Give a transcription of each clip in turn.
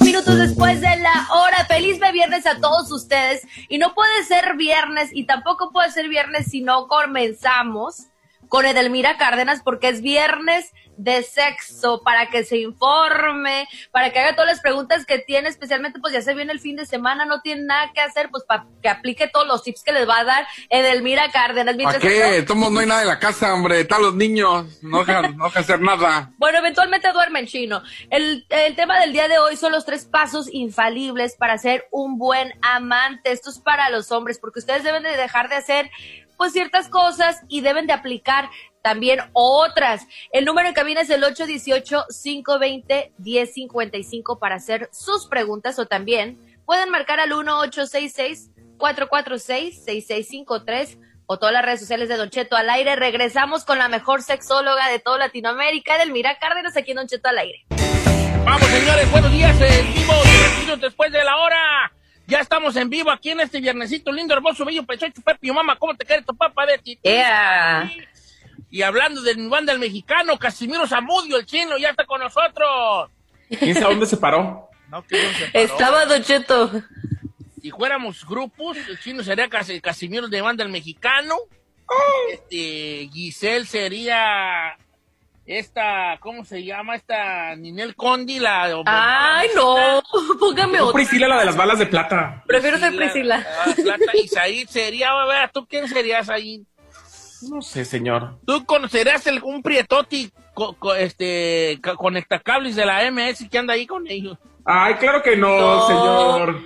Minutos después de la hora, feliz viernes a todos ustedes. Y no puede ser viernes y tampoco puede ser viernes si no comenzamos con Edelmira Cárdenas porque es viernes de sexo, para que se informe, para que haga todas las preguntas que tiene, especialmente pues ya se viene el fin de semana, no tiene nada que hacer, pues para que aplique todos los tips que les va a dar Edelmira Cárdenas. ¿A qué? Tomo, no hay nada en la casa, hombre, están los niños, no hay no que hacer nada. Bueno, eventualmente duermen chino. El, el tema del día de hoy son los tres pasos infalibles para ser un buen amante. Esto es para los hombres, porque ustedes deben de dejar de hacer pues ciertas cosas y deben de aplicar también otras. El número en cabina es el 818-520-1055 para hacer sus preguntas o también pueden marcar al 1-866-446-6653 o todas las redes sociales de Don Cheto al aire. Regresamos con la mejor sexóloga de toda Latinoamérica, Delmira Cárdenas, aquí en Don Cheto al aire. Vamos, señores, buenos días. Seguimos después de la hora. Ya estamos en vivo aquí en este viernesito lindo, hermoso, bello, pechocho, pepi, mamá, ¿cómo te quiere tu papá? Betty? Y hablando de mi banda, el mexicano, Casimiro Zamudio, el chino, ya está con nosotros. ¿Quién sabe dónde se paró? No, que no se paró. Estaba Docheto. Si fuéramos grupos, el chino sería Casimiro de banda, el mexicano. Oh. Este, Giselle sería esta, ¿cómo se llama? Esta Ninel Condi, la... Ay, no, póngame otra. Priscila, la de las balas de plata. Prefiero ser Priscila. Priscila. plata. Y sería, ¿tú quién serías Said? No sé, señor. ¿Tú conocerás algún prietoti co co este, de la MS que anda ahí con ellos? Ay, claro que no, señor.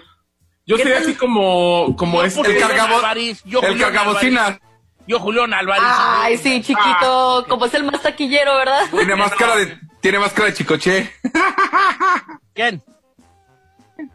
Yo sería así como, como no, este el, cargabo, el cargabocina. Yo, Julián Álvarez. Ay, sí, ah, chiquito, ah, como es el más taquillero, ¿verdad? Tiene máscara de, tiene más cara de chicoche. ¿Quién?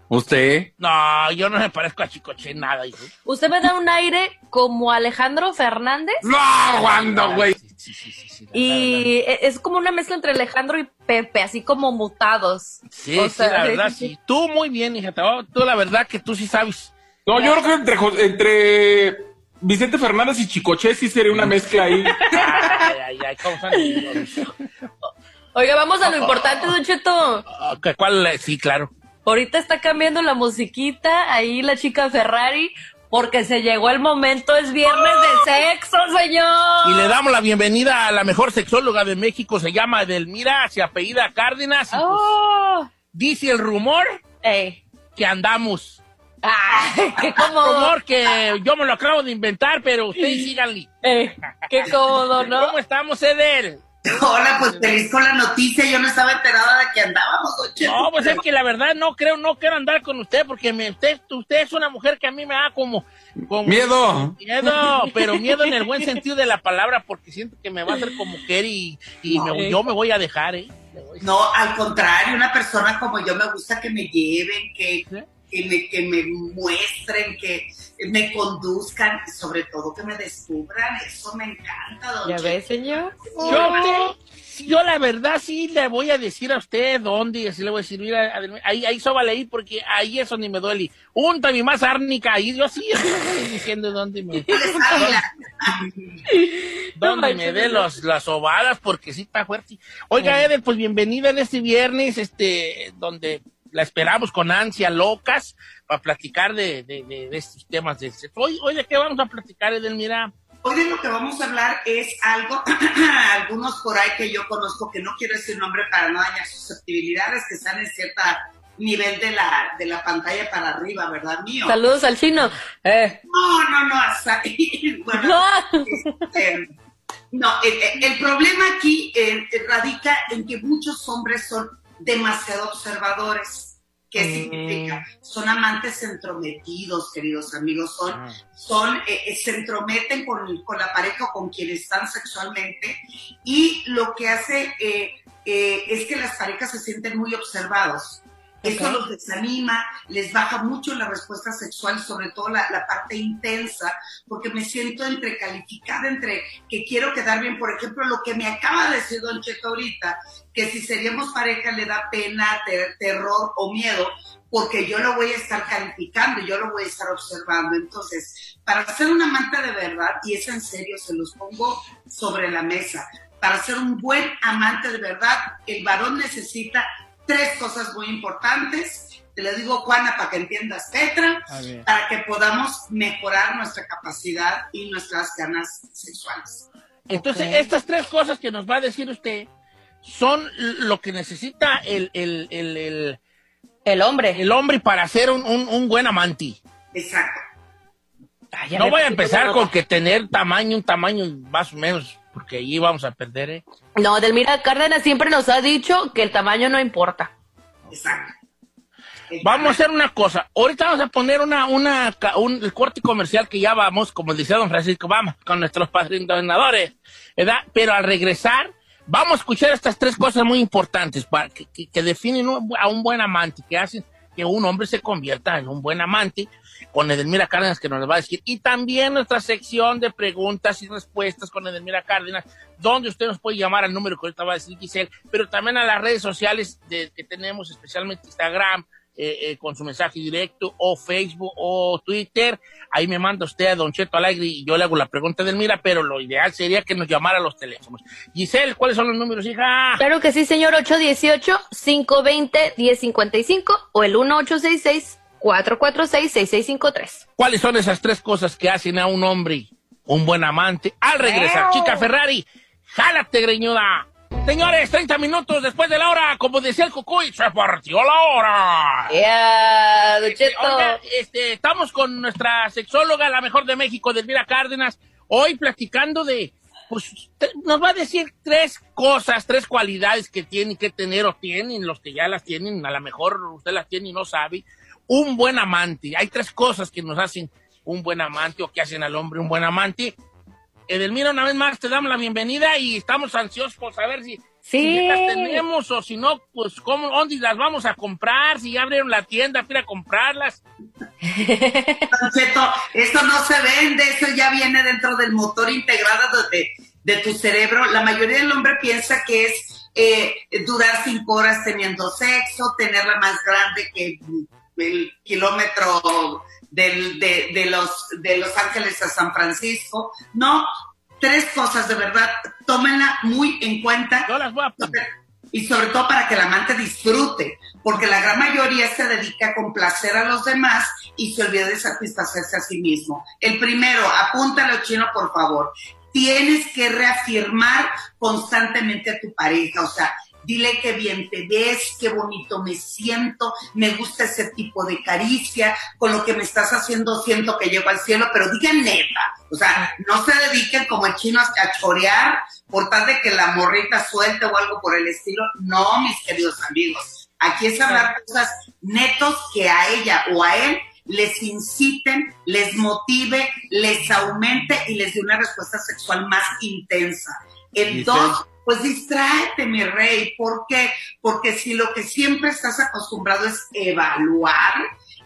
¿Usted? No, yo no me parezco a Chicoche nada, hijo. ¿Usted me da un aire como Alejandro Fernández? ¡No, Wando, güey! Sí, sí, sí, y e-, es como una mezcla entre Alejandro y Pepe, así como mutados. Sí, o la verdad, sí. Tú muy bien, hija. Tú la verdad que tú sí sabes. No, yo creo que entre, entre Vicente Fernández y Chicoche sí sería una mezcla ahí. ay, ay, ay. Oiga, vamos a lo ah, importante, ah, Don Cheto. Ah, ¿Cuál? Eh, sí, claro. Ahorita está cambiando la musiquita, ahí la chica Ferrari, porque se llegó el momento, es viernes de sexo, señor. Y le damos la bienvenida a la mejor sexóloga de México, se llama Edelmira, se apellida Cárdenas. Y pues, oh. dice el rumor eh. que andamos Ah, qué cómodo. Que yo me lo acabo de inventar, pero ustedes síganle. Eh, qué cómodo, ¿no? ¿Cómo estamos, Edel? Hola, pues feliz con la noticia, yo no estaba enterada de que andábamos, oye. No, pues es que la verdad no creo, no quiero andar con usted porque me, usted, usted es una mujer que a mí me da como, miedo. Miedo, pero miedo en el buen sentido de la palabra porque siento que me va a hacer como mujer y, yo me voy a dejar, ¿eh? No, al contrario, una persona como yo me gusta que me lleven, que... ¿Eh? que me, que me muestren, que me conduzcan y sobre todo que me descubran. Eso me encanta, don ¿Ya ves, señor? Yo, yo, la verdad sí le voy a decir a usted dónde, así le voy a decir, mira, ahí, ahí sobale ahí porque ahí eso ni me duele. Unta mi más árnica ahí, yo sí, yo sí diciendo dónde me... Ah, dónde me dé los, las ovadas porque sí está fuerte. Oiga, Eder, pues bienvenida en este viernes, este, donde la esperamos con ansia locas para platicar de, de, estos temas. De hoy, hoy, ¿de qué vamos a platicar, Edelmira? Hoy de lo que vamos a hablar es algo, algunos por ahí que yo conozco, que no quiero decir nombre para no dañar susceptibilidades, que están en cierta nivel de la, de la pantalla para arriba, ¿verdad, mío? Saludos al chino. Eh. No, no, no, hasta ahí. Bueno, no. Este, eh, eh, el, problema aquí eh, radica en que muchos hombres son demasiado observadores ¿Qué significa? Son amantes entrometidos, queridos amigos, son, ah. son, eh, eh, se entrometen con, con, la pareja o con quien están sexualmente y lo que hace eh, eh, es que las parejas se sienten muy observados. Eso los desanima, les baja mucho la respuesta sexual, sobre todo la, parte intensa, porque me siento entre calificada, entre que quiero quedar bien. Por ejemplo, lo que me acaba de decir Don Cheto ahorita, que si seríamos pareja le da pena, terror o miedo, porque yo lo voy a estar calificando, yo lo voy a estar observando. Entonces, para ser una amante de verdad, y es en serio, se los pongo sobre la mesa, para ser un buen amante de verdad, el varón necesita tres cosas muy importantes. Te lo digo, Juana, para que entiendas Petra, para que podamos mejorar nuestra capacidad y nuestras ganas sexuales. Entonces, estas tres cosas que nos va a decir usted son lo que necesita el, el, el, el, hombre. El hombre para ser un, un, buen amante. Exacto. No voy a empezar con que tener tamaño, un tamaño más o menos porque ahí vamos a perder. ¿eh? No, Delmira Cárdenas siempre nos ha dicho que el tamaño no importa. Exacto. Vamos a hacer una cosa. Ahorita vamos a poner una, una, un el corte comercial que ya vamos, como decía don Francisco, vamos con nuestros patrocinadores, ¿verdad? Pero al regresar, vamos a escuchar estas tres cosas muy importantes para que, que, que definen a un buen amante, que hacen que un hombre se convierta en un buen amante con Edelmira Cárdenas que nos va a decir. Y también nuestra sección de preguntas y respuestas con Edelmira Cárdenas, donde usted nos puede llamar al número que ahorita va a decir Giselle, pero también a las redes sociales que tenemos, especialmente Instagram, eh, eh, con su mensaje directo o Facebook o Twitter. Ahí me manda usted a Don Cheto Alegre y yo le hago la pregunta del Mira, pero lo ideal sería que nos llamara a los teléfonos. Giselle, ¿cuáles son los números, hija? Claro que sí, señor. 818-520-1055 o el 1866 446-6653. ¿Cuáles son esas tres cosas que hacen a un hombre un buen amante? Al regresar, chica Ferrari, jálate, greñuda. Señores, 30 minutos después de la hora, como decía el Cucuy, se partió la hora. Yeah, este, oiga, este, estamos con nuestra sexóloga, la mejor de México, Delmira Cárdenas, hoy platicando de, pues, te, nos va a decir tres cosas, tres cualidades que tienen que tener o tienen los que ya las tienen, a lo mejor usted las tiene y no sabe, un buen amante. Hay tres cosas que nos hacen un buen amante o que hacen al hombre un buen amante. Edelmira, una vez más te damos la bienvenida y estamos ansiosos por saber si, si las tenemos o si no, pues cómo, dónde las vamos a comprar, si ya abrieron la tienda para a comprarlas. Concepto, esto no se vende, eso ya viene dentro del motor integrado de, de tu cerebro. La mayoría del hombre piensa que es eh, durar cinco horas teniendo sexo, tenerla más grande que el kilómetro de, los, de Los Ángeles a San Francisco. No, tres cosas de verdad, tómenla muy en cuenta. No las voy a y sobre todo para que el amante disfrute, porque la gran mayoría se dedica a complacer a los demás y se olvida de satisfacerse a sí mismo. El primero, apúntalo chino, por favor. Tienes que reafirmar constantemente a tu pareja, o sea, dile que bien te ves, qué bonito me siento, me gusta ese tipo de caricia, con lo que me estás haciendo siento que llego al cielo, pero digan neta, o sea, no se dediquen como el chino a chorear por tal de que la morrita suelte o algo por el estilo, no, mis queridos amigos, aquí es hablar cosas netos que a ella o a él les inciten, les motive, les aumente y les dé una respuesta sexual más intensa. Entonces pues distráete, mi rey. ¿Por qué? Porque si lo que siempre estás acostumbrado es evaluar,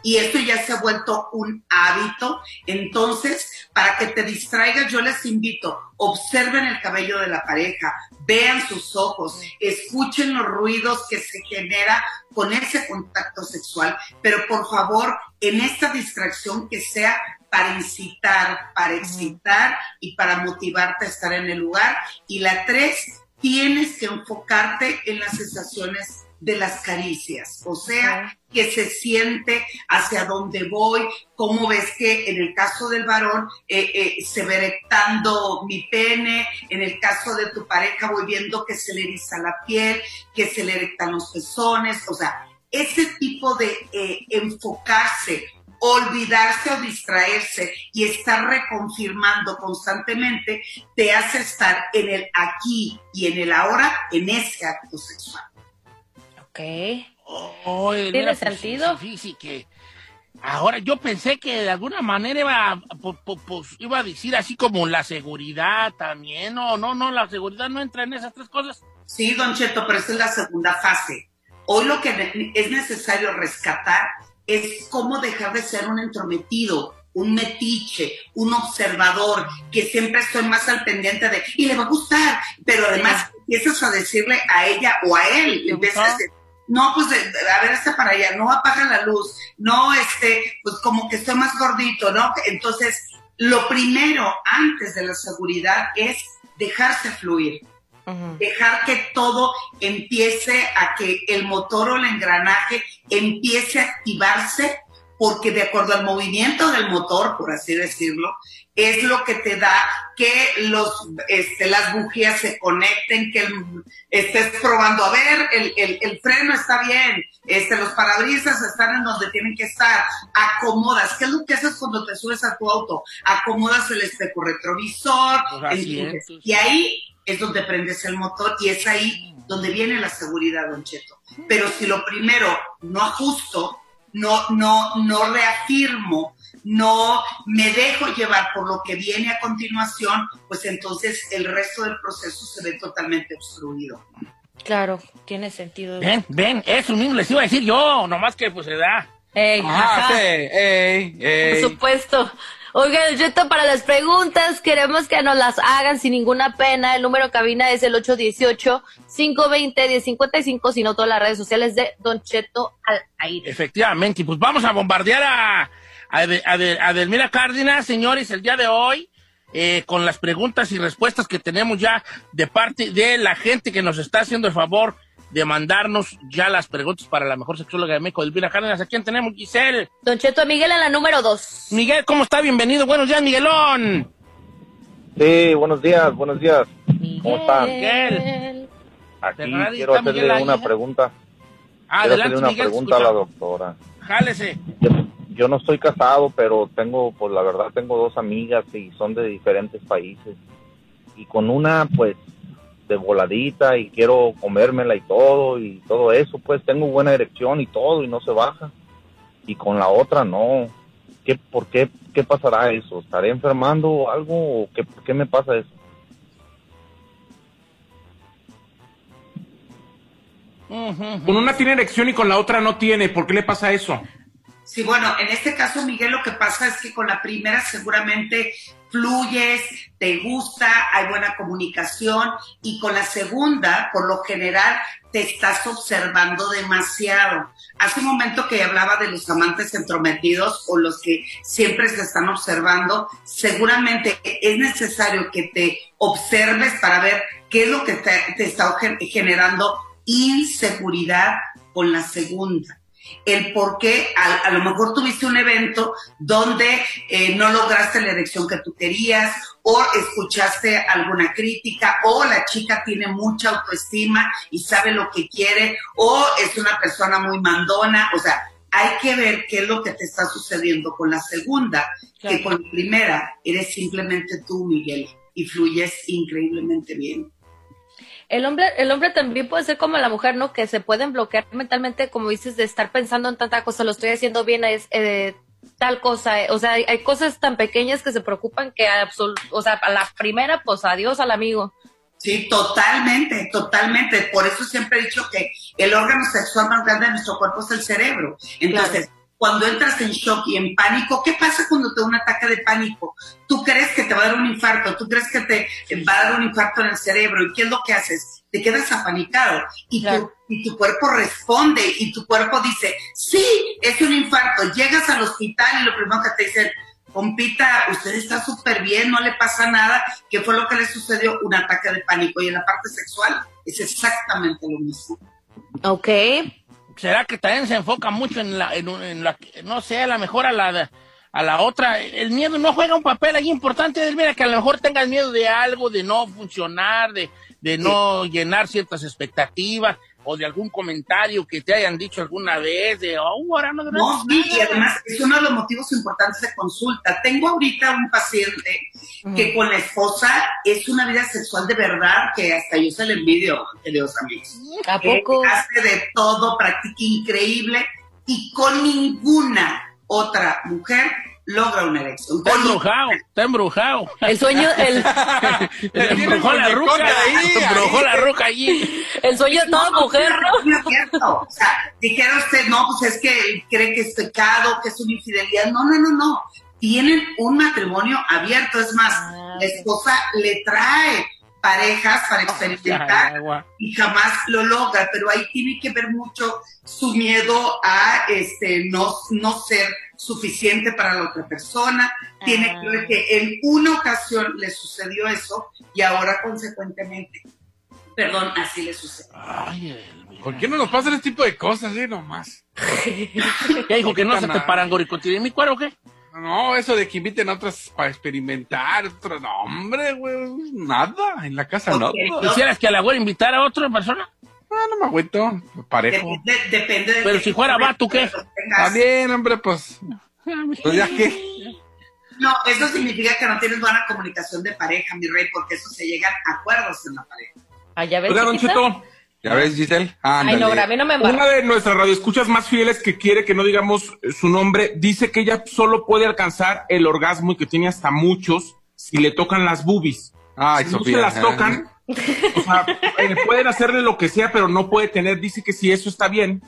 y esto ya se ha vuelto un hábito. Entonces, para que te distraigas, yo les invito, observen el cabello de la pareja, vean sus ojos, escuchen los ruidos que se genera con ese contacto sexual, pero por favor, en esta distracción que sea para incitar, para excitar y para motivarte a estar en el lugar. Y la tres, tienes que enfocarte en las sensaciones de las caricias, o sea, que se siente hacia dónde voy, cómo ves que en el caso del varón eh, eh, se ve erectando mi pene, en el caso de tu pareja voy viendo que se le eriza la piel, que se le erectan los pezones, o sea, ese tipo de eh, enfocarse olvidarse o distraerse y estar reconfirmando constantemente te hace estar en el aquí y en el ahora en ese acto sexual. Ok. Oh, ¿Tiene sentido? Sí, sí, que ahora yo pensé que de alguna manera iba, iba a decir así como la seguridad también. No, no, no, la seguridad no entra en esas tres cosas. Sí, Don Cheto, pero esa es la segunda fase. Hoy lo que es necesario rescatar es cómo dejar de ser un entrometido, un metiche, un observador, que siempre estoy más al pendiente de, y le va a gustar, pero además empiezas a decirle a ella o a él, empiezas a decir, no, pues a ver, hasta para allá, no apaga la luz, no, este, pues como que estoy más gordito, ¿no? Entonces, lo primero antes de la seguridad es dejarse fluir dejar que todo empiece a que el motor o el engranaje empiece a activarse, porque de acuerdo al movimiento del motor, por así decirlo, es lo que te da que los, este, las bujías se conecten, que estés probando, a ver, el, el, el, freno está bien, este, los parabrisas están en donde tienen que estar, acomodas, ¿qué es lo que haces cuando te subes a tu auto? Acomodas el espejo retrovisor, y ahí es donde prendes el motor y es ahí donde viene la seguridad, don Cheto. Pero si lo primero no ajusto, no, no, no reafirmo, no me dejo llevar por lo que viene a continuación, pues entonces el resto del proceso se ve totalmente obstruido. Claro, tiene sentido. Ven, ven, eso mismo les iba a decir yo, nomás que pues se da. Ey, ey. Por supuesto. Oigan, reto para las preguntas, queremos que nos las hagan sin ninguna pena. El número cabina es el 818-520-1055, sino todas las redes sociales de Don Cheto al aire. Efectivamente, y pues vamos a bombardear a, a, de, a, de, a Delmira Cárdenas, señores, el día de hoy. Eh, con las preguntas y respuestas que tenemos ya de parte de la gente que nos está haciendo el favor de mandarnos ya las preguntas para la mejor sexóloga de México, Elvira Cárdenas. ¿A quién tenemos, Giselle? Don Cheto Miguel en la número dos. Miguel, ¿cómo está? Bienvenido. Buenos días, Miguelón. Sí, buenos días, buenos días. Miguel. ¿Cómo está? Miguel. Aquí quiero ¿eh? hacerle una pregunta. Ah, quiero hacerle una pregunta a la doctora. Jálese. Yo, yo, no estoy casado, pero tengo, pues la verdad, tengo dos amigas y son de diferentes países. Y con una, pues, de voladita y quiero comérmela y todo y todo eso, pues tengo buena erección y todo y no se baja. Y con la otra no. ¿Qué, ¿Por qué, qué pasará eso? ¿Estaré enfermando o algo? ¿O qué, qué me pasa eso? Con una tiene erección y con la otra no tiene. ¿Por qué le pasa eso? Sí, bueno, en este caso, Miguel, lo que pasa es que con la primera seguramente fluyes, te gusta, hay buena comunicación y con la segunda, por lo general, te estás observando demasiado. Hace un momento que hablaba de los amantes entrometidos o los que siempre se están observando, seguramente es necesario que te observes para ver qué es lo que te, te está generando inseguridad con la segunda el por qué a, a lo mejor tuviste un evento donde eh, no lograste la erección que tú querías o escuchaste alguna crítica o la chica tiene mucha autoestima y sabe lo que quiere o es una persona muy mandona, o sea, hay que ver qué es lo que te está sucediendo con la segunda, que con la primera eres simplemente tú, Miguel, y fluyes increíblemente bien el hombre, el hombre también puede ser como la mujer, ¿no? Que se pueden bloquear mentalmente, como dices, de estar pensando en tanta cosa, lo estoy haciendo bien, es eh, tal cosa. Eh, o sea, hay, cosas tan pequeñas que se preocupan que, o sea, a la primera, pues adiós al amigo. Sí, totalmente, totalmente. Por eso siempre he dicho que el órgano sexual más grande de nuestro cuerpo es el cerebro. Entonces cuando entras en shock y en pánico, ¿qué pasa cuando te da un ataque de pánico? Tú crees que te va a dar un infarto, tú crees que te va a dar un infarto en el cerebro, ¿y qué es lo que haces? Te quedas apanicado y, claro. tu, y tu cuerpo responde y tu cuerpo dice, sí, es un infarto. Llegas al hospital y lo primero que te dicen, compita, usted está súper bien, no le pasa nada, ¿qué fue lo que le sucedió? Un ataque de pánico. Y en la parte sexual es exactamente lo mismo. Ok, será que también se enfoca mucho en la, en, la no sé, a lo mejor a la, a la otra. El miedo no juega un papel ahí importante. Mira, que a lo mejor tengas miedo de algo, de no funcionar, de, de no llenar ciertas expectativas o de algún comentario que te hayan dicho alguna vez de, oh, ahora no, no sí, y además es uno de los motivos importantes de consulta. Tengo ahorita un paciente uh -huh. que con la esposa es una vida sexual de verdad que hasta yo se le envidio, queridos amigos. ¿A poco? Eh, hace de todo, practica increíble y con ninguna otra mujer logra una erección. Está embrujado, está embrujado. El sueño, el... embrujó la ruca ahí. El sueño de toda mujer, ¿no? Es cierto. O sea, dijera usted, no, pues es que cree que es pecado, que es una infidelidad. No, no, no, no. Tienen un matrimonio abierto. Es más, ah, la esposa le trae parejas para experimentar y jamás lo logra, pero ahí tiene que ver mucho su miedo a este no, no ser suficiente para la otra persona. Ah. Tiene que ver que en una ocasión le sucedió eso y ahora consecuentemente, perdón, así le sucedió. Ay, ¿Por qué no nos pasan este tipo de cosas, eh, nomás? ¿Qué dijo? ¿Que no se te paran goricotirimis, mi cuero o qué? No, eso de que inviten a otras para experimentar, otro nombre, güey, nada, en la casa okay, no. ¿Quisieras que a la güera invitara a otra persona? Ah, no me agüito, parejo. De, de, depende de Pero si fuera va, ¿tú qué? Está bien, hombre, pues. Pues qué. No, eso significa que no tienes buena comunicación de pareja, mi rey, porque eso se llegan a acuerdos en la pareja. Ah, ya ves. Oiga, don Chito, ya ves, Giselle. Ándale. Ay, no, grave, no me embargo. Una de nuestras radioescuchas más fieles que quiere que no digamos eh, su nombre dice que ella solo puede alcanzar el orgasmo y que tiene hasta muchos si le tocan las boobies. Ay, si Sofía, no se las tocan, ¿eh? O sea, eh, pueden hacerle lo que sea, pero no puede tener. Dice que si eso está bien.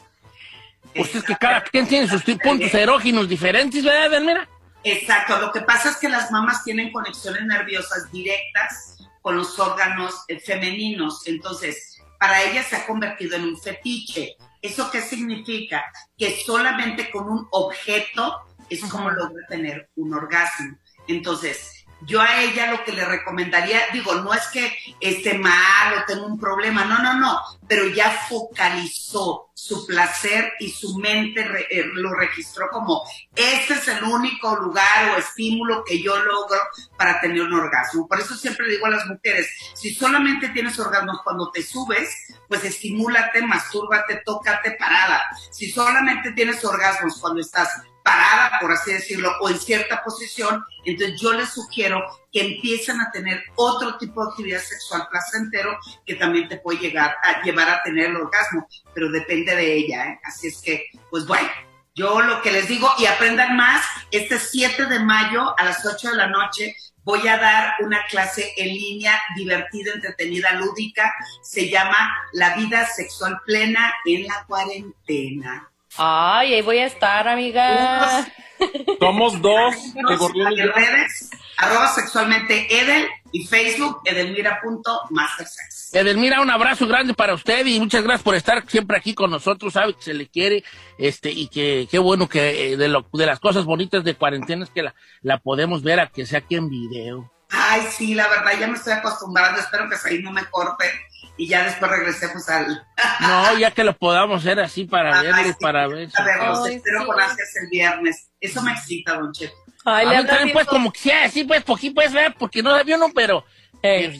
Pues es que cada quien tiene sus puntos erógenos diferentes, ¿verdad, Mira. Exacto. Lo que pasa es que las mamás tienen conexiones nerviosas directas con los órganos eh, femeninos. Entonces, para ellas se ha convertido en un fetiche. ¿Eso qué significa? Que solamente con un objeto es como logra tener un orgasmo. Entonces, yo a ella lo que le recomendaría, digo, no es que esté mal o tenga un problema, no, no, no, pero ya focalizó su placer y su mente eh, lo registró como, este es el único lugar o estímulo que yo logro para tener un orgasmo. Por eso siempre digo a las mujeres, si solamente tienes orgasmos cuando te subes, pues estimúlate, mastúrbate, tócate parada. Si solamente tienes orgasmos cuando estás parada, por así decirlo, o en cierta posición, entonces yo les sugiero que empiecen a tener otro tipo de actividad sexual placentero que también te puede llegar a llevar a tener el orgasmo, pero depende de ella, ¿eh? así es que, pues bueno, yo lo que les digo y aprendan más, este 7 de mayo a las 8 de la noche voy a dar una clase en línea divertida, entretenida, lúdica. Se llama La vida sexual plena en la cuarentena. Ay, ahí voy a estar, amiga. Somos dos. redes, arroba sexualmente Edel y Facebook edelmira.mastersex. Edelmira, un abrazo grande para usted y muchas gracias por estar siempre aquí con nosotros. Sabe que se le quiere este y que qué bueno que eh, de, lo, de las cosas bonitas de cuarentena es que la, la podemos ver a que sea aquí en video. Ay, sí, la verdad, ya me estoy acostumbrando. Espero que ahí no me corte y ya después regresemos al... no, ya que lo podamos hacer así para Ajá, para ver. A ver, los Ay, espero sí. con ansias el viernes. Eso me excita, don Cheto. Ay, a pues, como que sea, sí, pues, porque, pues, ¿verdad? porque no la vio, no, pero... Eh,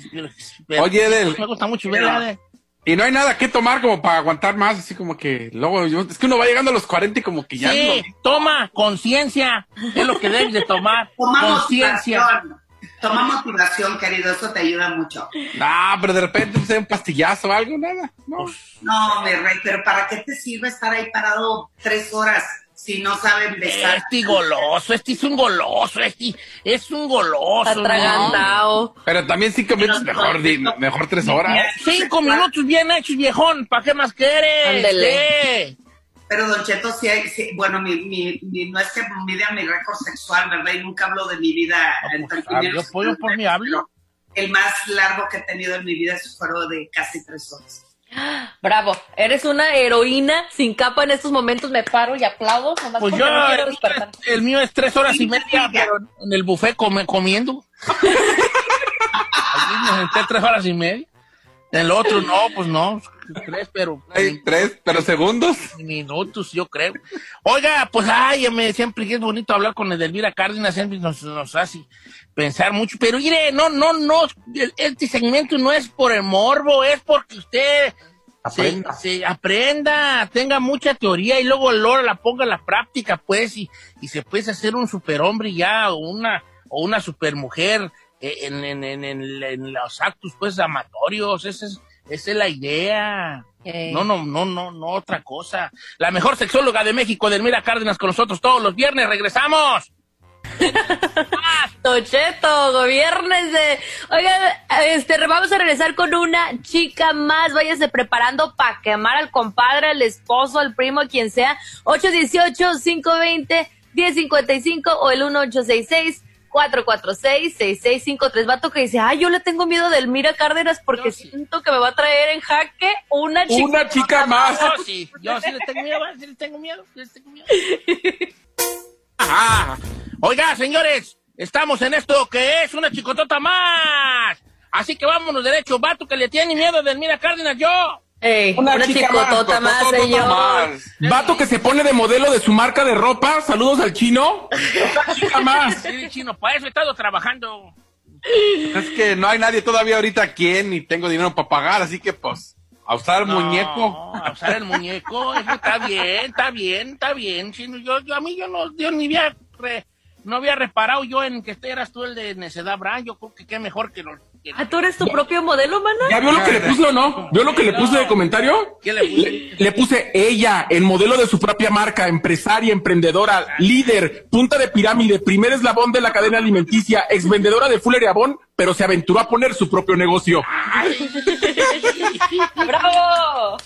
Oye, Edel. Pues, me gusta mucho. ¿eh? Y no hay nada que tomar como para aguantar más, así como que luego, yo, es que uno va llegando a los 40 y como que ya... Sí, no... toma, conciencia, es lo que debes de tomar, conciencia. Toma motivación, querido, eso te ayuda mucho. Ah, pero de repente usted un pastillazo o algo, nada. No. no, mi rey, pero ¿para qué te sirve estar ahí parado tres horas? si no saben besar. Este goloso, este es un goloso, este es un goloso. Atragantado. ¿no? Pero también cinco minutos no, mejor, no, mejor tres horas. Cinco minutos bien hechos, viejón. ¿Para qué más quieres? Ándele. Pero Don Cheto, sí, sí bueno, mi, mi, mi, no es que mide mi récord sexual, ¿verdad? Y nunca hablo de mi vida. No, pues, ah, puedo por mi hablo. El más largo que he tenido en mi vida fueron de casi tres horas. Bravo, eres una heroína sin capa en estos momentos. Me paro y aplaudo. Pues yo, no el mío es tres horas y media, pero en el buffet comiendo. Aquí me senté tres horas y media. El otro, no, pues no tres, pero. Tres, pero segundos. Minutos, yo creo. Oiga, pues, ay, me, siempre pues, que es bonito hablar con Edelvira Cárdenas, siempre nos, nos hace pensar mucho. Pero, mire, no, no, no, este segmento no es por el morbo, es porque usted Aprenda. Se, aprenda, tenga mucha teoría y luego Lora la ponga a la práctica, pues, y, se puede hacer un superhombre ya, o una, o una supermujer eh, en, en, en, en los actos, pues, amatorios. Ese es, esa es la idea. No, no, no, no, no, otra cosa. La mejor sexóloga de México, Delmira Cárdenas, con nosotros todos los viernes. ¡Regresamos! Tocheto, gobiernense. Oigan, este, vamos a regresar con una chica más. Váyase preparando para quemar al compadre, al esposo, al primo, quien sea. 818-520-1055 o el 1866 446-6653. Vato que dice, ay, yo le tengo miedo del Mira Cárdenas porque siento que me va a traer en jaque una chica. Una chica más. Yo sí, yo sí le tengo miedo, sí le tengo miedo, sí le tengo miedo. Ah, oiga, señores, estamos en esto que es una chicotota más. Así que vámonos derecho, vato que le tiene miedo del Mira Cárdenas, yo. Hey, una, una chica más, señor. Vato que se pone de modelo de su marca de ropa. Saludos al chino. Una chica más. Chino, para eso he estado trabajando. Es que no hay nadie todavía ahorita quien ni tengo dinero para pagar, así que pues a usar el muñeco. A usar el muñeco, está bien, está bien, está bien. Chino, yo, yo a mí yo no yo ni había no había reparado yo en que este eras tú el de necedad, Brian. Yo creo que qué mejor que los Ah, ¿tú eres tu propio modelo, mana? ¿Ya vio lo que le puse o no? ¿Vio lo que le puse de comentario? ¿Qué le puse? Le, puse ella, el modelo de su propia marca, empresaria, emprendedora, líder, punta de pirámide, primer eslabón de la cadena alimenticia, ex vendedora de Fuller y Avon, pero se aventuró a poner su propio negocio. ¡Bravo!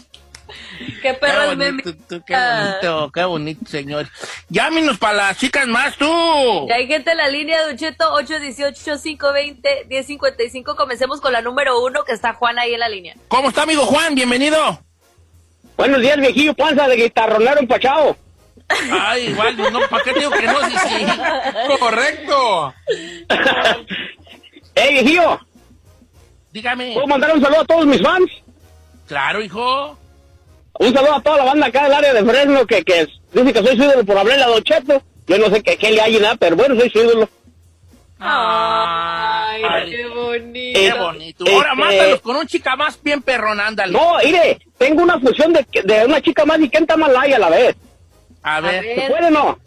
Qué perro qué bonito, qué bonito, qué bonito, señor. Llámenos para las chicas más, tú. Ya hay gente en la línea, Ducheto, 818-520-1055. Comencemos con la número uno, que está Juan ahí en la línea. ¿Cómo está, amigo Juan? Bienvenido. Buenos días, viejillo panza de guitarronero empachado. Ay, igual, no, ¿para qué digo que no? Sí. Correcto. ¡Ey, viejillo! Dígame. ¿Puedo mandar un saludo a todos mis fans? Claro, hijo. Un saludo a toda la banda acá del área de Fresno que, que dice que soy su ídolo por hablarle a doncheto. Yo no sé qué, qué le hay nada, pero bueno, soy su ídolo. Ay, qué bonito. Qué bonito. Ahora este... con un chica más bien perrón, ándale. No, mire, tengo una fusión de, de una chica más y Kenta Malay a la vez. A ver. ¿Se puede no?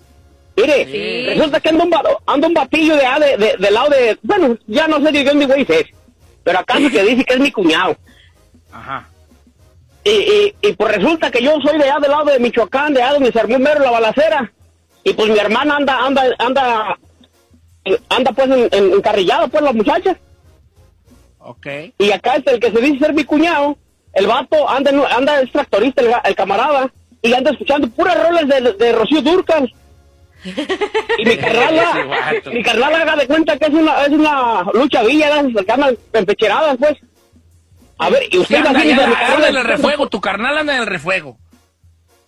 Mire, resulta que anda un, anda un batillo de, de, de, lado de... Bueno, ya no sé de dónde güey es. Pero acaso que dice que es mi cuñado. Ajá. Y, y, y, pues resulta que yo soy de allá del lado de Michoacán, de allá donde se armó mero la balacera. Y pues mi hermana anda, anda, anda, anda pues en, encarrillada pues la muchacha. Ok. Y acá es el que se dice ser mi cuñado, el vato anda, anda es tractorista, el, el camarada, y anda escuchando puras roles de, de Rocío Durcal. y mi carnala, mi carnala haga de cuenta que es una, es una lucha villa, las cercanas empecheраdas pues. A ver, y usted sí, imagínese... Anda, en el refuego, tu carnal anda en el refuego.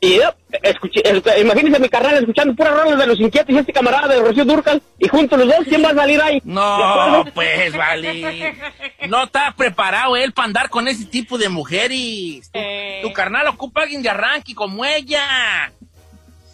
Y eh, yo, este, imagínese mi carnal escuchando puras rolas de los inquietos y este camarada de Rocío Durcal, y juntos los dos, ¿quién va a salir ahí? No, pues, vale. No está preparado él para andar con ese tipo de mujeres. Eh. Tu, carnal ocupa alguien de arranque como ella.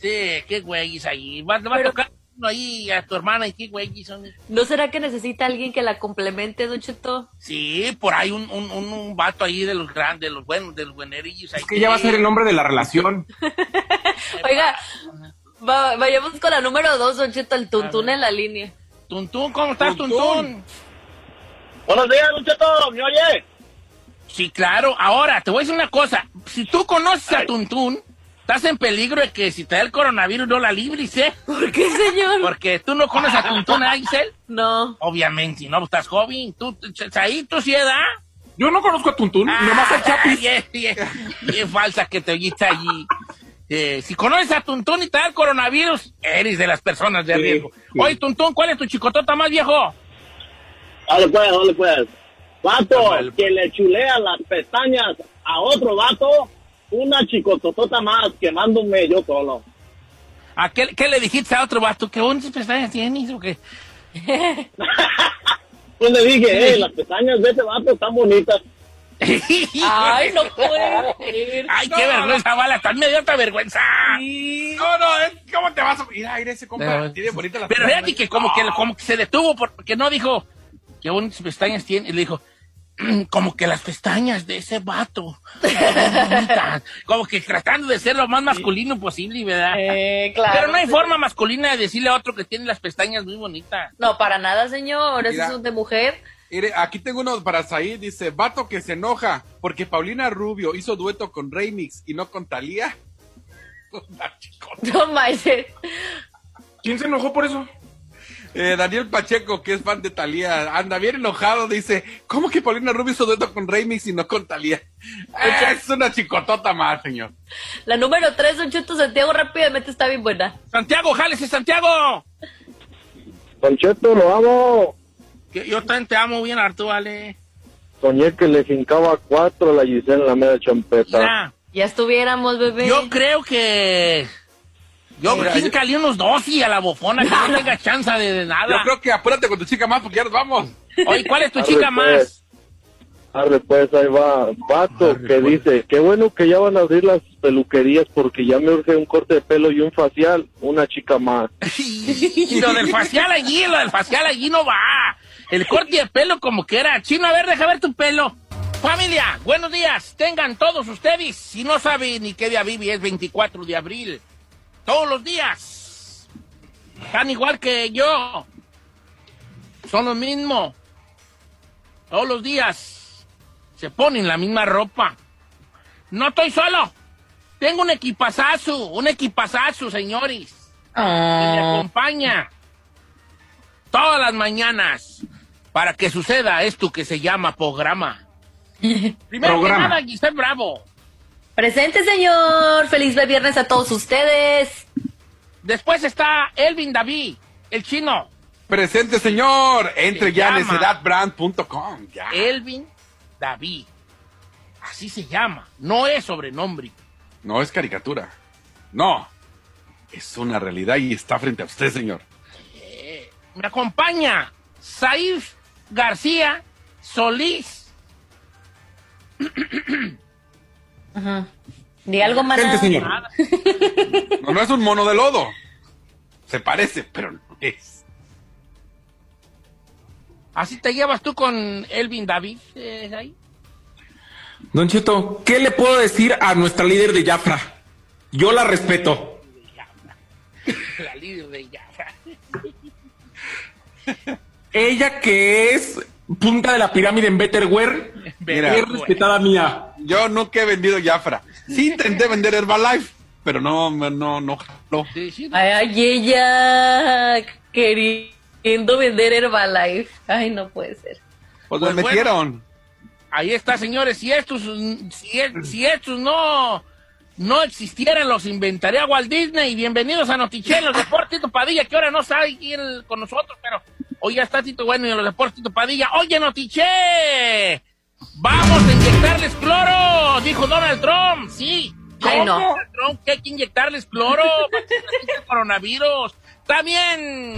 Sí, qué güeyes ahí. Va, a tocar ahí a tu hermana y qué güey son. ¿No será que necesita alguien que la complemente, Don Cheto? Sí, por ahí un, un, un, un vato ahí de los grandes, de los buenos, de los buenerillos. Es que ya va a ser el nombre de la relación. Oiga, vayamos con la número dos, Don Cheto, el Tuntún en la línea. Tuntún, ¿cómo estás, Tuntún? Buenos días, Don Cheto, ¿me oye? Sí, claro. Ahora, te voy a decir una cosa. Si tú conoces a Tuntún estás en peligro de que si te da el coronavirus no la libres, ¿eh? ¿Por qué, señor? Porque tú no conoces a Tuntuna, Isel. No. Obviamente, no, pues, estás joven. Tú, ahí tu sí edad. Yo no conozco a Tuntún, ah, nomás al Chapis. Falsa que te oíste allí. Eh, si conoces a Tuntún y te da el coronavirus, eres de las personas de riesgo. Sí. Oye, Tuntún, ¿cuál es tu chicotota más viejo? Dale pues, dale pues. Vato, que le chulea las pestañas a otro vato una chicototota más quemándome yo solo. ¿A qué, qué le dijiste a otro vato? ¿Qué once pestañas tienes o qué? pues le dije, eh, las pestañas de ese vato están bonitas. Ay, no puedo creer. Ay, qué vergüenza, no. bala. Medio otra vergüenza. No, ¿cómo te vas a ir a ir ese compa? No, tiene bonita la Pero fíjate que como, que como que se detuvo porque no dijo que unas pues, pestañas tiene. Y le dijo, como que las pestañas de ese vato. como que tratando de ser lo más masculino posible, ¿verdad? Eh, claro. Pero no hay forma masculina de decirle a otro que tiene las pestañas muy bonitas. No, para nada, señor. Eso es de mujer. Mira, aquí tengo uno para Said, dice, vato que se enoja porque Paulina Rubio hizo dueto con Remix y no con Talía. no, ¿Quién se enojó por eso? Eh, Daniel Pacheco, que es fan de Talía, anda bien enojado, dice, ¿cómo que Paulina Rubio hizo dueto con Remix y no con Talía? Es una chicotota más, señor. La número 3, Don Cheto Santiago, rápidamente está bien buena. Santiago, jálese, Santiago. Don lo amo. Yo también te amo bien, harto, vale. Soñé que le fincaba cuatro a la Giselle en la media champeta. Ya. ya estuviéramos, bebé. Yo creo que yo chínchale unos dos y a la bofona, que no tengas chance de, nada. Yo creo que apúrate con tu chica más porque ya nos vamos. Oye, ¿cuál es tu chica pues. más? Arre, pues ahí va. Pato, que pues. dice, qué bueno que ya van a abrir las peluquerías porque ya me urge un corte de pelo y un facial, una chica más. y lo del facial allí, lo del facial allí no va. El corte de pelo como que era. Chino, a ver, deja ver tu pelo. Familia, buenos días. Tengan todos ustedes, si no saben ni qué día vive, es 24 de abril todos los días. Están igual que yo. Son lo mismo. Todos los días se ponen la misma ropa. No estoy solo. Tengo un equipazazo, un equipazazo, señores. Ah. Oh. Que me acompaña todas las mañanas para que suceda esto que se llama programa. Primero que nada, Giselle Bravo. Presente, señor. Feliz viernes a todos ustedes. Después está Elvin David, el chino. Presente, señor. Entre ya en necedadbrand.com. Elvin David. Así se llama. No es sobrenombre. No es caricatura. No. Es una realidad y está frente a usted, señor. Eh, me acompaña Saif García Solís. De algo más. Gente, señor. No, es un mono de lodo. Se parece, pero no es. ¿Así te llevas tú con Elvin David? ¿Es ahí? Don Cheto, ¿qué le puedo decir a nuestra líder de Jafra? Yo la respeto. La líder de Jafra. Ella que es punta de la pirámide en Betterware, es respetada mía yo nunca he vendido Jafra. Sí intenté vender Herbalife, pero no, no, no. no. Sí, ella queriendo vender Herbalife. Ay, no puede ser. Pues, pues lo metieron. Ahí está, señores. Si estos, si, estos no no existieran, los inventaría Walt Disney. Bienvenidos a Notiche, los deportes, Tito Padilla, que ahora no sabe quién con nosotros, pero hoy ya está Tito Bueno y los deportes, Tito Padilla. Oye, Notiche, ¡Vamos a inyectarles cloro! Dijo Donald Trump. Sí. Ay, no. Trump, que hay que inyectarles cloro para que coronavirus. También.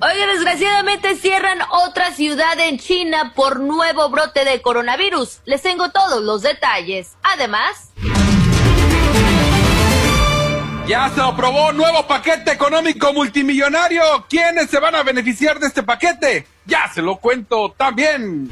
Oye, desgraciadamente cierran otra ciudad en China por nuevo brote de coronavirus. Les tengo todos los detalles. Además... Ya se aprobó nuevo paquete económico multimillonario. ¿Quiénes se van a beneficiar de este paquete? Ya se lo cuento también.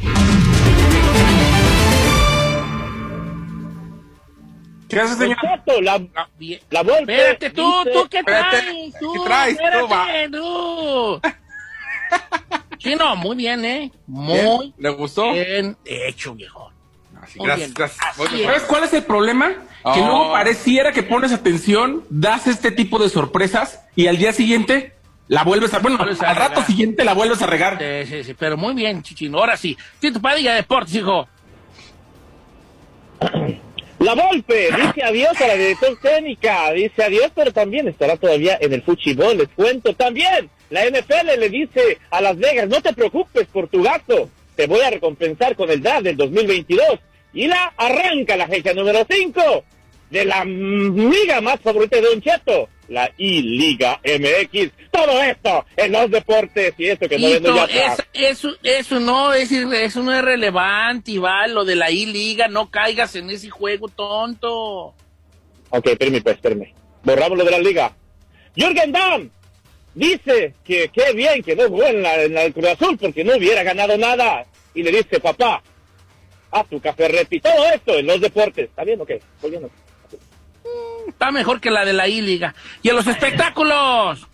¿Qué señor? La, la, la vuelta. Espérate tú, tú qué traes, tú. ¿Qué traes, espérate, tú? Va. tú. sí, no, muy bien, ¿eh? Muy. Bien. ¿Le gustó? Bien hecho, viejo. Gracias, gracias. ¿Sabes cuál es el problema? que ah. luego pareciera que pones atención, das este tipo de sorpresas y al día siguiente la vuelves a. Bueno, al rato siguiente la vuelves a regar. Sí, sí, sí, pero muy bien, Chichín. Ahora sí. Tito Padilla, Deportes, hijo. La Volpe dice adiós a la dirección técnica, dice adiós, pero también estará todavía en el fútbol, les cuento. También la NFL le dice a Las Vegas, no te preocupes por tu gasto, te voy a recompensar con el draft del 2022. Y la arranca la fecha número 5 de la liga más favorita de Don Cheto, la I-Liga MX. Todo esto en los deportes y esto que no vendo ya es, eso, eso no es, eso no es relevante, Iván, lo de la I-Liga. No caigas en ese juego tonto. Ok, espérame, pues, espérame. Borramos lo de la liga. Jürgen Damm dice que qué bien que no jugó en, la, en la Cruz Azul porque no hubiera ganado nada. Y le dice, papá, a tu café repi. Todo esto en los deportes. ¿Está bien o qué? Mm, está mejor que la de la I-Liga. Y en los espectáculos.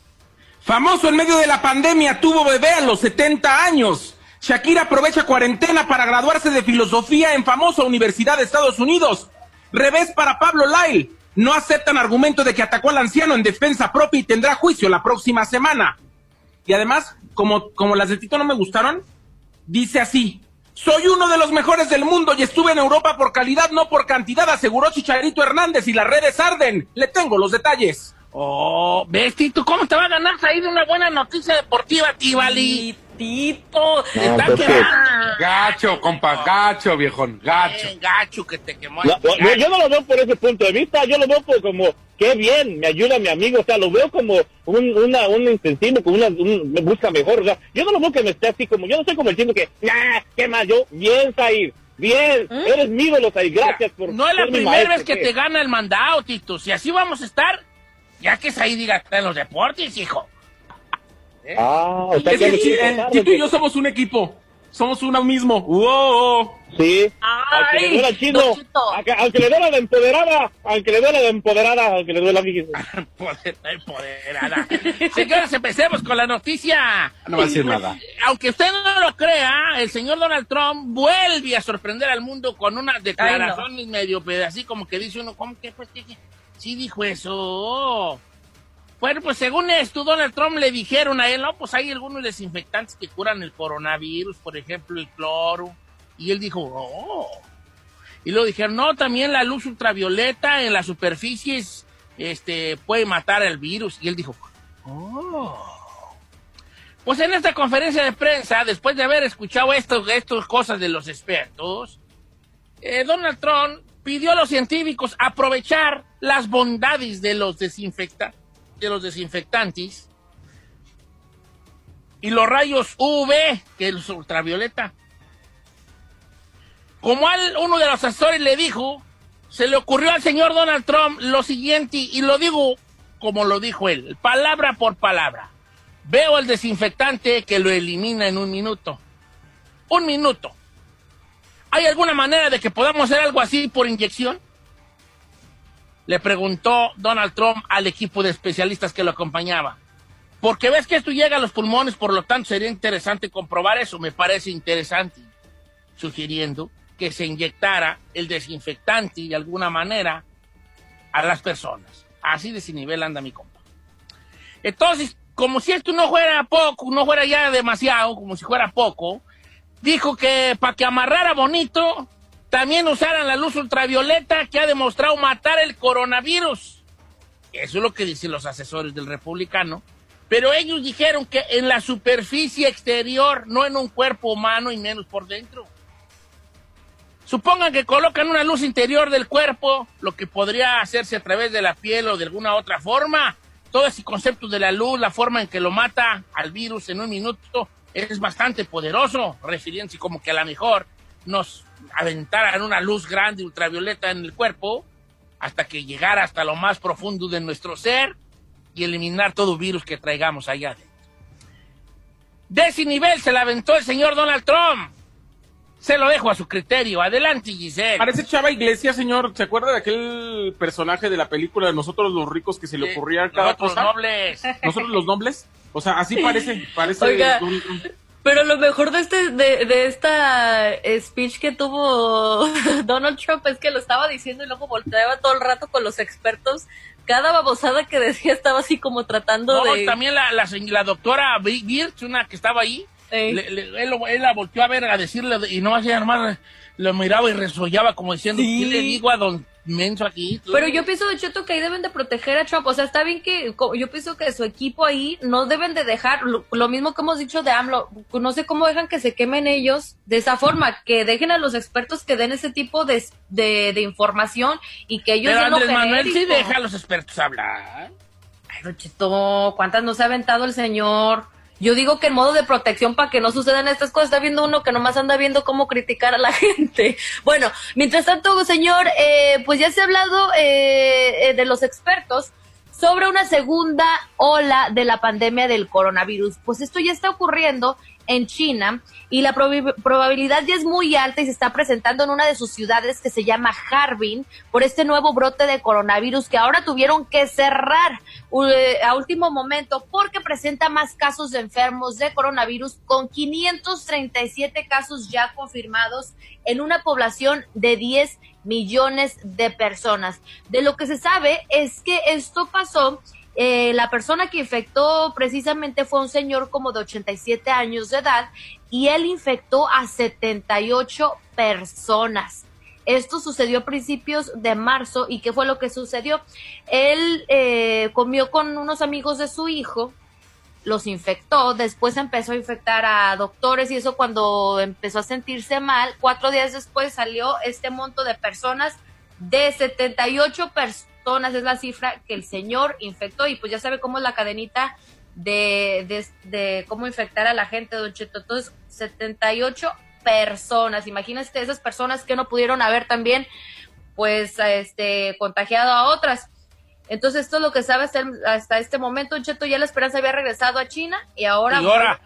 Famoso en medio de la pandemia, tuvo bebé a los 70 años. Shakira aprovecha cuarentena para graduarse de filosofía en famosa Universidad de Estados Unidos. Revés para Pablo Lyle. No aceptan argumento de que atacó al anciano en defensa propia y tendrá juicio la próxima semana. Y además, como, como las de Tito no me gustaron, dice así, soy uno de los mejores del mundo y estuve en Europa por calidad, no por cantidad, aseguró Chicharito Hernández y las redes arden. Le tengo los detalles. Oh, ves, Tito, ¿cómo te va a ganar ahí de una buena noticia deportiva, Tibali? Tito, está. Gacho, compa, gacho, viejón, gacho. Eh, gacho que te quemó. No, no, yo no lo veo por ese punto de vista, yo lo veo como qué bien, me ayuda mi amigo, o sea, lo veo como un, una, un incentivo, como una, un, me busca mejor, o sea, yo no lo veo que me esté así como, yo no estoy como que, nah, qué más, yo, bien, Zair, bien, ¿Eh? eres mi ídolo, Zair, gracias por No es la primera vez que te gana el mandado, Tito, si así vamos a estar, ya que Zair diga, en los deportes, hijo. Ah, o sea, es que, que, eh, que Tito y yo somos un equipo. Somos uno mismo. ¡Wow! Sí. Ay, le duela chino. Al que, le duela la empoderada. Al que le duela la empoderada. Al le duela, fíjese. empoderada. Señores, empecemos con la noticia. No va a decir nada. Aunque usted no lo crea, el señor Donald Trump vuelve a sorprender al mundo con una declaraciones Ay, medio, pero así como que dice uno, ¿cómo que? Pues, que, sí dijo eso. Bueno, pues según esto, Donald Trump le dijeron a él, no, pues hay algunos desinfectantes que curan el coronavirus, por ejemplo, el cloro. Y él dijo, oh. Y luego dijeron, no, también la luz ultravioleta en las superficies este, puede matar al virus. Y él dijo, oh. Pues en esta conferencia de prensa, después de haber escuchado estas cosas de los expertos, eh, Donald Trump pidió a los científicos aprovechar las bondades de los desinfectantes de los desinfectantes y los rayos UV, que es ultravioleta. Como al, uno de los asesores le dijo, se le ocurrió al señor Donald Trump lo siguiente, y lo digo como lo dijo él, palabra por palabra. Veo el desinfectante que lo elimina en un minuto. Un minuto. ¿Hay alguna manera de que podamos hacer algo así por inyección? le preguntó Donald Trump al equipo de especialistas que lo acompañaba. Porque ves que esto llega a los pulmones, por lo tanto sería interesante comprobar eso. Me parece interesante, sugiriendo que se inyectara el desinfectante de alguna manera a las personas. Así de ese nivel anda mi compa. Entonces, como si esto no fuera poco, no fuera ya demasiado, como si fuera poco, dijo que para que amarrara bonito, también usaran la luz ultravioleta que ha demostrado matar el coronavirus. Eso es lo que dicen los asesores del republicano. Pero ellos dijeron que en la superficie exterior, no en un cuerpo humano y menos por dentro. Supongan que colocan una luz interior del cuerpo, lo que podría hacerse a través de la piel o de alguna otra forma. Todo ese concepto de la luz, la forma en que lo mata al virus en un minuto, es bastante poderoso, refiriéndose como que a lo mejor nos aventaran una luz grande ultravioleta en el cuerpo hasta que llegara hasta lo más profundo de nuestro ser y eliminar todo virus que traigamos allá adentro. De ese se la aventó el señor Donald Trump. Se lo dejo a su criterio. Adelante, Giselle. Parece Chava Iglesias, señor. ¿Se acuerda de aquel personaje de la película de Nosotros los ricos que se le ocurría eh, cada nosotros cosa? Nosotros los nobles. Nosotros los nobles. O sea, así parece. Parece pero lo mejor de este, de, de, esta speech que tuvo Donald Trump es que lo estaba diciendo y luego volteaba todo el rato con los expertos. Cada babosada que decía estaba así como tratando de. También la, la, la doctora Birch, una que estaba ahí, eh. le, le, él, él, la volteó a ver a decirle y no hacía nomás lo miraba y resollaba como diciendo, ¿qué le digo a don menso aquí. Pero yo pienso, de Cheto, que ahí deben de proteger a Trump. O sea, está bien que yo pienso que su equipo ahí no deben de dejar lo, mismo que hemos dicho de AMLO. No sé cómo dejan que se quemen ellos de esa forma, que dejen a los expertos que den ese tipo de, de, información y que ellos... Pero Andrés Manuel sí deja a los expertos hablar. Ay, Cheto, ¿cuántas nos ha aventado el señor? Yo digo que en modo de protección para que no sucedan estas cosas, está viendo uno que nomás anda viendo cómo criticar a la gente. Bueno, mientras tanto, señor, eh, pues ya se ha hablado eh, eh, de los expertos sobre una segunda ola de la pandemia del coronavirus. Pues esto ya está ocurriendo en China y la probabilidad ya es muy alta y se está presentando en una de sus ciudades que se llama Harbin por este nuevo brote de coronavirus que ahora tuvieron que cerrar. Eh, a último momento porque presenta más casos de enfermos de coronavirus con 537 casos ya confirmados en una población de 10 millones de personas. De lo que se sabe es que esto pasó eh, la persona que infectó precisamente fue un señor como de 87 años de edad y él infectó a 78 personas. Esto sucedió a principios de marzo y ¿qué fue lo que sucedió? Él eh, comió con unos amigos de su hijo, los infectó, después empezó a infectar a doctores y eso cuando empezó a sentirse mal, cuatro días después salió este monto de personas, de 78 personas es la cifra que el señor infectó y pues ya sabe cómo es la cadenita de, de, cómo infectar a la gente, Don Cheto. Entonces, 78 personas. Imagínense esas personas que no pudieron haber también, pues, este, contagiado a otras. Entonces, esto es lo que sabe hasta, hasta este momento, Cheto. Ya la esperanza había regresado a China y ahora. Y ahora,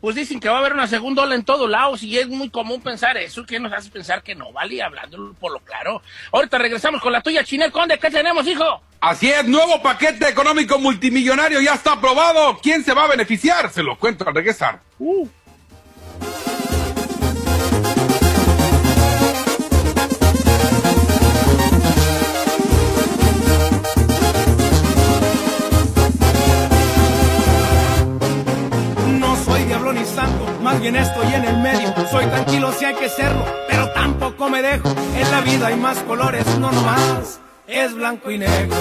pues dicen que va a haber una segunda ola en todos lados y es muy común pensar eso, que nos hace pensar que no vale, hablándolo por lo claro. Ahorita regresamos con la tuya, Chinel Conde, ¿qué tenemos, hijo? Así es, nuevo paquete económico multimillonario ya está aprobado. ¿Quién se va a beneficiar? Se lo cuento al regresar. Uh. más bien estoy en el medio. Soy tranquilo si hay que serlo, pero tampoco me dejo. En la vida hay más colores, no nomás es blanco y negro.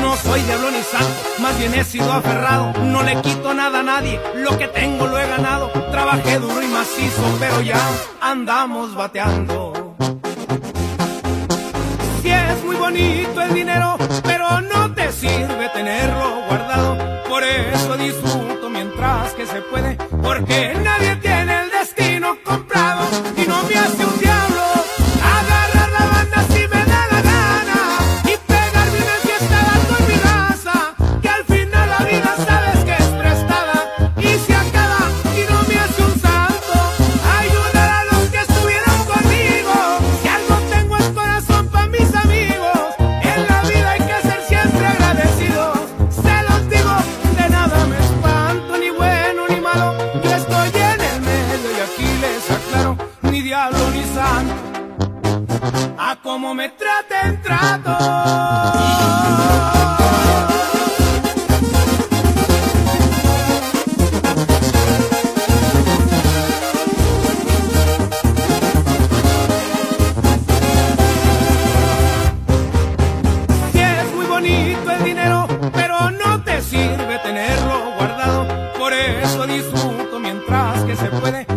No soy diablo ni santo, más bien he sido aferrado. No le quito nada a nadie, lo que tengo lo he ganado. Trabajé duro y macizo, pero ya andamos bateando. Sí es muy bonito el dinero, pero no sirve tenerlo guardado, por eso disfruto mientras que se puede, porque nadie tiene a como me traten trato. Si es muy bonito el dinero, pero no te sirve tenerlo guardado, por eso disfruto mientras que se puede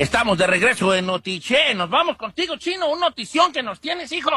Estamos de regreso de Notiche. Nos vamos contigo, Chino. Un notición que nos tienes, hijo.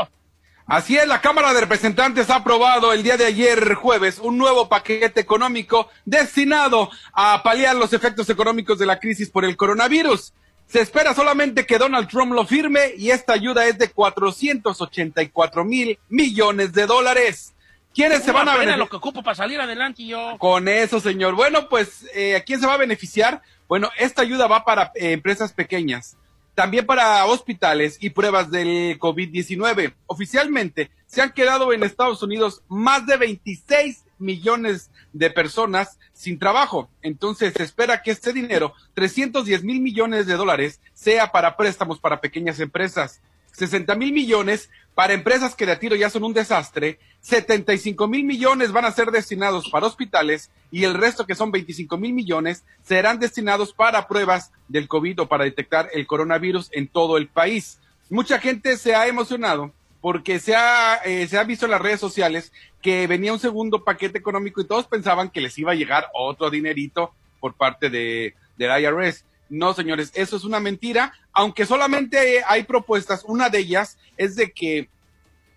Así es, la Cámara de Representantes ha aprobado el día de ayer jueves un nuevo paquete económico destinado a paliar los efectos económicos de la crisis por el coronavirus. Se espera solamente que Donald Trump lo firme y esta ayuda es de 484 mil millones de dólares. ¿Quiénes se van a beneficiar? lo que ocupo para salir adelante yo. Con eso, señor. Bueno, pues, eh, ¿a quién se va a beneficiar? Bueno, esta ayuda va para eh, empresas pequeñas, también para hospitales y pruebas del COVID-19. Oficialmente, se han quedado en Estados Unidos más de 26 millones de personas sin trabajo. Entonces se espera que este dinero, 310 mil millones de dólares, sea para préstamos para pequeñas empresas. 60 mil millones para empresas que de a tiro ya son un desastre, 75 mil millones van a ser destinados para hospitales y el resto, que son 25 mil millones, serán destinados para pruebas del COVID o para detectar el coronavirus en todo el país. Mucha gente se ha emocionado porque se ha, eh, se ha visto en las redes sociales que venía un segundo paquete económico y todos pensaban que les iba a llegar otro dinerito por parte de, del IRS. No, señores, eso es una mentira, aunque solamente hay propuestas. Una de ellas es de que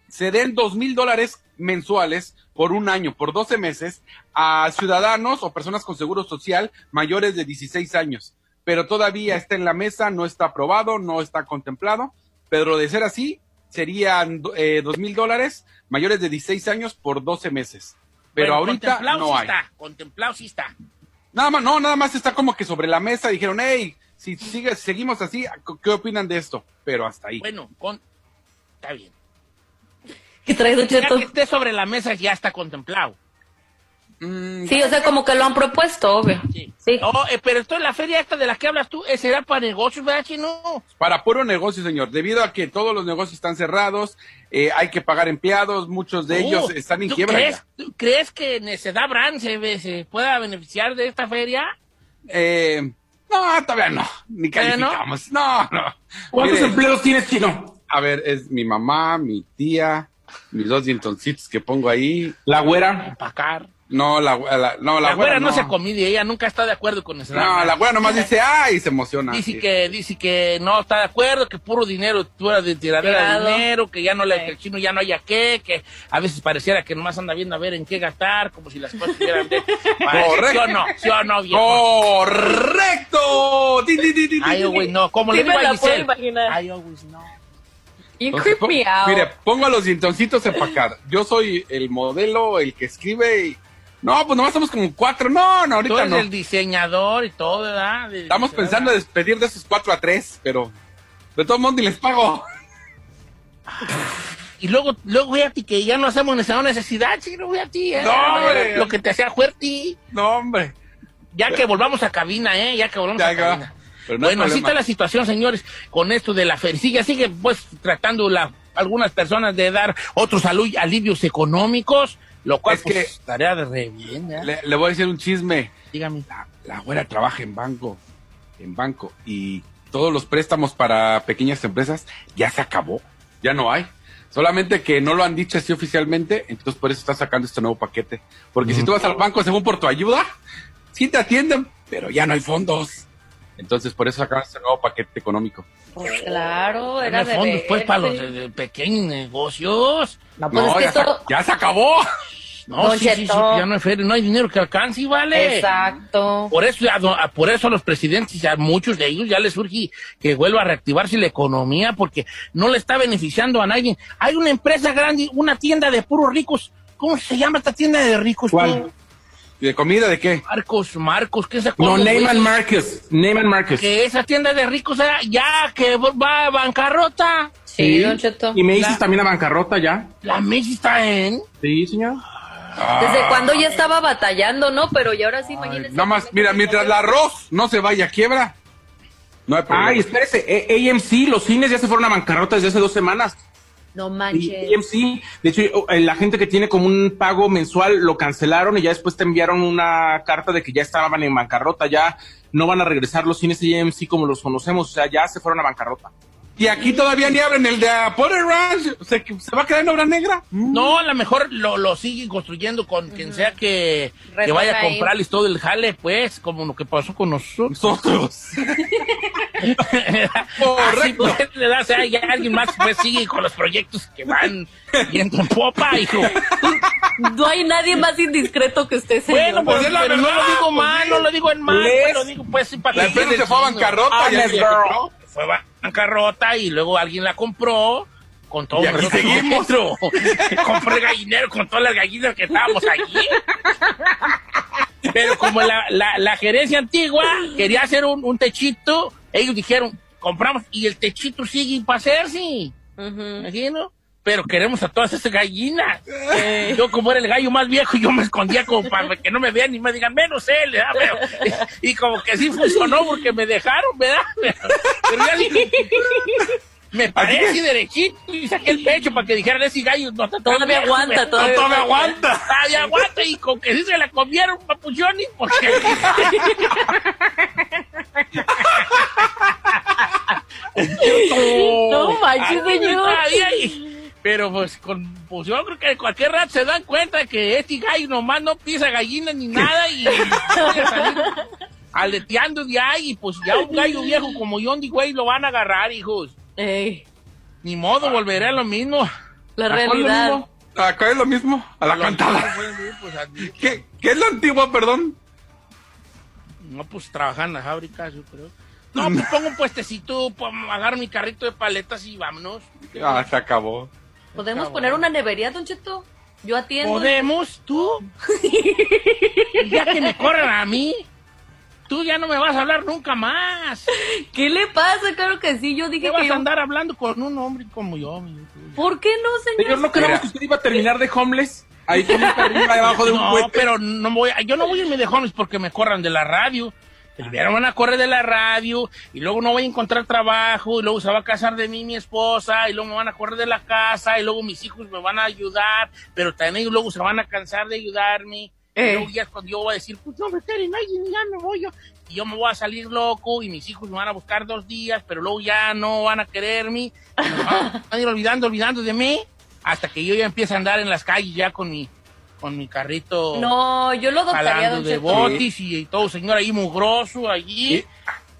se den dos mil dólares mensuales por un año, por 12 meses, a ciudadanos o personas con seguro social mayores de 16 años. Pero todavía está en la mesa, no está aprobado, no está contemplado. Pero de ser así, serían eh, dos mil dólares mayores de 16 años por 12 meses. Pero ahorita contemplado no sí hay. Está, contemplado sí está. Nada más, no, nada más está como que sobre la mesa dijeron, hey, si sigue, seguimos así, ¿qué opinan de esto? Pero hasta ahí. Bueno, con... está bien. ¿Qué traes, Cheto? Que esté sobre la mesa ya está contemplado. Mm, sí, o sea, como que lo han propuesto, obvio. Sí. sí. Oh, eh, pero esto es la feria esta de la que hablas tú, ¿será para negocios, verdad, Chino? Para puro negocio, señor. Debido a que todos los negocios están cerrados, eh, hay que pagar empleados, muchos de oh, ellos están en quiebra. Crees, ¿tú crees que Necedad Brand se, se pueda beneficiar de esta feria? Eh, no, todavía no. Ni calificamos. No, no. ¿Cuántos empleos tienes, Chino? A ver, es mi mamá, mi tía, mis dos dientoncitos que pongo ahí. La güera. Empacar. No, la, la, no, la, la güera, güera no. no. se acomide, ella nunca está de acuerdo con eso. No, la güera nomás dice, ay, se emociona. Dice sí. que, dice que no está de acuerdo, que puro dinero, tú eras de tiradera de dinero, que ya no le, que el chino ya no haya qué, que a veces pareciera que nomás anda viendo a ver en qué gastar, como si las cosas tuvieran de... Correcto. ¿Sí o no? ¿Sí o no, viejo? Correcto. Ay, güey, no, como le digo a Giselle. Ay, always no. Entonces, creep me out. Mire, pongo a los dintoncitos empacar. Yo soy el modelo, el que escribe y no, pues nomás estamos como cuatro. No, no, ahorita Tú eres el diseñador y todo, ¿verdad? Estamos pensando en despedir de esos cuatro a tres, pero de todo mundo y les pago. Y luego, luego voy a ti, que ya no hacemos necesidad, necesidad sí, no voy a ti, ¿eh? No, hombre. Lo que te hacía fuerte. No, hombre. Ya que volvamos a cabina, ¿eh? Ya que volvamos a cabina. Bueno, así está la situación, señores, con esto de la fericilla. Sigue, pues, tratando la, algunas personas de dar otros alivios económicos lo cual es pues, que estaría re bien. ¿eh? Le, voy a decir un chisme. Dígame. La, la, abuela trabaja en banco, en banco, y todos los préstamos para pequeñas empresas ya se acabó, ya no hay. Solamente que no lo han dicho así oficialmente, entonces por eso está sacando este nuevo paquete. Porque si mm. tú vas al banco según por tu ayuda, sí te atienden, pero ya no hay fondos. Entonces, por eso sacaron este nuevo paquete económico. Pues claro, era de fondos, pues, para los pequeños negocios. No, pues ya, se, acabó. No, sí, sí, sí, ya no, hay, no hay dinero que alcance, ¿vale? Exacto. Por eso, a, por eso a los presidentes, a muchos de ellos ya les surge que vuelva a reactivarse la economía porque no le está beneficiando a nadie. Hay una empresa grande, una tienda de puros ricos. ¿Cómo se llama esta tienda de ricos? ¿Cuál? ¿De comida de qué? Marcos, Marcos, ¿qué se No, Neyman Marcus, Neyman Marcus. Que esa tienda de ricos ya que va a bancarrota. Sí. Don Cheto. Y Macy's la... también a bancarrota ya. ¿La Macy's está en? Sí, señor. Desde ah, cuando ya estaba batallando, ¿no? Pero ya ahora sí, imagínense. Nada más, mira, mientras la arroz no se vaya quiebra, no hay problema. Ay, espérese, eh, AMC, los cines ya se fueron a bancarrota desde hace dos semanas. No manches. Y de hecho, eh, la gente que tiene como un pago mensual lo cancelaron y ya después te enviaron una carta de que ya estaban en bancarrota, ya no van a regresar los cines de como los conocemos, o sea, ya se fueron a bancarrota. Y aquí todavía ni abren el de Potter Ranch. ¿Se, ¿Se, va a quedar en obra negra? No, a lo mejor lo, lo siguen construyendo con quien sea que, que vaya a comprarles todo el jale, pues, como lo que pasó con nosotros. nosotros. Correcto. Así, pues, o sea, ya alguien más pues sigue con los proyectos que van y entran popa, hijo. No hay nadie más indiscreto que usted, señor. Bueno, pues, pues pero, pero verdad, no lo digo pues, mal, no lo digo en mal, pues, lo digo pues sí para La que... Se fue a bancarrota. Ya, fue bancarrota y luego alguien la compró con todo. Compró el gallinero con todas las gallinas que estábamos allí. Pero como la, la, la gerencia antigua quería hacer un, un, techito, ellos dijeron, compramos, y el techito sigue para hacerse. Uh -huh. Imagino pero queremos a todas esas gallinas. Eh, yo como era el gallo más viejo, yo me escondía como para que no me vean ni me digan, menos él, y, como que sí funcionó porque me dejaron, ¿verdad? Pero, ya me paré así derechito y saqué el pecho para que dijeran, ese gallo no está todavía me aguanta, me, todavía, todavía aguanta. Aguanta y con que sí se la comieron papuchones porque... no manches, señor. Pero pues, con, pues yo creo que cualquier rato se dan cuenta que este gallo nomás no pisa gallina ni nada y, y salir aleteando de ahí. Y pues ya un gallo viejo como John D. Way lo van a agarrar, hijos. Ey. Ni modo, volveré a lo mismo. La realidad. Acá es lo mismo, a la cantada. Pues, ¿Qué, ¿Qué, es la antigua, perdón? No, pues trabajar en las fábricas, yo creo. No, pues pongo un puestecito, agarro mi carrito de paletas y vámonos. Ah, se acabó. ¿Podemos poner una nevería, Don Cheto? Yo atiendo. ¿Podemos? ¿Tú? ya que me corran a mí. Tú ya no me vas a hablar nunca más. ¿Qué le pasa? Claro que sí, yo dije que vas yo... a andar hablando con un hombre como yo? ¿Por qué no, señor? Señor, ¿no creemos que usted iba a terminar de homeless? Ahí con un arriba debajo de un no, puente. pero no voy, yo no voy a irme de homeless porque me corran de la radio. Pues primero van a correr de la radio y luego no voy a encontrar trabajo y luego se va a casar de mí mi esposa y luego me van a correr de la casa y luego mis hijos me van a ayudar, pero también luego se van a cansar de ayudarme. Eh. Y luego ya cuando yo voy a decir, pues no me quieren, ya me voy yo. Y yo me voy a salir loco y mis hijos me van a buscar dos días, pero luego ya no van a quererme. Y me van a ir olvidando, olvidando de mí hasta que yo ya empiezo a andar en las calles ya con mi con mi carrito. No, yo lo adoptaría, don de botis y, todo, señor, ahí mugroso, allí.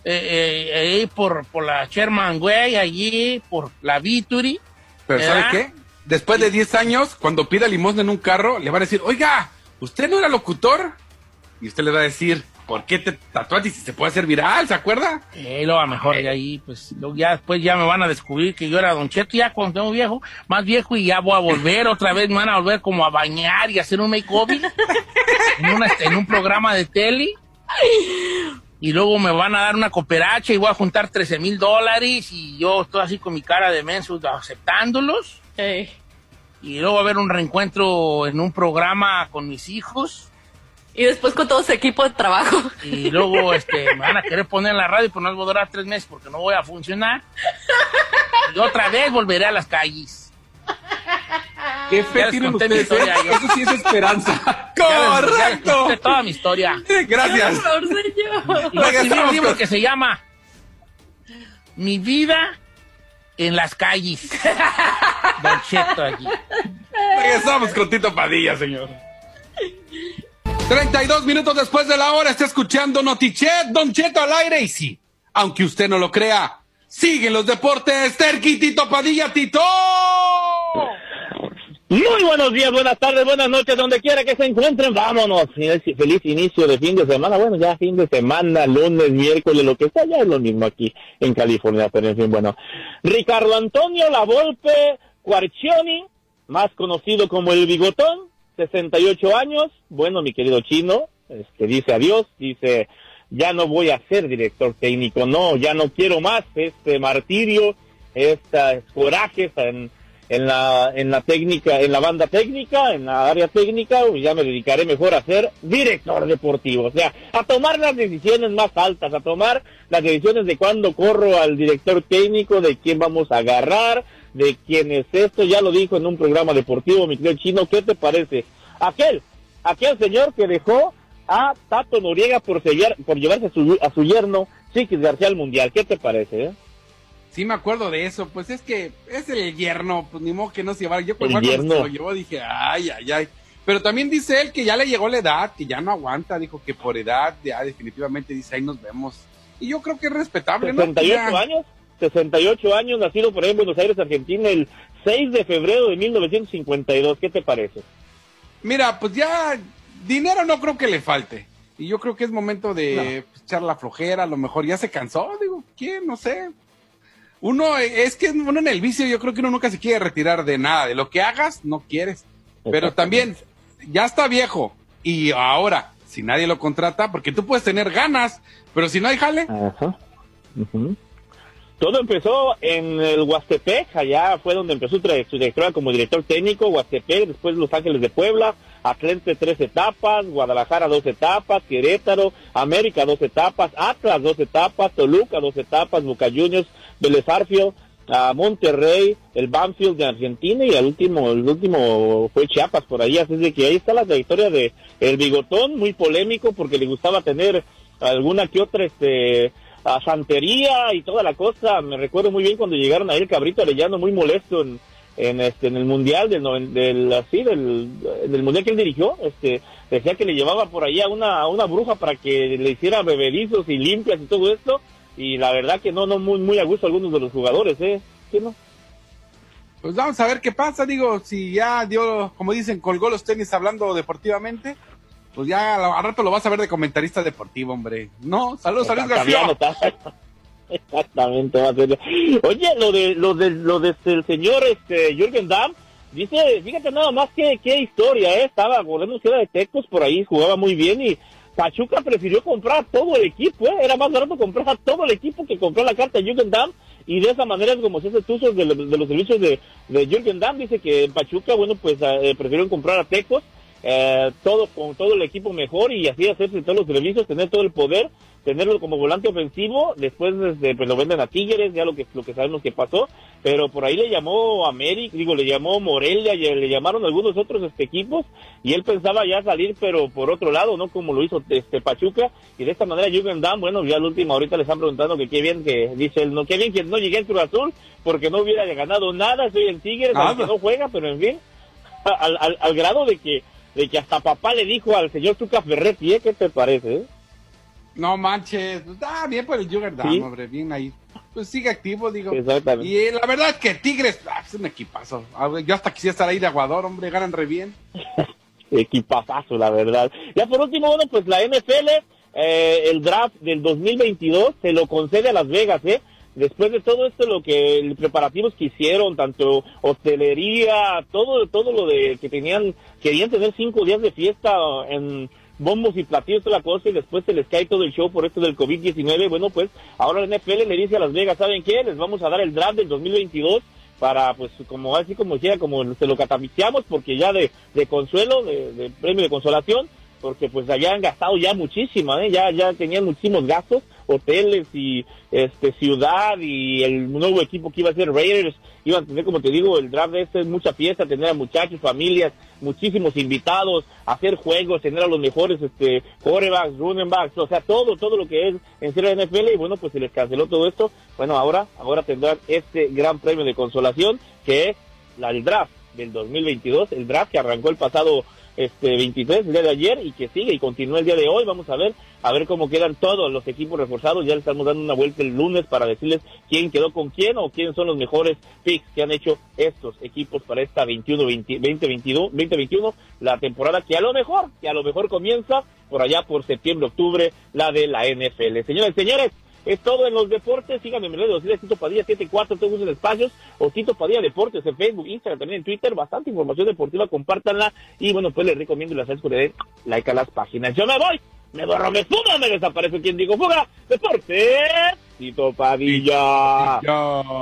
Eh, eh, por, por la Sherman Way, allí, por la Vituri. Pero ¿sabe qué? Después de 10 años, cuando pida limosna en un carro, le van a decir, oiga, ¿usted no era locutor? Y usted le va a decir, ¿por qué te tatuaste si se puede hacer viral? ¿Se acuerda? Eh, lo a mejor eh. de ahí, pues ya después ya me van a descubrir que yo era Don Cheto ya cuando tengo viejo, más viejo y ya voy a volver otra vez, me van a volver como a bañar y hacer un make-over en, en, un programa de tele. Y luego me van a dar una cooperacha y voy a juntar 13 mil dólares y yo estoy así con mi cara de menso aceptándolos. Eh. Y luego va a haber un reencuentro en un programa con mis hijos y después con todo su equipo de trabajo. Y luego este, me van a querer poner en la radio, pero no voy a durar tres meses porque no voy a funcionar. Y otra vez volveré a las calles. ¿Qué fe tienen ustedes? ¿eh? Eso sí es esperanza. ¡Correcto! Ya toda mi historia. Gracias. Por señor. Y un libro que se llama Mi vida en las calles. Aquí. Regresamos con Tito Padilla, señor. 32 minutos después de la hora está escuchando Notichet, Don Cheto al aire y sí, aunque usted no lo crea, siguen los deportes, Terquitito Padilla, Tito. Muy buenos días, buenas tardes, buenas noches, donde quiera que se encuentren, vámonos. Feliz inicio de fin de semana, bueno, ya fin de semana, lunes, miércoles, lo que sea, ya es lo mismo aquí en California, pero en fin, bueno. Ricardo Antonio Lavolpe Guarcioni, más conocido como el Bigotón, 68 años, bueno, mi querido chino, este, dice adiós, dice, ya no voy a ser director técnico, no, ya no quiero más este martirio, estos corajes en, en, la, en la técnica, en la banda técnica, en la área técnica, ya me dedicaré mejor a ser director deportivo, o sea, a tomar las decisiones más altas, a tomar las decisiones de cuándo corro al director técnico, de quién vamos a agarrar, de quién es esto. Ya lo dijo en un programa deportivo, mi querido chino. ¿Qué te parece? Aquel, aquel señor que dejó a Tato Noriega por, por llevarse a su, a su yerno Chiquis García al Mundial. ¿Qué te parece? Eh? Sí, me acuerdo de eso. Pues es que es el yerno, pues ni modo que no se llevara. Yo pues, cuando lo llevó dije, ay, ay, ay. Pero también dice él que ya le llegó la edad, que ya no aguanta. Dijo que por edad, ya definitivamente dice, ahí nos vemos. Y yo creo que es respetable, ¿no? ¿68 años? 68 años, nacido por ahí en Buenos Aires, Argentina, el 6 de febrero de 1952. ¿Qué te parece? Mira, pues ya dinero no creo que le falte. Y yo creo que es momento de echar la flojera, a lo mejor ya se cansó, digo, ¿quién? No sé. Uno, eh, es que uno en el vicio, yo creo que uno nunca se quiere retirar de nada, de lo que hagas, no quieres. Pero también, ya está viejo. Y ahora, si nadie lo contrata, porque tú puedes tener ganas, pero si no hay jale. Ajá. Todo empezó en el Huastepec, allá fue donde empezó su, trayectoria como director técnico, Huastepec, después Los Ángeles de Puebla, Atlante tres etapas, Guadalajara dos etapas, Querétaro, América dos etapas, Atlas dos etapas, Toluca dos etapas, Boca Juniors, Vélez a Monterrey, el Banfield de Argentina y el último, el último fue Chiapas por ahí, así de que ahí está la trayectoria de el bigotón, muy polémico porque le gustaba tener alguna que otra este a santería y toda la cosa. Me recuerdo muy bien cuando llegaron a el Cabrito Arellano muy molesto en, en, este, en el mundial del, noven, del así del, del, mundial que él dirigió, este decía que le llevaba por ahí a una, una bruja para que le hiciera bebedizos y limpias y todo esto y la verdad que no no muy muy a gusto algunos de los jugadores, ¿eh? No? Pues vamos a ver qué pasa, digo, si ya dio, como dicen, colgó los tenis hablando deportivamente, pues ya al rato lo vas a ver de comentarista deportivo, hombre. No, saludos saludos Luis García. Exactamente, va a ser. Oye, lo de lo de lo de el señor este Jürgen Damm dice, fíjate nada más que qué historia, eh, estaba volando que era de Tecos por ahí, jugaba muy bien y Pachuca prefirió comprar todo el equipo, eh, era más barato comprar a todo el equipo que comprar la carta de Jürgen Damm y de esa manera es como se hace uso de, los servicios de, de Jürgen Damm, dice que Pachuca, bueno, pues eh, prefirieron comprar a Tecos eh, todo con todo el equipo mejor y así hacerse todos los servicios, tener todo el poder, tenerlo como volante ofensivo, después este, pues lo venden a Tigres, ya lo que lo que sabemos que pasó, pero por ahí le llamó América, digo, le llamó Morelia, le llamaron algunos otros este, equipos y él pensaba ya salir pero por otro lado, no como lo hizo este Pachuca y de esta manera Jürgen Damm, bueno, ya al último ahorita le están preguntando que qué bien que dice él, no qué bien que no llegué en Cruz Azul porque no hubiera ganado nada, estoy en Tigres, aunque no juega, pero en fin, al, al grado de que de que hasta papá le dijo al señor Tuca Ferretti, ¿eh? ¿Qué te parece? No manches, pues, ah, bien por el Jugger hombre, bien ahí. Pues sigue activo, digo. Exactamente. Y eh, la verdad es que Tigres, ah, es un equipazo. Ah, yo hasta quisiera estar ahí de aguador, hombre, ganan re bien. Equipazazo, la verdad. Ya por último, bueno, pues la NFL, eh, el draft del 2022 se lo concede a Las Vegas, ¿eh? después de todo esto, lo que los preparativos que hicieron, tanto hostelería, todo, todo lo de que tenían, querían tener cinco días de fiesta en bombos y platillos toda la cosa y después se les cae todo el show por esto del COVID-19, bueno, pues ahora la NFL le dice a Las Vegas, ¿saben qué? Les vamos a dar el draft del 2022 para, pues, como así como decía, como se lo catapicteamos, porque ya de, de consuelo, de, de premio de consolación, porque pues habían gastado ya muchísimo, ¿eh? ya, ya tenían muchísimos gastos, hoteles y este ciudad y el nuevo equipo que iba a ser Raiders, iban a tener, como te digo, el draft de este es mucha fiesta, tener a muchachos, familias, muchísimos invitados, hacer juegos, tener a los mejores este quarterbacks, running backs, o sea, todo, todo lo que es en serio de NFL y bueno, pues se les canceló todo esto, bueno, ahora, ahora tendrán este gran premio de consolación que es la, el draft del 2022, el draft que arrancó el pasado este 23 el día de ayer y que sigue y continúa el día de hoy. Vamos a ver, a ver cómo quedan todos los equipos reforzados. Ya le estamos dando una vuelta el lunes para decirles quién quedó con quién o quiénes son los mejores picks que han hecho estos equipos para esta 21 20, 2022 2021, la temporada que a lo mejor, que a lo mejor comienza por allá por septiembre, octubre, la de la NFL. Señores, señores, es todo en los deportes. Síganme en redes sociales, Tito Padilla 74, te gustan espacios, o Tito Padilla Deportes en Facebook, Instagram, también en Twitter. Bastante información deportiva, compártanla. Y bueno, pues les recomiendo y les agradezco que like a las páginas. Yo me voy, me borro, me fumo, me desaparece quien digo fuga. Deportes. Tito Padilla.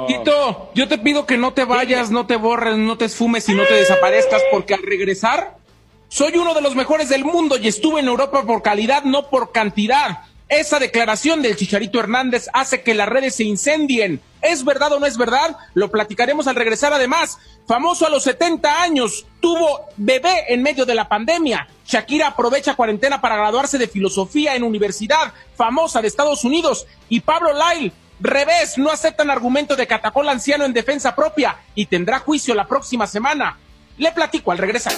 Tito, yo te pido que no te vayas, no te borres, no te esfumes y no te desaparezcas, porque al regresar, soy uno de los mejores del mundo y estuve en Europa por calidad, no por cantidad. Esa declaración del Chicharito Hernández hace que las redes se incendien. ¿Es verdad o no es verdad? Lo platicaremos al regresar. Además, famoso a los 70 años, tuvo bebé en medio de la pandemia. Shakira aprovecha cuarentena para graduarse de filosofía en universidad famosa de Estados Unidos. Y Pablo Lyle, revés, no aceptan argumento de catacol anciano en defensa propia y tendrá juicio la próxima semana. Le platico al regresar.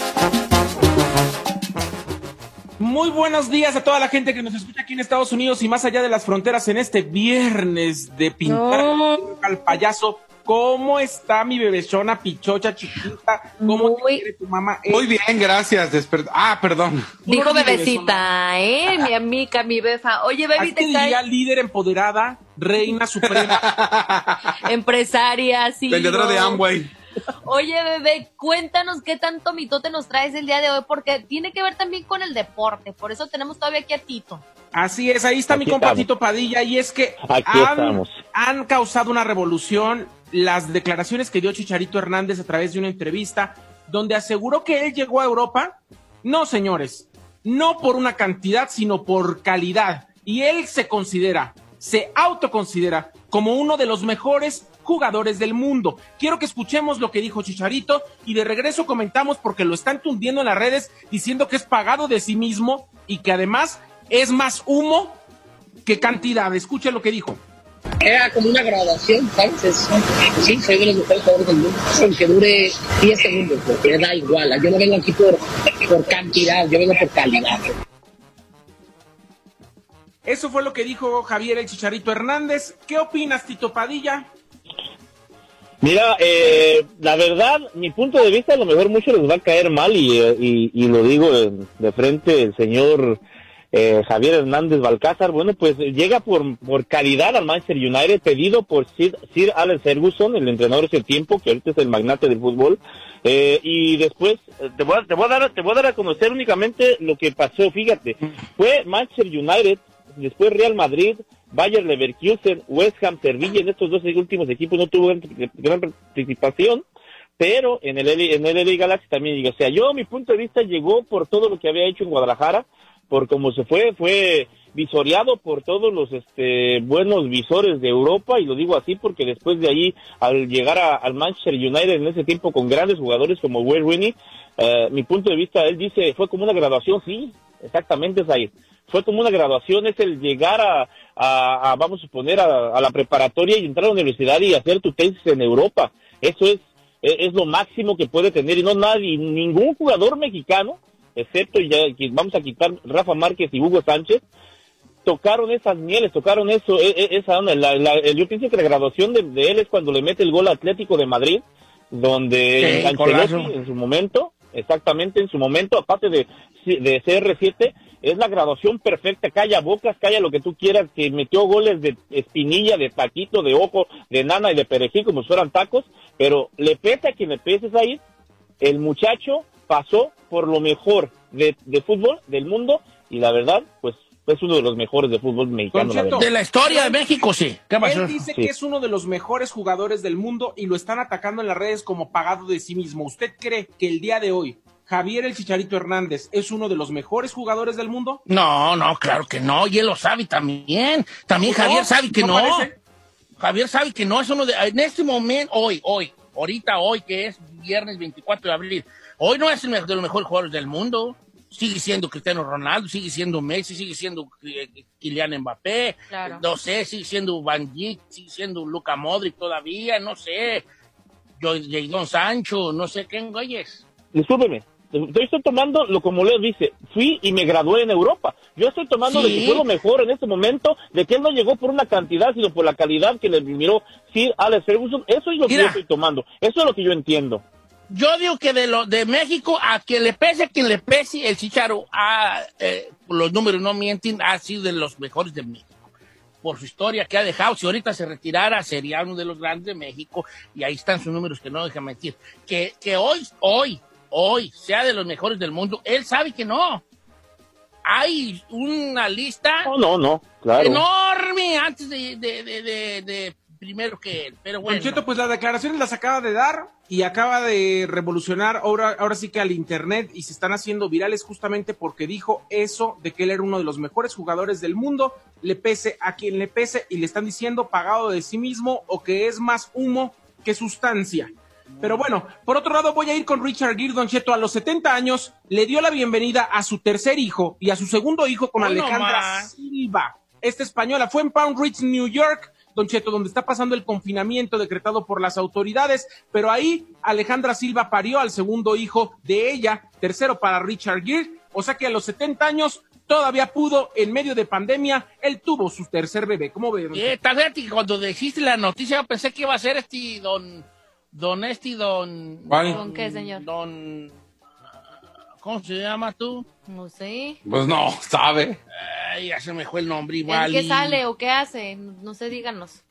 Muy buenos días a toda la gente que nos escucha aquí en Estados Unidos y más allá de las fronteras en este viernes de pintar al payaso. ¿Cómo está mi bebechona pichocha chiquita? ¿Cómo Muy... quiere tu mamá? Eh, Muy bien, gracias. Desper... Ah, perdón. Dijo bebecita, ¿eh? Mi amiga, mi befa. Oye, baby, te diría cae... líder empoderada, reina suprema. Empresaria, sí. Vendedora de Amway. Oye, bebé, cuéntanos qué tanto mitote nos traes el día de hoy, porque tiene que ver también con el deporte. Por eso tenemos todavía aquí a Tito. Así es, ahí está mi compatito. Padilla, y es que han, han, causado una revolución las declaraciones que dio Chicharito Hernández a través de una entrevista donde aseguró que él llegó a Europa, no señores, no por una cantidad, sino por calidad. Y él se considera, se autoconsidera como uno de los mejores jugadores del mundo. Quiero que escuchemos lo que dijo Chicharito y de regreso comentamos porque lo están tundiendo en las redes diciendo que es pagado de sí mismo y que además es más humo que cantidad. Escuchen lo que dijo. Era como una graduación, ¿sabes? Es, sí, soy de los mejores jugadores del mundo. Aunque dure 10 segundos, porque da igual. Yo no vengo aquí por, por cantidad, yo vengo por calidad. Eso fue lo que dijo Javier el Chicharito Hernández. ¿Qué opinas, Tito Padilla? Mira, eh, la verdad, mi punto de vista a lo mejor mucho les va a caer mal y, eh, y, y lo digo de, frente el señor eh, Javier Hernández Balcázar. Bueno, pues llega por, por calidad al Manchester United, pedido por Sir, Sir Alex Ferguson, el entrenador de ese tiempo, que ahorita es el magnate del fútbol. Eh, y después, eh, te voy, a, te, voy a dar, te voy a dar a conocer únicamente lo que pasó, fíjate. Fue Manchester United, después Real Madrid, Bayer Leverkusen, West Ham, Sevilla, en estos dos últimos equipos no tuvo gran, gran participación, pero en el, LA, en el LA Galaxy también, o sea, yo, mi punto de vista, llegó por todo lo que había hecho en Guadalajara, por cómo se fue, fue visoreado por todos los este, buenos visores de Europa, y lo digo así porque después de ahí, al llegar a, al Manchester United en ese tiempo con grandes jugadores como Wayne Rooney, uh, mi punto de vista, él dice, fue como una graduación, sí, Exactamente, Said. Fue como una graduación, es el llegar a, a, vamos a suponer, a, a, la preparatoria y entrar a la universidad y hacer tu tesis en Europa. Eso es, e, es, lo máximo que puede tener y no nadie, ningún jugador mexicano, excepto ya vamos a quitar Rafa Márquez y Hugo Sánchez, tocaron esas mieles, tocaron eso, e, e, esa onda. La, la, yo pienso que la graduación de, él es cuando le mete el gol Atlético de Madrid, donde en su momento exactamente en su momento, aparte de, de CR7, es la graduación perfecta, calla bocas, calla lo que tú quieras, que metió goles de espinilla, de taquito, de ojo, de nana y de perejil, como si fueran tacos, pero le pese a quien le pese ahí, el muchacho pasó por lo mejor de, de fútbol del mundo y la verdad, pues es uno de los mejores de fútbol mexicano. De la historia de México, sí. Él dice que es uno de los mejores jugadores del mundo y lo están atacando en las redes como pagado de sí mismo. ¿Usted cree que el día de hoy Javier el Chicharito Hernández es uno de los mejores jugadores del mundo? No, no, claro que no. Y él lo sabe también. También Javier sabe que no. no. Javier sabe que no es uno de. En este momento, hoy, hoy, ahorita, hoy, que es viernes 24 de abril, hoy no es uno de los mejores jugadores del mundo sigue siendo Cristiano Ronaldo, sigue siendo Messi, sigue siendo eh, Kylian Mbappé, claro. no sé, sigue siendo Van Dijk, sigue siendo Luca Modric todavía, no sé, Jadon Sancho, no sé quién es. Discúlpeme, yo estoy tomando lo como Leo dice, fui y me gradué en Europa. Yo estoy tomando sí. de que fue lo mejor en este momento, de que él no llegó por una cantidad, sino por la calidad que le miró Sir Alex Ferguson. Eso es lo Mira. que yo estoy tomando, eso es lo que yo entiendo yo digo que de lo de México, a quien le pese, a quien le pese, el Chicharo, a, eh, los números no mienten, ha sido de los mejores de México. Por su historia que ha dejado, si ahorita se retirara, sería uno de los grandes de México, y ahí están sus números que no dejan mentir. Que, que hoy, hoy, hoy, sea de los mejores del mundo, él sabe que no. Hay una lista. No, no, claro. Enorme antes de, de primero que él. Pero bueno. Cierto, pues las declaraciones las acaba de dar y acaba de revolucionar ahora, ahora sí que al internet y se están haciendo virales justamente porque dijo eso de que él era uno de los mejores jugadores del mundo, le pese a quien le pese y le están diciendo pagado de sí mismo o que es más humo que sustancia. Pero bueno, por otro lado voy a ir con Richard Gere, Don Cheto, a los 70 años le dio la bienvenida a su tercer hijo y a su segundo hijo con Alejandra Silva. Esta española fue en Pound Ridge, New York, Don Cheto, donde está pasando el confinamiento decretado por las autoridades, pero ahí Alejandra Silva parió al segundo hijo de ella, tercero para Richard Gere, o sea que a los 70 años todavía pudo, en medio de pandemia, él tuvo su tercer bebé. ¿Cómo ven? Eh, tal vez cuando dijiste la noticia pensé que iba a ser este don... Don este, don... ¿Don qué, señor? Don... ¿Cómo se llama tú? No sé. Pues no, sabe. Ay, ya se me fue el nombre igual. ¿En qué sale o qué hace? No sé, díganos.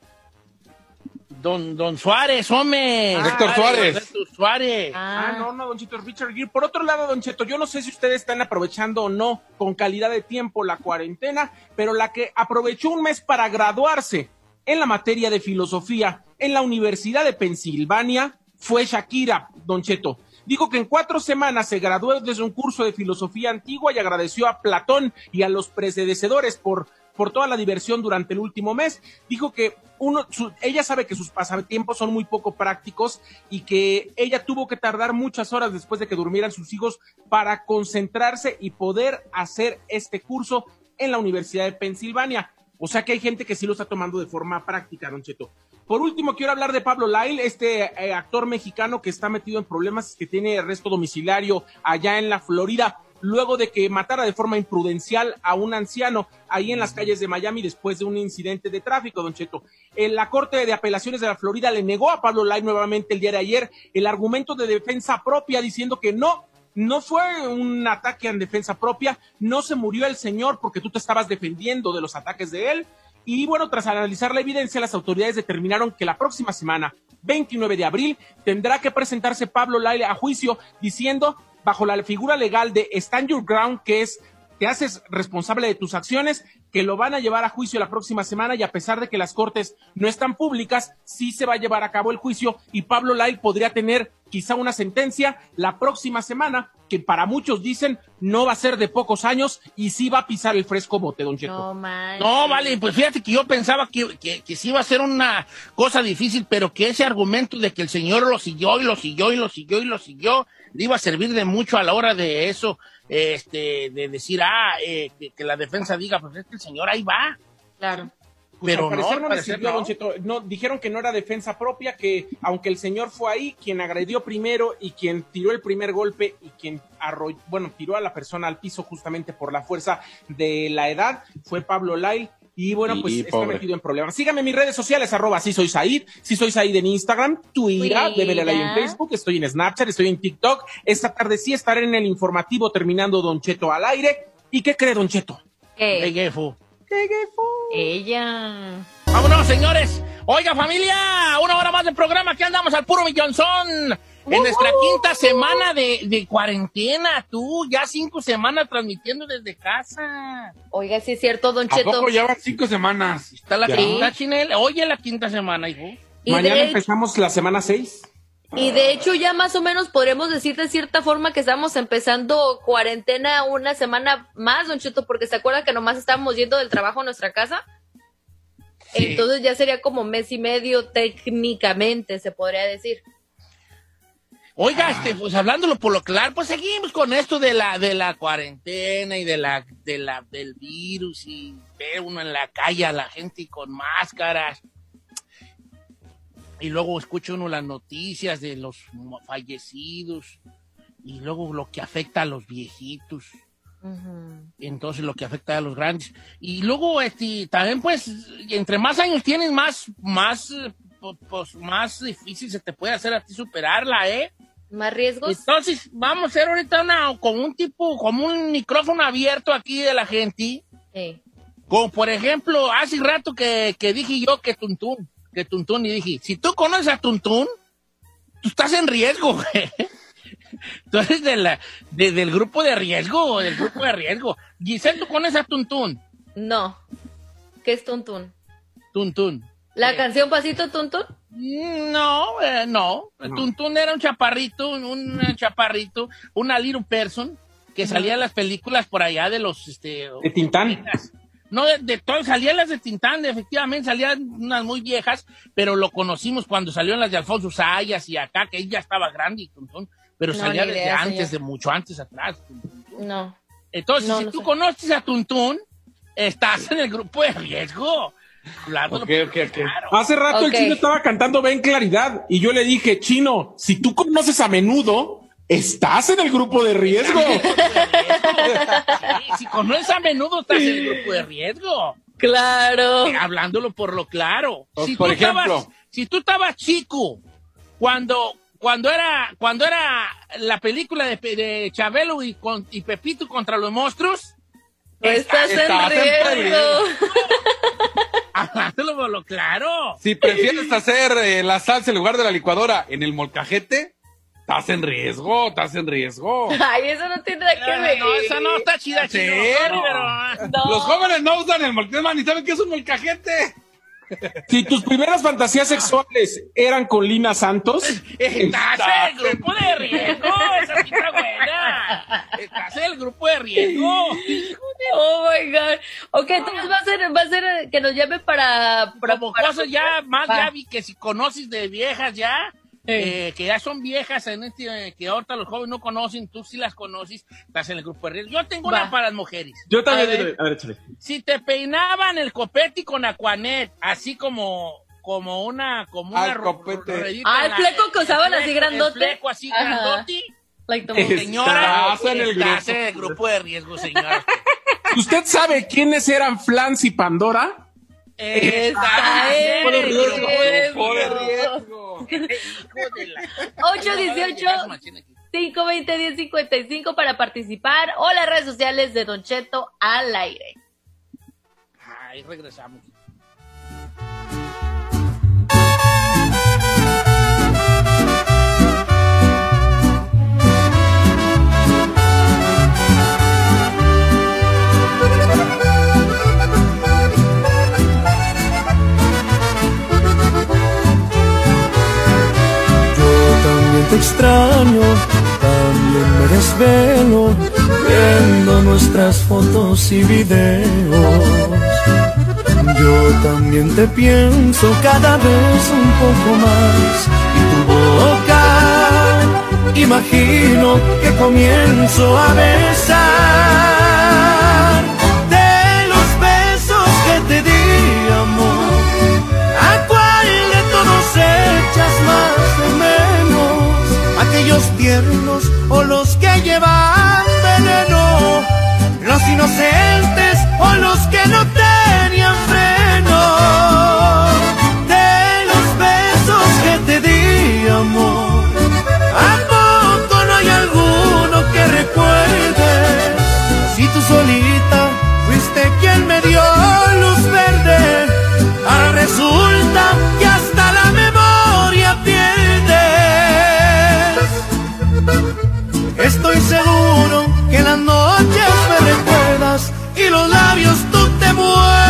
Don, don Suárez, hombre. Ah, Héctor Suárez. Héctor Suárez. Ah. ah. no, no, don Cheto, Richard Gere. Por otro lado, don Cheto, yo no sé si ustedes están aprovechando o no con calidad de tiempo la cuarentena, pero la que aprovechó un mes para graduarse en la materia de filosofía en la Universidad de Pensilvania fue Shakira, don Cheto dijo que en cuatro semanas se graduó desde un curso de filosofía antigua y agradeció a Platón y a los predecesores por por toda la diversión durante el último mes. Dijo que uno, su, ella sabe que sus pasatiempos son muy poco prácticos y que ella tuvo que tardar muchas horas después de que durmieran sus hijos para concentrarse y poder hacer este curso en la Universidad de Pensilvania. O sea que hay gente que sí lo está tomando de forma práctica, don Cheto. Por último, quiero hablar de Pablo Lail, este eh, actor mexicano que está metido en problemas, que tiene arresto domiciliario allá en la Florida, luego de que matara de forma imprudencial a un anciano ahí en las calles de Miami después de un incidente de tráfico, don Cheto. En la Corte de Apelaciones de la Florida le negó a Pablo Lail nuevamente el día de ayer el argumento de defensa propia diciendo que no, no fue un ataque en defensa propia, no se murió el señor porque tú te estabas defendiendo de los ataques de él, y bueno, tras analizar la evidencia, las autoridades determinaron que la próxima semana, 29 de abril, tendrá que presentarse Pablo Laile a juicio diciendo, bajo la figura legal de Stand Your Ground, que es te haces responsable de tus acciones que lo van a llevar a juicio la próxima semana y a pesar de que las cortes no están públicas, sí se va a llevar a cabo el juicio y Pablo Lai podría tener quizá una sentencia la próxima semana que para muchos dicen no va a ser de pocos años y sí va a pisar el fresco bote, don Cheto. No, no vale, pues fíjate que yo pensaba que, que, que, sí iba a ser una cosa difícil, pero que ese argumento de que el señor lo siguió y lo siguió y lo siguió y lo siguió le iba a servir de mucho a la hora de eso este, de decir, ah, eh, que, la defensa diga, pues es que el señor ahí va. Claro. Pues Pero no, no, sirvió, Cheto. no, dijeron que no era defensa propia, que aunque el señor fue ahí, quien agredió primero y quien tiró el primer golpe y quien arrolló, bueno, tiró a la persona al piso justamente por la fuerza de la edad, fue Pablo Lai y bueno, pues está metido en problemas. Sígame en mis redes sociales, arroba si soy Said, si soy Said en Instagram, Twitter, Débele like en Facebook, estoy en Snapchat, estoy en TikTok. Esta tarde sí estaré en el informativo terminando Don Cheto al aire. ¿Y qué cree Don Cheto? ¿Qué? ¿Qué, qué, fu? Ella. Vámonos, señores. Oiga, familia, una hora más del programa. Aquí andamos al puro millonzón. En nuestra quinta semana de, cuarentena, tú, ya cinco semanas transmitiendo desde casa. Oiga, sí es cierto, Don Cheto. Poco ya cinco semanas. Está la ¿Ya? quinta, Chinel. Oye, la quinta semana, hijo. Mañana empezamos la semana seis. Y de hecho, ya más o menos podremos decir de cierta forma que estamos empezando cuarentena una semana más, Don Cheto, porque se acuerda que nomás estábamos yendo del trabajo a nuestra casa. Entonces ya sería como mes y medio técnicamente, se podría decir. Oiga, este, pues hablándolo por lo claro, pues seguimos con esto de la, de la cuarentena y de la, de la, del virus y ver uno en la calle a la gente con máscaras. Y luego escucha uno las noticias de los fallecidos y luego lo que afecta a los viejitos. Entonces lo que afecta a los grandes. Y luego este, también pues entre más años tienes más, más, eh, pues, más difícil se te puede hacer a ti superarla, ¿eh? más riesgos. Entonces, vamos a hacer ahorita una, con un tipo, como un micrófono abierto aquí de la gente. Sí. Como por ejemplo, hace rato que, que dije yo que Tuntún, que Tuntún, y dije, si tú conoces a Tuntún, tú estás en riesgo, güey. Tú eres del grupo de riesgo, del grupo de riesgo. Giselle, ¿tú conoces a Tuntún? No. ¿Qué es Tuntún? Tuntún. ¿La canción Pasito Tuntun? Mm, no, eh, no. Tuntun era un chaparrito, un chaparrito, una little person que salía en las películas por allá de los... Este, de Tintán. No, de, de todo, salían las de Tintán, efectivamente, salían unas muy viejas, pero lo conocimos cuando salió en las de Alfonso Sayas y acá, que ella estaba grande y tuntun, pero salía desde antes, de mucho antes atrás. No. Entonces, si tú conoces a Tuntun, estás en el grupo de riesgo Hace rato el chino estaba cantando Ben Claridad y yo le dije, chino, si tú conoces a menudo, estás en el grupo de riesgo. si conoces a menudo, estás en el grupo de riesgo. Claro. Eh, hablándolo por lo claro. Si, por tú ejemplo, estabas, si tú estabas chico cuando, cuando era, cuando era la película de, de Chabelo y, con, y Pepito contra los monstruos, estás, estás en, riesgo. En riesgo. Claro, claro. Si prefieres hacer eh, la salsa en lugar de la licuadora en el molcajete, estás en riesgo, estás en riesgo. Ay, eso no tiene nada que ver. No, eso no está chida, sí, ah. Los jóvenes no usan el molcajete, man, ¿y saben qué es un molcajete? si tus primeras fantasías sexuales eran con Lina Santos, estás en el grupo de riesgo, esa chica buena. Estás en el grupo de riesgo. Oh my God. Ok, entonces va a ser, va a ser que nos llame para. para Como para, ya, más para. ya vi que si conoces de viejas ya eh, que ya son viejas, en este, eh, que ahorita los jóvenes no conocen, tú sí las conoces, estás en el grupo de riesgo. Yo tengo una para las mujeres. Yo también, a ver, Si te peinaban el copete con Aquanet, así como como una como una. Ah, el fleco que usaban así grandote. El fleco así Ajá. grandote. Like señora, estás en el grupo. De riesgo, señora. ¿Usted sabe quiénes eran Flans y Pandora? Está en el grupo de riesgo. 818 520 1055 para participar o las redes sociales de Don Cheto al aire. Ahí regresamos. extraño, también me desvelo viendo nuestras fotos y videos. Yo también te pienso cada vez un poco más y tu boca imagino que comienzo a besar de los besos que te di, amor. ¿A cuál de todos echas más labios tiernos o los que llevan veneno, los inocentes o los que no tenían freno. De los besos que te di, amor, ¿a poco no hay alguno que recuerde? Si tú solita los labios tú te mueres.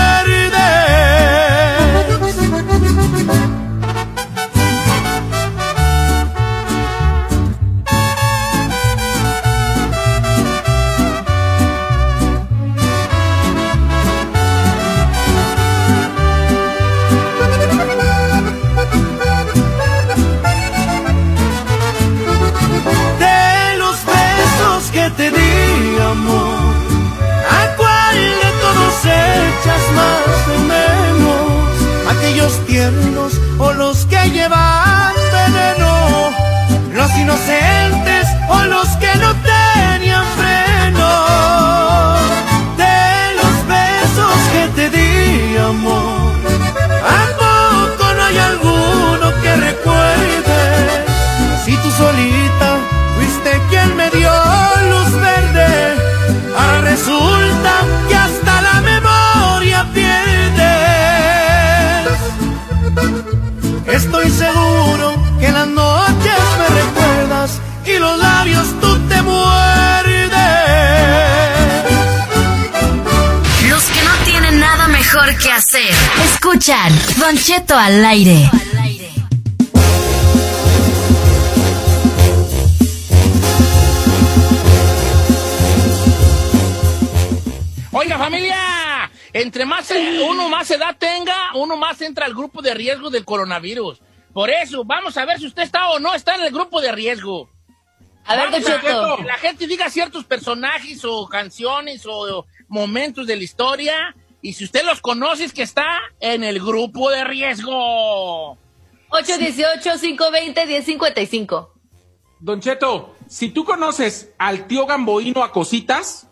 echas más de aquellos tiernos o los que llevan veneno, los inocentes. Escuchan Doncheto al aire. Oiga familia, entre más e-, uno más edad tenga, uno más entra al grupo de riesgo del coronavirus. Por eso, vamos a ver si usted está o no está en el grupo de riesgo. A ver, la gente diga ciertos personajes o canciones o momentos de la historia y si usted los conoce, es que está en el grupo de riesgo. 818-520-1055. Don Cheto, si tú conoces al tío Gamboino a cositas.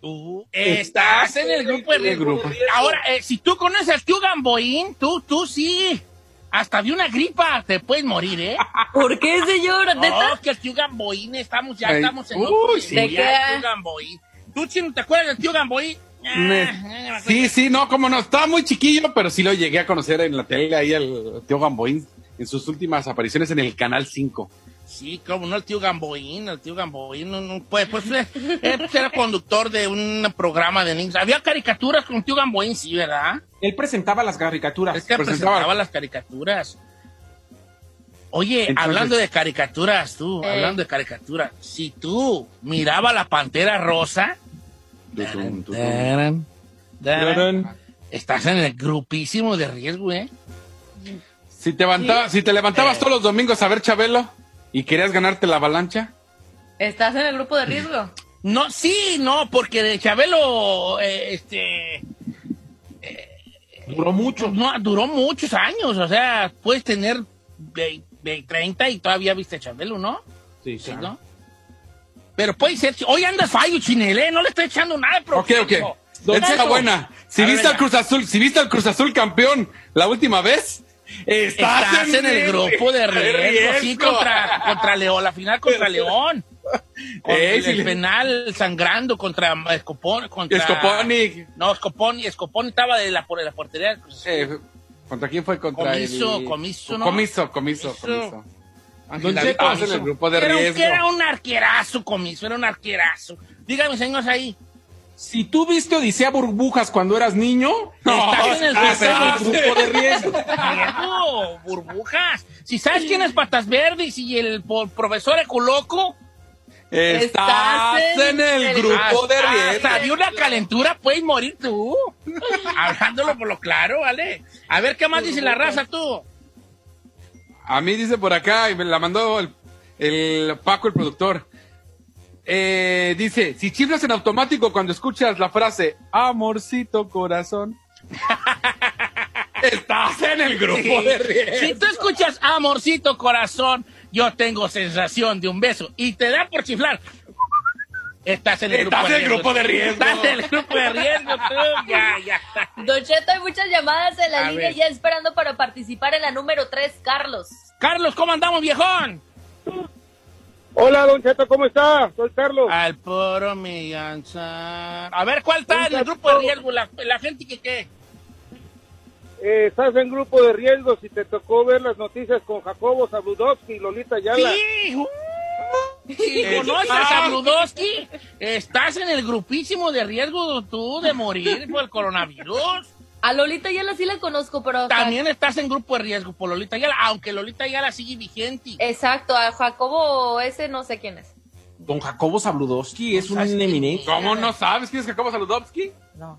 Tú estás, en el grupo de riesgo. Ahora, eh, si tú conoces al tío Gamboín, tú, tú sí. Hasta de una gripa te puedes morir, ¿eh? ¿Por qué, señora? No, que el tío Gamboín, estamos ya, estamos en... Uy, sí, ¿De ya. El tío ¿Tú, Chino, te acuerdas del tío Gamboín? sí, sí, no, como no, estaba muy chiquillo, pero sí lo llegué a conocer en la tele ahí al tío Gamboín en sus últimas apariciones en el Canal 5. Sí, como no, el tío Gamboín, el tío Gamboín, no, no pues, pues eh, era conductor de un programa de niños. Había caricaturas con el tío Gamboín, sí, ¿verdad? Él presentaba las caricaturas. Es que presentaba, presentaba las caricaturas. Oye, hablando de caricaturas, tú, eh. hablando de caricaturas, si tú miraba la pantera rosa, Tutum, tutum. Estás en el grupísimo de riesgo, ¿eh? Si te, levantabas eh. todos los domingos a ver Chabelo y querías ganarte la avalancha. ¿Estás en el grupo de riesgo? No, sí, no, porque de Chabelo, eh, este... Eh, duró mucho. No, duró muchos años, o sea, puedes tener de, de 30 y todavía viste Chabelo, ¿no? Sí, sí. ¿no? Pero puede ser. Hoy andas fallo, Chinel. No le estoy echando nada, pero. Ok, ok. Esta buena. Si viste al Cruz Azul, si viste al Cruz Azul campeón la última vez, estás, estás en, el grupo de riesgo, sí, contra, contra León, la final contra León. El, penal sangrando contra Escopón. Contra... Escoponic. No, Escoponi, Escoponi estaba de la, por la portería. Eh, ¿Contra quién fue? Contra comiso, comiso, ¿no? comiso, comiso, comiso. Ángel Don Checo, en el grupo de era, riesgo. Era un arquerazo, comiso, era un arquerazo. Dígame, señores, ahí. Si tú viste Odisea Burbujas cuando eras niño, no, estás en el, grupo de riesgo. riesgo. burbujas. Si sabes quién es Patas Verdes y el profesor Eculoco, Estás, estás en, el, grupo de ah, riesgo. De una calentura puedes morir tú. Hablándolo por lo claro, ¿vale? A ver qué más dice la raza tú. A mí dice por acá, y me la mandó el, el Paco, el productor. Eh, dice, si chiflas en automático cuando escuchas la frase, amorcito corazón, estás en el grupo de riesgo. Si tú escuchas amorcito corazón, yo tengo sensación de un beso y te da por chiflar. Estás en el grupo, ¿Estás de, riesgo? grupo de riesgo. Estás en el grupo de riesgo, tú. Ya, ya. Don Cheto, hay muchas llamadas en la línea ver. ya esperando para participar en la número 3, Carlos. Carlos, ¿cómo andamos, viejón? Hola, Don Cheto, ¿cómo está? Soy Carlos. Al puro millanza. A ver, ¿cuál está en el grupo de riesgo? La, gente que qué. Eh, estás en grupo de riesgo si te tocó ver las noticias con Jacobo Zabludovsky y Lolita Yala. Sí. Si eh, conoces ah. a Bludowski, estás en el grupísimo de riesgo tú de morir por el coronavirus. A Lolita Yala sí la conozco, pero... También estás en grupo de riesgo por Lolita Yala, aunque Lolita Yala sigue vigente. Exacto, a Jacobo ese no sé quién es. Don Jacobo Sabludowski es un eminente. ¿Cómo no sabes quién es Jacobo Sabludowski? No.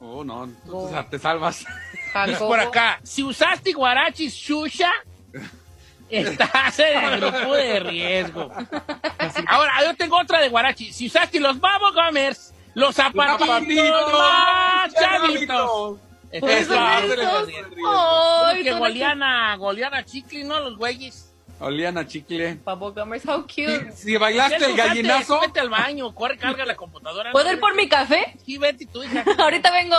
Oh, no, entonces oh. te salvas. Jacobo. Por acá. Si usaste guarachis shusha, Estás en el grupo de riesgo. Ahora, yo tengo otra de Guarachi. Si usaste los Babogomers, los zapatitos, zapatitos más chavitos. Pues que Goliana, Goliana Chicle, ¿no? Los güeyes. Goliana Chicle. Babogomers, how cute. Si, si bailaste el gallinazo. Vete al baño, corre, carga la computadora. ¿Puedo ir por mi café? Sí, vete tú, hija. Ahorita vengo.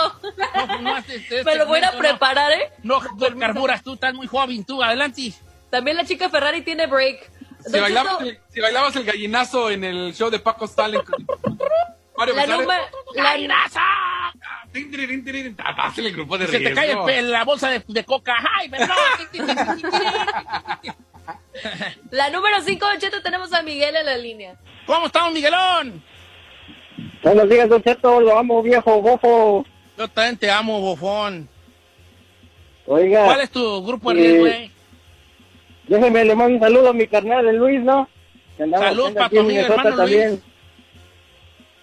No, no, este lo voy a preparar, ¿eh? No, carburas, tú estás muy joven, tú, adelante. También la chica Ferrari tiene break. Si, bailaba, bailabas el gallinazo en el show de Paco Stalin. Mario la ¡Gallinazo! Ah, Hacen el grupo de Se te cae el, la bolsa de, coca. ¡Ay, perdón! La número 5, Don tenemos a Miguel en la línea. ¿Cómo estamos, Miguelón? Buenos días, Don Cheto. Lo amo, viejo, bofo. Yo también te amo, bofón. Oiga. ¿Cuál es tu grupo de eh, riesgo, güey? Déjeme, le mando un saludo a mi carnal, el Luis, ¿no? Salud para tu amigo, hermano también.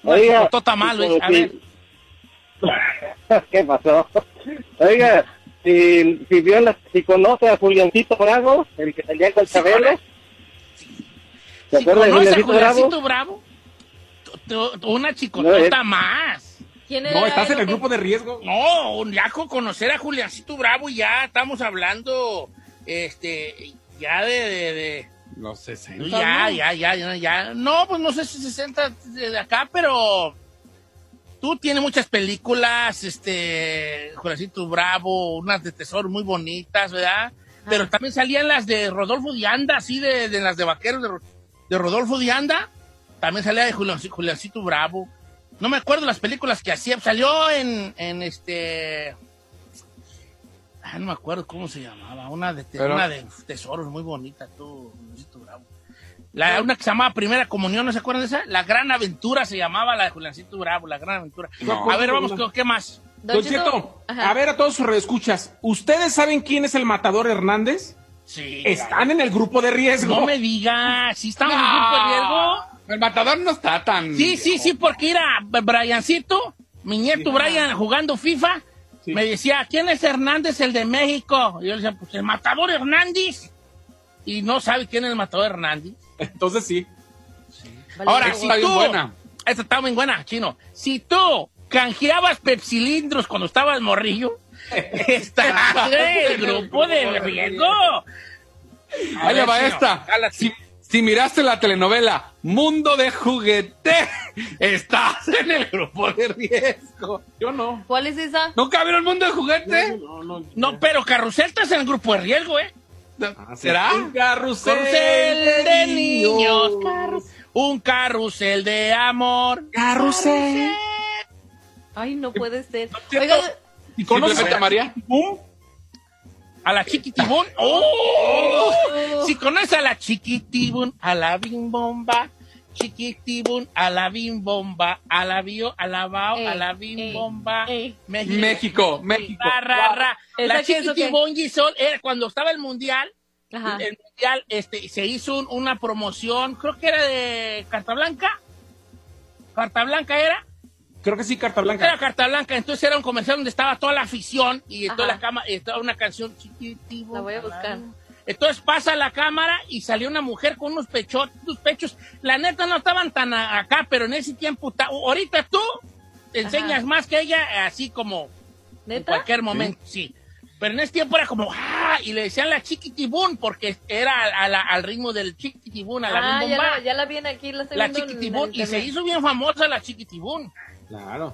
Oiga, se portó tota mal, Luis, a ver. ¿Qué pasó? Oiga, si, si, si conoce a Juliancito Bravo, el que salía con el Chabelo. ¿Se si de Juliancito, Bravo? Bravo una chicotota no, más. ¿Quién era no, estás en el grupo de riesgo. No, ya con conocer a Juliancito Bravo y ya estamos hablando este ya de, de, de los 60. Ya, ya, ya, ya, ya. No, pues no sé si 60 de acá, pero tú tienes muchas películas, este, Juancito Bravo, unas de tesoro muy bonitas, ¿verdad? Ah. Pero también salían las de Rodolfo Dianda, así de, de las de vaqueros de, Rodolfo Dianda. También salía de Juliancito Bravo. No me acuerdo las películas que hacía. Salió en, en este. Ay, no me acuerdo cómo se llamaba, una de, una de tesoros muy bonita, tú, Luisito Bravo. La, una que se llamaba Primera Comunión, ¿no se acuerdan de esa? La Gran Aventura se llamaba la de Juliancito Bravo, la Gran Aventura. A ver, vamos, ¿qué, más? Don, Cheto, a ver a todos sus reescuchas, ¿ustedes saben quién es el matador Hernández? Sí. Están en el grupo de riesgo. No me digas, si ¿sí están en el grupo de riesgo. Ah, el matador no está tan. Sí, sí, sí, porque era Briancito, mi nieto. Brian jugando FIFA me decía, ¿quién es Hernández, el de México? Y yo le decía, pues el matador Hernández. Y no sabe quién es el matador Hernández. Entonces sí. Ahora, si está tú, buena. Esta está muy buena, chino. Si tú canjeabas pepsilindros cuando estabas morrillo, está el grupo de riesgo. Ahí va esta. Si, si miraste la telenovela Mundo de Juguete, estás en el grupo de riesgo. Yo no. ¿Cuál es esa? ¿Nunca vieron Mundo de Juguete? No, no, no. No, pero Carrusel estás en el grupo de riesgo, ¿eh? Ah, ¿Será? Un carrusel, carrusel de niños. niños. Carrusel. Un carrusel de amor. Carrusel. Ay, no puede ser. Oiga, ¿Y conoces a María? ¿Bum? A la chiquitibón. Oh. ¡Oh! Si conoces a la chiquitibón, a la bimbomba, chiquitibún, a la bimbomba, a la bio, a la bao, a la bimbomba, México, México. La chiquitibón Gisol, era cuando estaba el mundial, el mundial, este, se hizo un, una promoción, creo que era de Carta Blanca. Carta Blanca era. Creo que sí, Carta Blanca. Era Carta Blanca, entonces era un comercial donde estaba toda la afición y toda la cama, estaba una canción chiquitita. La voy a buscar. Entonces pasa la cámara y salió una mujer con unos pechos, unos pechos. La neta no estaban tan acá, pero en ese tiempo, ahorita tú te enseñas más que ella, así como ¿Neta? en cualquier momento, sí. Pero en ese tiempo era como, ¡ah! Y le decían la chiquitibún, porque era a, la, al ritmo del chiquitibún, a la ah, ya, la, ya la aquí, la La y se hizo bien famosa la chiquitibún. Claro.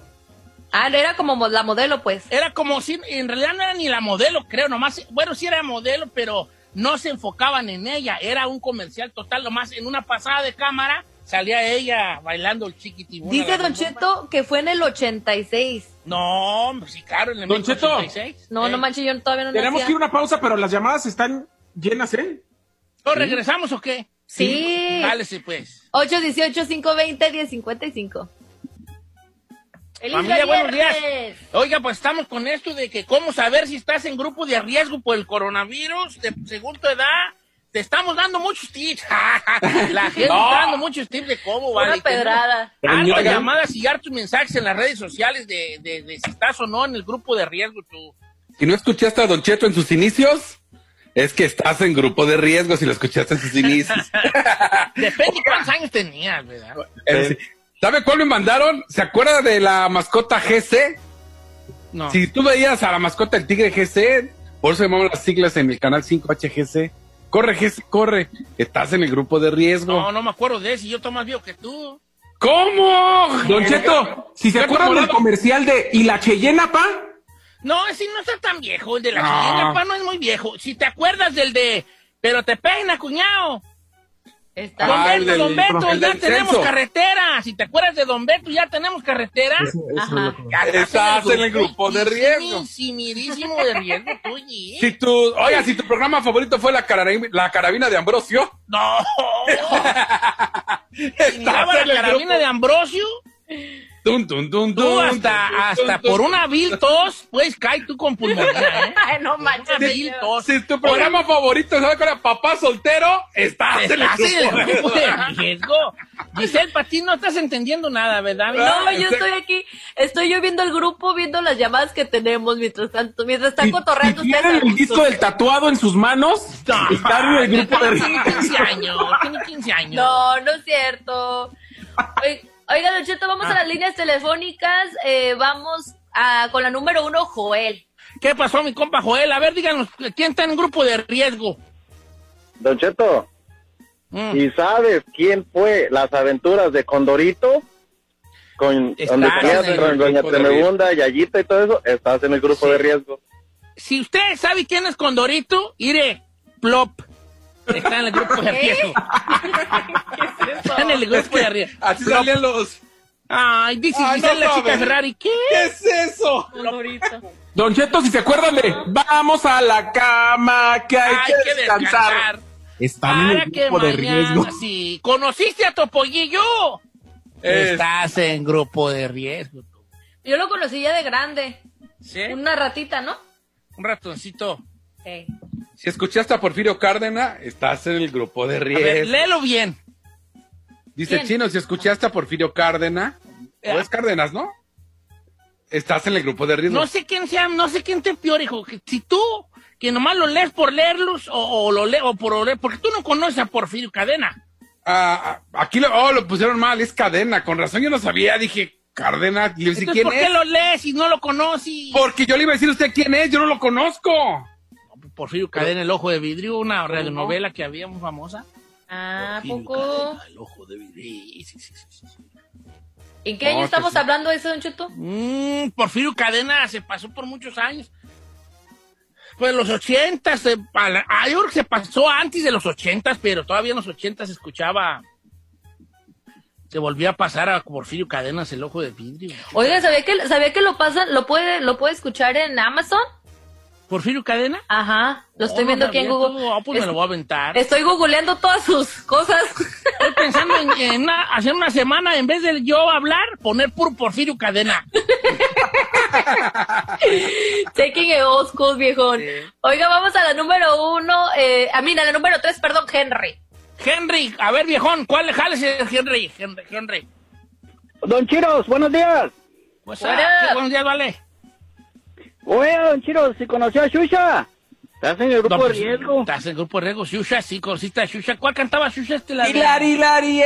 Ah, era como la modelo, pues. Era como si, en realidad no era ni la modelo, creo, nomás, bueno, sí era modelo, pero no se enfocaban en ella, era un comercial total, nomás en una pasada de cámara salía ella bailando el chiquitibú. Dice Don Cheto que fue en el 86. No, sí, claro, en el Don 86. Cheto. No, no manches, yo todavía no Tenemos nacía. que ir una pausa, pero las llamadas están llenas, ¿eh? ¿No regresamos o qué? Sí. sí. Dálese, pues. 818-520-1055. Elisa Familia, buenos días. Oiga, pues estamos con esto de que cómo saber si estás en grupo de riesgo por el coronavirus, de, según tu edad. Te estamos dando muchos tips. La gente no. está dando muchos tips de cómo, Una pedrada. Haz llamadas y haz tus mensajes en las redes sociales de, de, de, si estás o no en el grupo de riesgo tú. ¿Y no escuchaste a Don Cheto en sus inicios? Es que estás en grupo de riesgo si lo escuchaste en sus inicios. Depende de cuántos años tenías, ¿verdad? Eh, ¿Sabe cuál me mandaron? ¿Se acuerda de la mascota GC? No. Si tú veías a la mascota del tigre GC, por eso llamamos las siglas en el canal 5HGC. Corre, GC, corre. Estás en el grupo de riesgo. No, no me acuerdo de eso. Yo estoy más viejo que tú. ¿Cómo? Don eh, Cheto, eh, si se acuerdan del comercial de ¿Y la Cheyena, pa? No, ese no está tan viejo. El de la no. Cheyena, pa, no es muy viejo. Si te acuerdas del de Pero te pena, cuñado. Está don, Beto, don Beto, ya tenemos carretera. Si te acuerdas de Don Beto, ya tenemos carretera. Eso, eso Estás en el grupo de riesgo. Insimirísimo de riesgo tuyo. Si tu, oiga, si tu programa favorito fue la, carabina, la carabina de Ambrosio. No. Estaba la carabina de Ambrosio. Dun, dun, dun, tú hasta, hasta por una vil tos, pues cae tú con pulmonía. ¿eh? Ay, no manches. Vil tos. Si tu programa favorito se con papá soltero, estás, estás en el grupo, de riesgo. Giselle, para ti no estás entendiendo nada, ¿verdad? No, ah, yo estoy aquí, estoy yo viendo el grupo, viendo las llamadas que tenemos mientras tanto, mientras están cotorreando ustedes. ¿Tienen el disco del tatuado en sus manos? No, están en el grupo de riesgo. Tiene 15 años, tiene 15 años. No, no es cierto. Oye, Oiga, Luchito, vamos a ah. las líneas telefónicas. Eh, vamos a, con la número uno, Joel. ¿Qué pasó, mi compa Joel? A ver, díganos, ¿quién está en grupo de riesgo? Don Cheto, mm. ¿y sabes quién fue las aventuras de Condorito? Con, donde tenías con Doña Tremebunda, Yayita y todo eso, estás en el grupo de riesgo. Si usted sabe quién es Condorito, iré, plop. Está en el grupo de riesgo. ¿Qué es eso? Está en el grupo de arriba. Así Pero... salían los. Ay, dice Ay, no la chica Ferrari. ¿Qué? ¿Qué es eso? Don Cheto, si se acuerdan de Vamos a la cama, que hay, que, descansar. descansar. En el grupo que de riesgo. Sí. ¿Conociste a Topollillo? Es... Estás en grupo de riesgo. Yo lo conocí ya de grande. ¿Sí? Una ratita, ¿no? Un ratoncito. Sí. Si escuchaste a Porfirio Cárdenas, estás en el grupo de riesgo. Léelo bien. Dice. Chino, si escuchaste a Porfirio Cárdenas, eh, o es Cárdenas, ¿no? Estás en el grupo de riesgo. No sé quién sea, no sé quién te peor, hijo. Si tú, que nomás lo lees por leerlos, o, o lo leo por oler, porque tú no conoces a Porfirio Cadena. Ah, ah, aquí lo, oh, lo pusieron mal, es Cadena, con razón yo no sabía, dije, Cárdenas, y ¿por qué lo lees y no lo conoces? Porque yo le iba a decir a usted quién es, yo no lo conozco. Porfirio Cadena, El Ojo de Vidrio, una radionovela que había muy famosa. Ah, poco. El Ojo de Vidrio. Sí, sí, sí, ¿En qué año estamos pues, hablando de eso, Don Cheto? Mm, Porfirio Cadena se pasó por muchos años. Pues los ochentas, se, ah, se pasó antes de los ochentas, pero todavía en los ochentas se escuchaba se volvió a pasar a Porfirio Cadenas el ojo de vidrio. Oiga, ¿sabía que, ¿sabía que lo pasan, lo puede, lo puede escuchar en Amazon? Porfirio Cadena. Ajá, lo estoy oh, viendo aquí en Google. Ah, pues me lo voy a aventar. Estoy googleando todas sus cosas. Estoy pensando en, en hacer una semana, en vez de yo hablar, poner puro Porfirio Cadena. Taking a old school, viejón. Sí. Oiga, vamos a la número uno, eh, a mí, a la número tres, perdón, Henry. Henry, a ver, viejón, ¿cuál jales Henry? Henry, Henry. Don Chiros, buenos días. Pues, buenos días, vale. Oye, don Chiro, ¿si conoció a Xuxa? Estás en el grupo de riesgo. Estás en el grupo de riesgo. Xuxa, sí, conociste a Xuxa. ¿Cuál cantaba Xuxa este la Hilari, Hilari,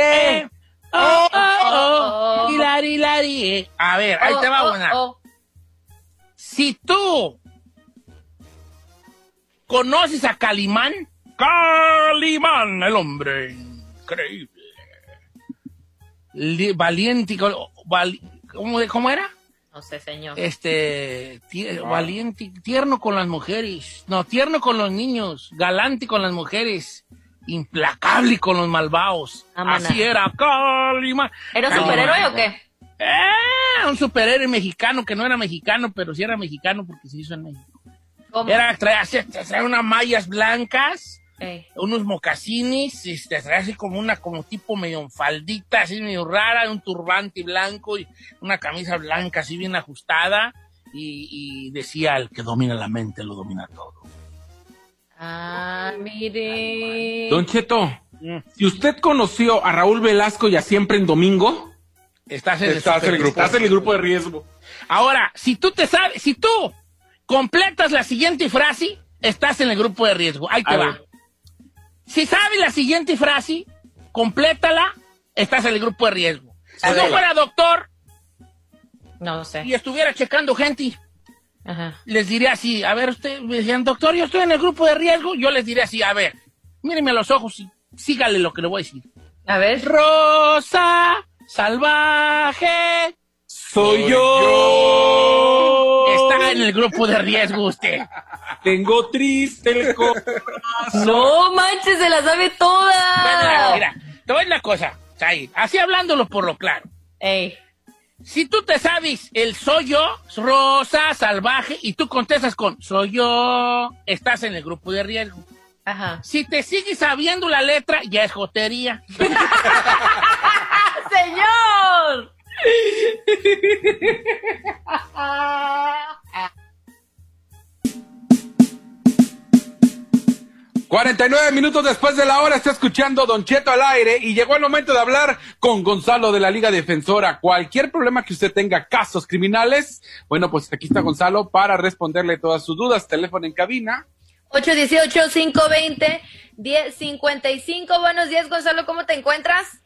Oh, oh, oh. Hilari, Hilari. A ver, ahí te va una. Si tú conoces a Calimán, Calimán, el hombre increíble. Valiente, val, ¿cómo, ¿cómo era? José Señor. Este, valiente, tierno con las mujeres, no, tierno con los niños, galante con las mujeres, implacable con los malvados. Así era, Calima. ¿Era superhéroe o qué? Eh, un superhéroe mexicano que no era mexicano, pero sí era mexicano porque se hizo en México. Era, traía, traía unas mallas blancas unos mocasines, este, así como una, como tipo medio faldita, así medio rara, un turbante blanco y una camisa blanca así bien ajustada. Y, decía, el que domina la mente lo domina todo. Ah, mire. Don Cheto, mm. si usted conoció a Raúl Velasco ya siempre en domingo, estás en, estás el, el grupo, estás en el grupo de riesgo. Ahora, si tú te sabes, si tú completas la siguiente frase, estás en el grupo de riesgo. Ahí te va. Si sabes la siguiente frase, complétala, estás en el grupo de riesgo. Si yo fuera doctor no sé. y estuviera checando gente, les diría así, a ver, usted, me decían, doctor, yo estoy en el grupo de riesgo, yo les diría así, a ver, míreme a los ojos y sígale lo que le voy a decir. A ver. Rosa salvaje soy yo. Está en el grupo de riesgo usted. Tengo triste el corazón. No manches, se la sabe toda. Bueno, mira, te voy a decir una cosa, Chay, Así hablándolo por lo claro. Ey. Si tú te sabes el soy yo, rosa, salvaje, y tú contestas con soy yo, estás en el grupo de riesgo. Ajá. Si te sigues sabiendo la letra, ya es jotería. ¡Señor! 49 minutos después de la hora está escuchando Don Cheto al aire y llegó el momento de hablar con Gonzalo de la Liga Defensora. Cualquier problema que usted tenga, casos criminales, bueno, pues aquí está Gonzalo para responderle todas sus dudas. Teléfono en cabina. 818-520-1055. Buenos días, Gonzalo, ¿cómo te encuentras?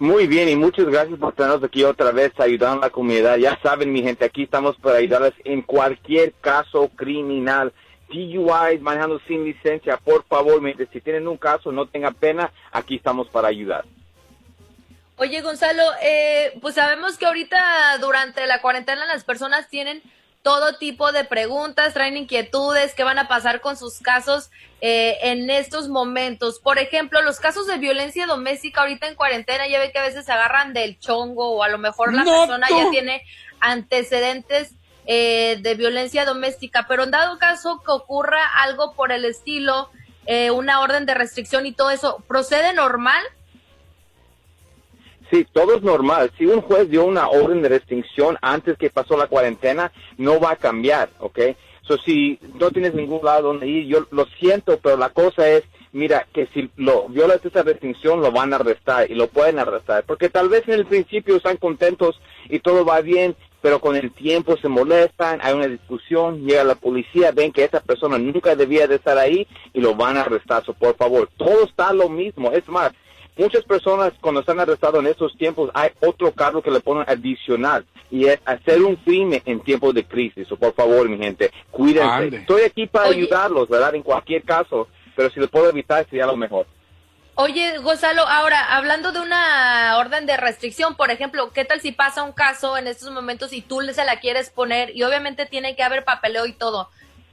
Muy bien y muchas gracias por tenernos aquí otra vez ayudando a la comunidad. Ya saben, mi gente, aquí estamos para ayudarles en cualquier caso criminal DUIs, manejando sin licencia, por favor, mientras si tienen un caso, no tengan pena, aquí estamos para ayudar. Oye, Gonzalo, eh, pues sabemos que ahorita durante la cuarentena las personas tienen todo tipo de preguntas, traen inquietudes, qué van a pasar con sus casos eh, en estos momentos. Por ejemplo, los casos de violencia doméstica ahorita en cuarentena, ya ve que a veces se agarran del chongo o a lo mejor la persona ya tiene antecedentes eh, de violencia doméstica, pero en dado caso que ocurra algo por el estilo, eh, una orden de restricción y todo eso, ¿procede normal? Sí, todo es normal. Si un juez dio una orden de restricción antes que pasó la cuarentena, no va a cambiar, ¿ok? So, si no tienes ningún lado donde ir, yo lo siento, pero la cosa es, mira, que si lo violas esa restricción, lo van a arrestar y lo pueden arrestar. Porque tal vez en el principio están contentos y todo va bien pero con el tiempo se molestan, hay una discusión, llega la policía, ven que esa persona nunca debía de estar ahí y lo van a arrestar. So, por favor, todo está lo mismo. Es más, muchas personas cuando están arrestados en estos tiempos hay otro cargo que le ponen adicional y es hacer un crimen en tiempos de crisis. Por favor, mi gente, cuídense. Estoy aquí para ayudarlos, ¿verdad? En cualquier caso, pero si lo puedo evitar sería lo mejor. Oye, Gonzalo, ahora hablando de una orden de restricción, por ejemplo, ¿qué tal si pasa un caso en estos momentos y tú se la quieres poner y obviamente tiene que haber papeleo y todo?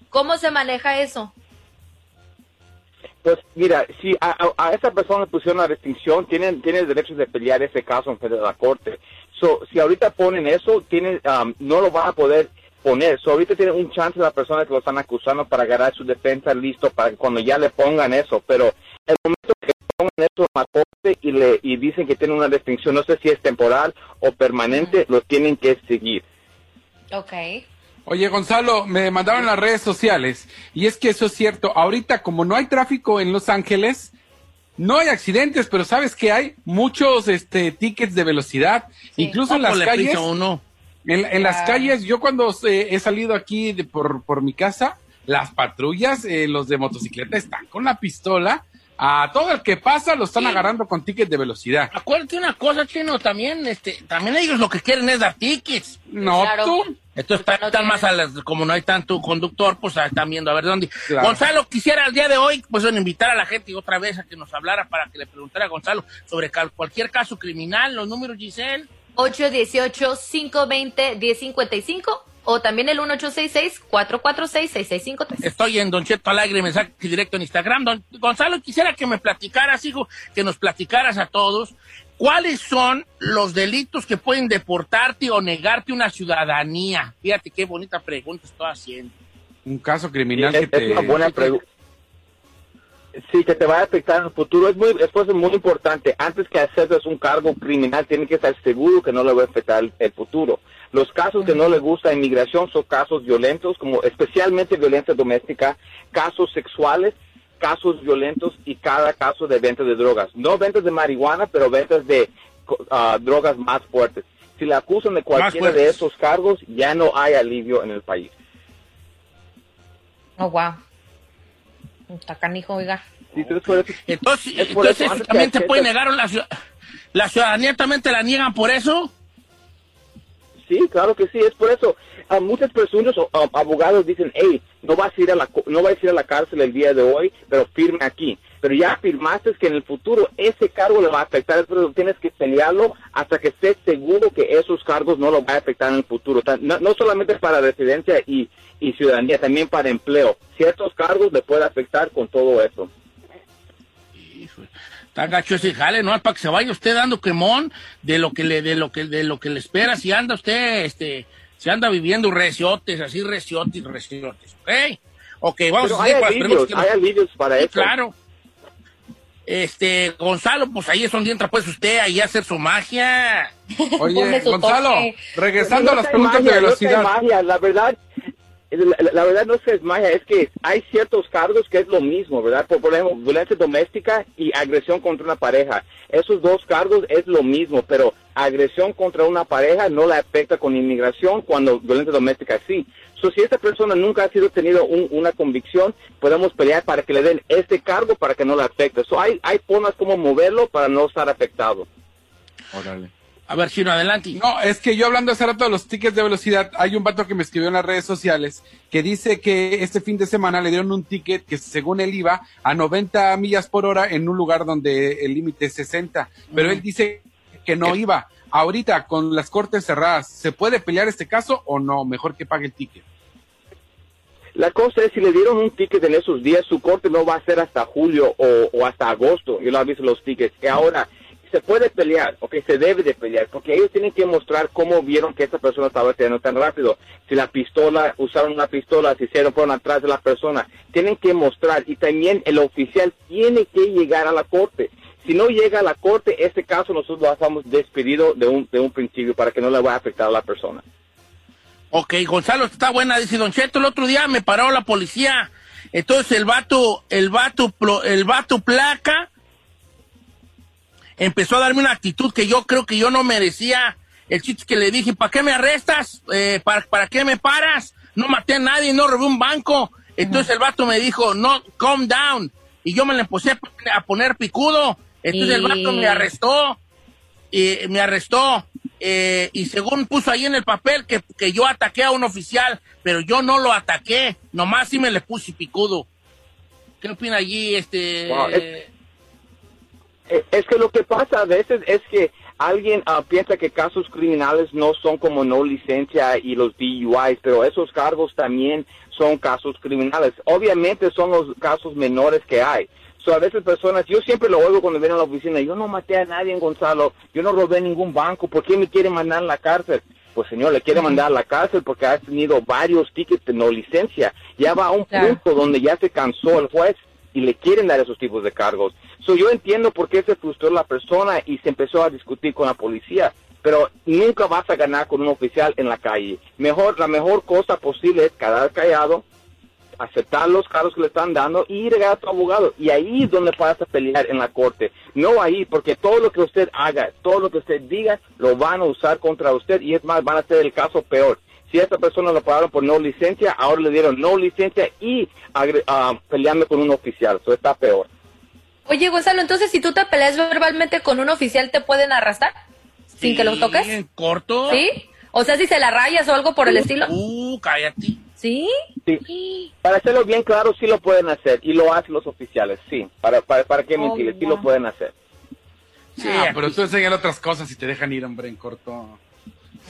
¿Cómo se maneja eso? Pues mira, si a, a, a esa persona le pusieron la restricción, tienen, tienen derechos de pelear ese caso en frente de la corte. So, si ahorita ponen eso, tienen, um, no lo van a poder poner. So, ahorita tienen un chance la persona que lo están acusando para agarrar su defensa listo para cuando ya le pongan eso. Pero el momento que eso a y, le, y dicen que tienen una restricción, no sé si es temporal o permanente, lo tienen que seguir. Ok. Oye, Gonzalo, me mandaron las redes sociales y es que eso es cierto. Ahorita, como no hay tráfico en Los Ángeles, no hay accidentes, pero sabes que hay muchos este, tickets de velocidad, incluso en las calles. Uno? En, en las ah. calles, yo cuando eh, he salido aquí de, por, por mi casa, las patrullas, eh, los de motocicleta están con la pistola a todo el que pasa lo están agarrando con tickets de velocidad. Acuérdate una cosa, Chino, también, este, también ellos lo que quieren es dar tickets. No, tú. Entonces pues, están, más a las, como no hay tanto conductor, pues están viendo a ver dónde. Gonzalo, quisiera al día de hoy, pues invitar a la gente otra vez a que nos hablara para que le preguntara a Gonzalo sobre cualquier caso criminal, los números Giselle. 818-520-1055 o también el 1866-446-6653. Estoy en Don Cheto Alegre, mensaje directo en Instagram. Don Gonzalo, quisiera que me platicaras, hijo, que nos platicaras a todos cuáles son los delitos que pueden deportarte o negarte una ciudadanía. Fíjate qué bonita pregunta estoy haciendo. Un caso criminal sí, que es. Una buena pregunta. Sí, que te va a afectar en el futuro. Es muy, es muy importante. Antes que aceptes un cargo criminal, tienes que estar seguro que no le va a afectar el, futuro. Los casos que no le gusta inmigración son casos violentos, como especialmente violencia doméstica, casos sexuales, casos violentos y cada caso de venta de drogas. No ventas de marihuana, pero ventas de uh, drogas más fuertes. Si le acusan de cualquiera de esos cargos, ya no hay alivio en el país. Oh, wow. Está canijo, oiga. Entonces, también te puede negar la, la ciudadanía, también te la niegan por eso. Sí, claro que sí, es por eso. A muchas personas, a, abogados dicen, hey, no vas a ir a la, no vas a ir a la cárcel el día de hoy, pero firme aquí. Pero ya afirmaste que en el futuro ese cargo le va a afectar, pero tienes que pelearlo hasta que estés seguro que esos cargos no lo va a afectar en el futuro. No, no solamente para residencia y, y ciudadanía también para empleo. Ciertos cargos le puede afectar con todo eso. Hijo, está gacho ese jale, no para que se vaya usted dando quemón de lo que le de lo que de lo que le espera si anda usted este si anda viviendo reciotes, así reciotes, reciotes, ¿ok? Ok, vamos a hacer hay alivios, hay alivios para sí, eso. Claro. Este, Gonzalo, pues ahí es donde entra pues usted ahí a hacer su magia. Oye, Gonzalo, regresando a las preguntas de velocidad. La verdad, la, verdad no es que es que hay ciertos cargos que es lo mismo, ¿verdad? Por, ejemplo, violencia doméstica y agresión contra una pareja. Esos dos cargos es lo mismo, pero agresión contra una pareja no la afecta con inmigración cuando violencia doméstica sí. So, si esta persona nunca ha sido tenido un, una convicción, podemos pelear para que le den este cargo para que no la afecte. So, hay, hay formas como moverlo para no estar afectado. Órale. A ver, Gino, adelante. No, es que yo hablando hace rato de los tickets de velocidad, hay un vato que me escribió en las redes sociales que dice que este fin de semana le dieron un ticket que según él iba a 90 millas por hora en un lugar donde el límite es 60, pero él dice que no iba. Ahorita, con las cortes cerradas, ¿se puede pelear este caso o no? Mejor que pague el ticket. La cosa es, si le dieron un ticket en esos días, su corte no va a ser hasta julio o, o hasta agosto. Yo lo aviso los tickets. Y ahora, se puede pelear, o que se debe de pelear, porque ellos tienen que mostrar cómo vieron que esta persona estaba tirando tan rápido. Si la pistola, usaron una pistola, si hicieron, fueron atrás de la persona. Tienen que mostrar y también el oficial tiene que llegar a la corte. Si no llega a la corte, este caso nosotros lo hacemos despedido de un, de un principio para que no le vaya a afectar a la persona. Ok, Gonzalo, está buena. Dice Don Cheto, el otro día me paró la policía. Entonces el vato, el vato, el vato placa empezó a darme una actitud que yo creo que yo no merecía. El chiste que le dije, ¿para qué me arrestas? Eh, ¿para, ¿Para qué me paras? No maté a nadie, no robé un banco. Entonces el vato me dijo, no, calm down. Y yo me le empecé a poner picudo. Entonces el vato me arrestó. Eh, me arrestó. Y según puso ahí en el papel que, que, yo ataqué a un oficial, pero yo no lo ataqué, nomás sí me le puse picudo. ¿Qué opina allí este? Eh, eh, es que lo que pasa a veces es que alguien uh, piensa que casos criminales no son como no licencia y los DUIs, pero esos cargos también son casos criminales. Obviamente son los casos menores que hay. So, a veces personas, yo siempre lo oigo cuando vienen a la oficina, yo no maté a nadie Gonzalo, yo no robé ningún banco, ¿por qué me quieren mandar a la cárcel? Pues señor, le quiere mandar a la cárcel porque ha tenido varios tickets de no licencia. Ya va a un punto donde ya se cansó el juez y le quieren dar esos tipos de cargos. So, yo entiendo por qué se frustró la persona y se empezó a discutir con la policía, pero nunca vas a ganar con un oficial en la calle. Mejor, la mejor cosa posible es quedar callado, aceptar los cargos que le están dando y ir a tu abogado. Y ahí es donde vas a pelear en la corte. No ahí, porque todo lo que usted haga, todo lo que usted diga, lo van a usar contra usted y es más, van a hacer el caso peor si a esta persona la pagaron por no licencia, ahora le dieron no licencia y uh, peleando con un oficial, eso está peor. Oye, Gonzalo, entonces si tú te peleas verbalmente con un oficial, ¿te pueden arrastrar? ¿Sin que lo toques? en corto. ¿Sí? O sea, si se la rayas o algo por el uh, estilo. Uh, cállate. ¿Sí? ¿Sí? Para hacerlo bien claro, sí lo pueden hacer. Y lo hacen los oficiales, sí. ¿Para, para, para qué mentirles? Oh, sí lo pueden hacer. Sí, ah, pero pues. tú enseñan otras cosas y te dejan ir, hombre, en corto.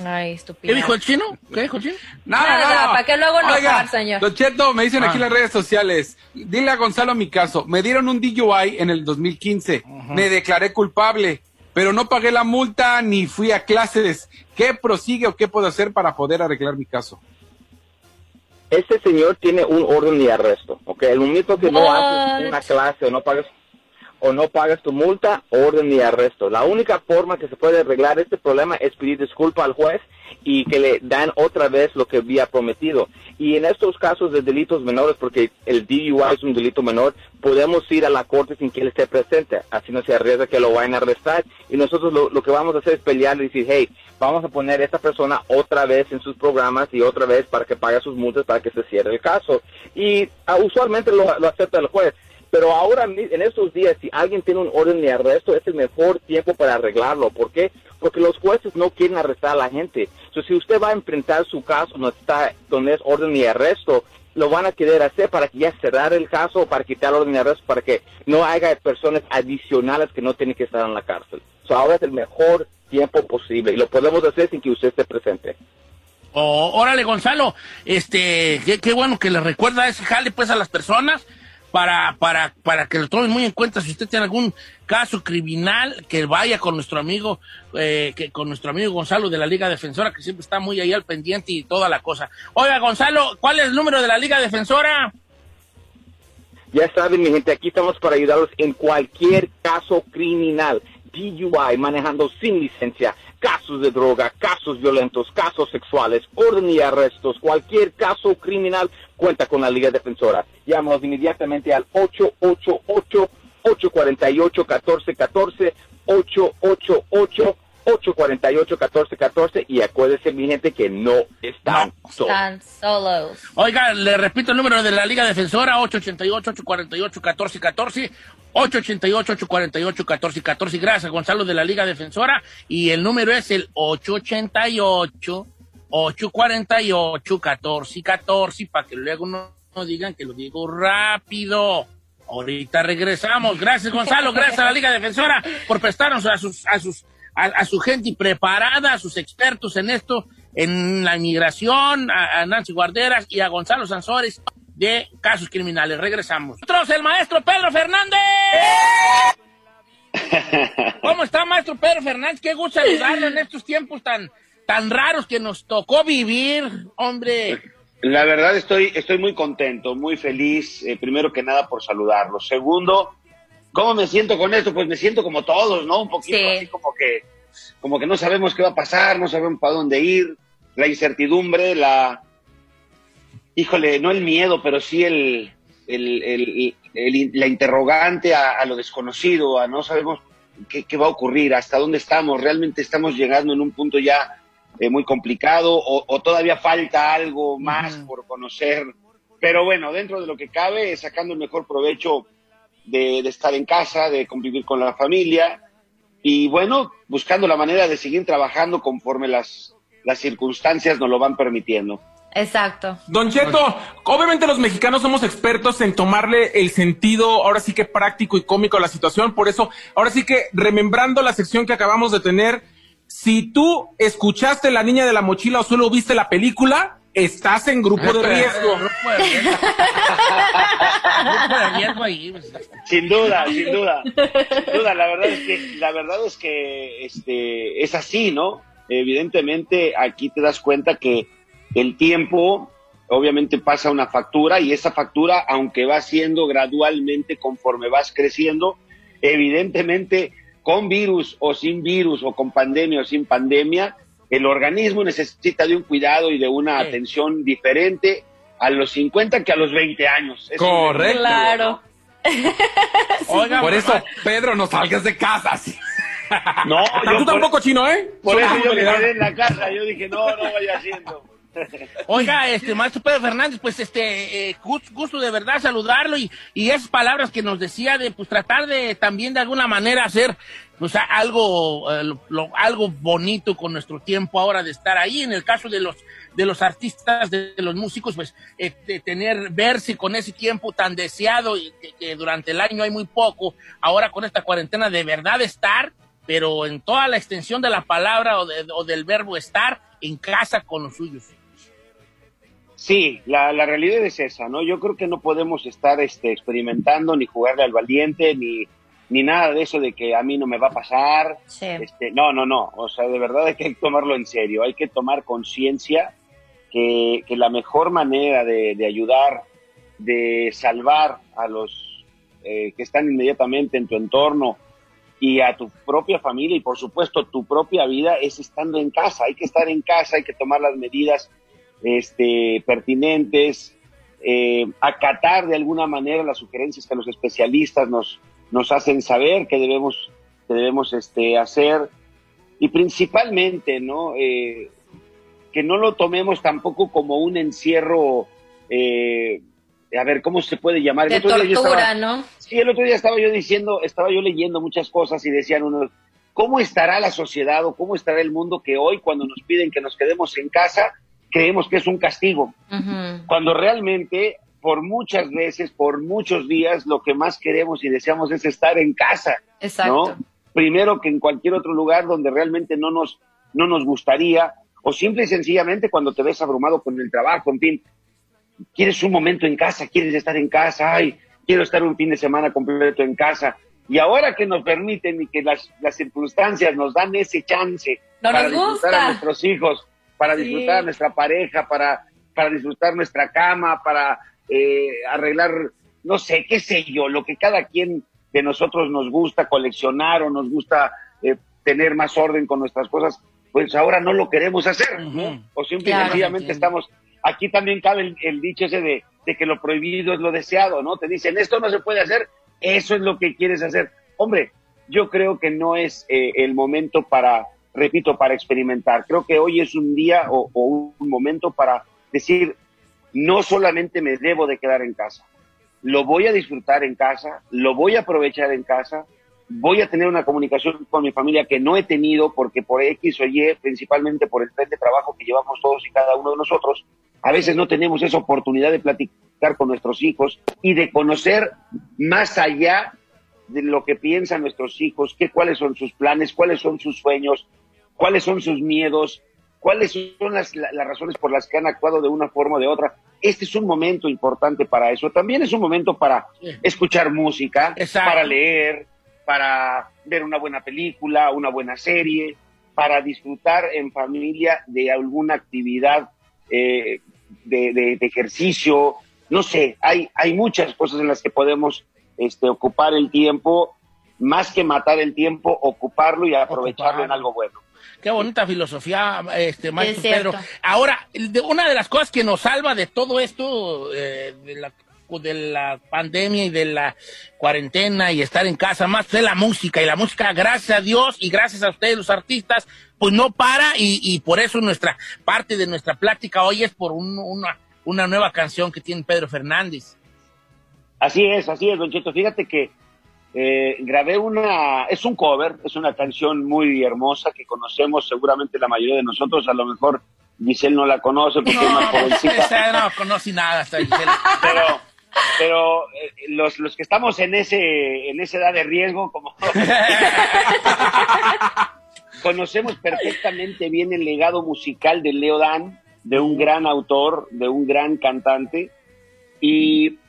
Ay, estúpido. ¿Qué dijo el chino? ¿Qué dijo el chino? Nada, nada, nada. ¿para qué luego no Oiga, señor? Don Cheto, me dicen aquí en ah. las redes sociales, dile a Gonzalo mi caso, me dieron un DUI en el 2015, uh -huh. me declaré culpable, pero no pagué la multa ni fui a clases. ¿Qué prosigue o qué puedo hacer para poder arreglar mi caso? Este señor tiene un orden de arresto, ¿ok? El momento que no haces una clase o no pagas o no pagas tu multa, orden y arresto. La única forma que se puede arreglar este problema es pedir disculpa al juez y que le dan otra vez lo que había prometido. Y en estos casos de delitos menores, porque el DUI es un delito menor, podemos ir a la corte sin que él esté presente. Así no se arriesga que lo vayan a arrestar. Y nosotros lo, lo que vamos a hacer es pelear y decir, hey, vamos a poner a esta persona otra vez en sus programas y otra vez para que pague sus multas, para que se cierre el caso. Y uh, usualmente lo, lo acepta el juez pero ahora en estos días, si alguien tiene un orden de arresto, es el mejor tiempo para arreglarlo. ¿Por qué? Porque los jueces no quieren arrestar a la gente. Entonces, si usted va a enfrentar su caso donde, está, donde es orden de arresto, lo van a querer hacer para que ya cerrar el caso, o para quitar el orden de arresto, para que no haya personas adicionales que no tienen que estar en la cárcel. So, ahora es el mejor tiempo posible y lo podemos hacer sin que usted esté presente. Oh, órale, Gonzalo, este, qué, qué bueno que le recuerda ese jale pues a las personas para, para, para que lo tomen muy en cuenta. Si usted tiene algún caso criminal, que vaya con nuestro amigo, eh, que, con nuestro amigo Gonzalo de la Liga Defensora, que siempre está muy ahí al pendiente y toda la cosa. Oiga, Gonzalo, ¿cuál es el número de la Liga Defensora? Ya saben, mi gente, aquí estamos para ayudarlos en cualquier caso criminal. DUI, manejando sin licencia, casos de droga, casos violentos, casos sexuales, orden y arrestos, cualquier caso criminal, cuenta con la Liga Defensora. Llámanos inmediatamente al 888 848 1414 888 848-1414 y acuérdese mi gente que no están no. solos. Están solos. Oiga, le repito el número de la Liga Defensora, 888-848-1414, 888-848-1414. Gracias, Gonzalo de la Liga Defensora. Y el número es el 888 848 1414 para que luego no, no digan que lo digo rápido. Ahorita regresamos. Gracias, Gonzalo. Gracias a la Liga Defensora por prestarnos a sus, a sus a, su gente preparada, a sus expertos en esto, en la inmigración, a, Nancy Guarderas y a Gonzalo Sansores de casos criminales. Regresamos. Nosotros, el maestro Pedro Fernández. ¿Cómo está, maestro Pedro Fernández? Qué gusto saludarlo en estos tiempos tan, tan raros que nos tocó vivir, hombre. La verdad estoy, estoy muy contento, muy feliz, eh, primero que nada por saludarlo. Segundo, ¿Cómo me siento con esto? Pues me siento como todos, ¿no? Un poquito así como que, como que no sabemos qué va a pasar, no sabemos para dónde ir, la incertidumbre, la... Híjole, no el miedo, pero sí el, el, el, la interrogante a, lo desconocido, a no sabemos qué, va a ocurrir, hasta dónde estamos, realmente estamos llegando en un punto ya eh, muy complicado o, todavía falta algo más por conocer. Pero bueno, dentro de lo que cabe, sacando el mejor provecho de, estar en casa, de convivir con la familia y bueno, buscando la manera de seguir trabajando conforme las, las circunstancias nos lo van permitiendo. Exacto. Don Cheto, obviamente los mexicanos somos expertos en tomarle el sentido, ahora sí que práctico y cómico a la situación, por eso, ahora sí que remembrando la sección que acabamos de tener, si tú escuchaste La Niña de la Mochila o solo viste la película, estás en grupo de riesgo. Grupo de riesgo, ahí. Sin duda, sin duda. Sin duda, la verdad es que, la verdad es, que este, es así, ¿no? Evidentemente, aquí te das cuenta que el tiempo obviamente pasa una factura y esa factura, aunque va siendo gradualmente conforme vas creciendo, evidentemente con virus o sin virus o con pandemia o sin pandemia, el organismo necesita de un cuidado y de una atención diferente a los 50 que a los 20 años. Correcto. Claro. Oiga, por eso, Pedro, no salgas de casa. No, yo tú tampoco chino, ¿eh? Por eso yo me quedé en la casa. Yo dije, no, no vaya haciendo. Oiga, este maestro Pedro Fernández, pues este eh, gusto de verdad saludarlo y, esas palabras que nos decía de pues tratar de también de alguna manera hacer pues algo eh, algo bonito con nuestro tiempo ahora de estar ahí. En el caso de los de los artistas de, los músicos pues de tener verse con ese tiempo tan deseado y que, que durante el año hay muy poco ahora con esta cuarentena de verdad estar pero en toda la extensión de la palabra o, de, o del verbo estar en casa con los suyos. Sí, la, realidad es esa, ¿no? Yo creo que no podemos estar este, experimentando ni jugarle al valiente, ni, ni nada de eso de que a mí no me va a pasar. Este, no, no, no. O sea, de verdad hay que tomarlo en serio. Hay que tomar conciencia que, que, la mejor manera de, de, ayudar, de salvar a los eh, que están inmediatamente en tu entorno y a tu propia familia y por supuesto tu propia vida es estando en casa. Hay que estar en casa, hay que tomar las medidas este, pertinentes, eh, acatar de alguna manera las sugerencias que los especialistas nos, nos hacen saber que debemos, debemos este, hacer y principalmente, ¿no? Eh, que no lo tomemos tampoco como un encierro, eh, a ver, ¿cómo se puede llamar? De tortura, ¿no? Sí, el otro día estaba yo diciendo, estaba yo leyendo muchas cosas y decían unos, ¿cómo estará la sociedad o cómo estará el mundo que hoy cuando nos piden que nos quedemos en casa, creemos que es un castigo, cuando realmente por muchas veces, por muchos días, lo que más queremos y deseamos es estar en casa. Exacto. ¿no? Primero que en cualquier otro lugar donde realmente no nos, no nos gustaría, o simple y sencillamente cuando te ves abrumado con el trabajo, en fin, quieres un momento en casa, quieres estar en casa, ay, quiero estar un fin de semana completo en casa. Y ahora que nos permiten y que las, las circunstancias nos dan ese chance no para nos a nuestros hijos, para disfrutar a nuestra pareja, para, para disfrutar nuestra cama, para eh, arreglar, no sé, qué sé yo, lo que cada quien de nosotros nos gusta coleccionar o nos gusta eh, tener más orden con nuestras cosas, pues ahora no lo queremos hacer. Uh -huh. O simplemente estamos... Aquí también cabe el, el dicho ese de, de que lo prohibido es lo deseado, ¿no? Te dicen, esto no se puede hacer, eso es lo que quieres hacer. Hombre, yo creo que no es eh, el momento para repito, para experimentar. Creo que hoy es un día o, un momento para decir, no solamente me debo de quedar en casa, lo voy a disfrutar en casa, lo voy a aprovechar en casa, voy a tener una comunicación con mi familia que no he tenido porque por X o Y, principalmente por el tren de trabajo que llevamos todos y cada uno de nosotros, a veces no tenemos esa oportunidad de platicar con nuestros hijos y de conocer más allá de lo que piensan nuestros hijos, qué, cuáles son sus planes, cuáles son sus sueños, cuáles son sus miedos, cuáles son las, las, razones por las que han actuado de una forma o de otra. Este es un momento importante para eso. También es un momento para escuchar música, para leer, para ver una buena película, una buena serie, para disfrutar en familia de alguna actividad eh, de, de, de, ejercicio. No sé, hay, hay muchas cosas en las que podemos este, ocupar el tiempo, más que matar el tiempo, ocuparlo y aprovecharlo en algo bueno. Qué bonita filosofía, este, maestro Pedro. Ahora, una de las cosas que nos salva de todo esto, eh, de, la, pandemia y de la cuarentena y estar en casa, más es la música. Y la música, gracias a Dios y gracias a ustedes, los artistas, pues no para. Y, por eso nuestra parte de nuestra plática hoy es por una, una nueva canción que tiene Pedro Fernández. Así es, así es, Don Cheto. Fíjate que eh, grabé una, es un cover, es una canción muy hermosa que conocemos seguramente la mayoría de nosotros, a lo mejor Giselle no la conoce porque no, es más jovencita. Esa no conocí nada Giselle. Pero, pero eh, los, los que estamos en ese, en esa edad de riesgo, como conocemos perfectamente bien el legado musical de Leo Dan, de un gran autor, de un gran cantante, y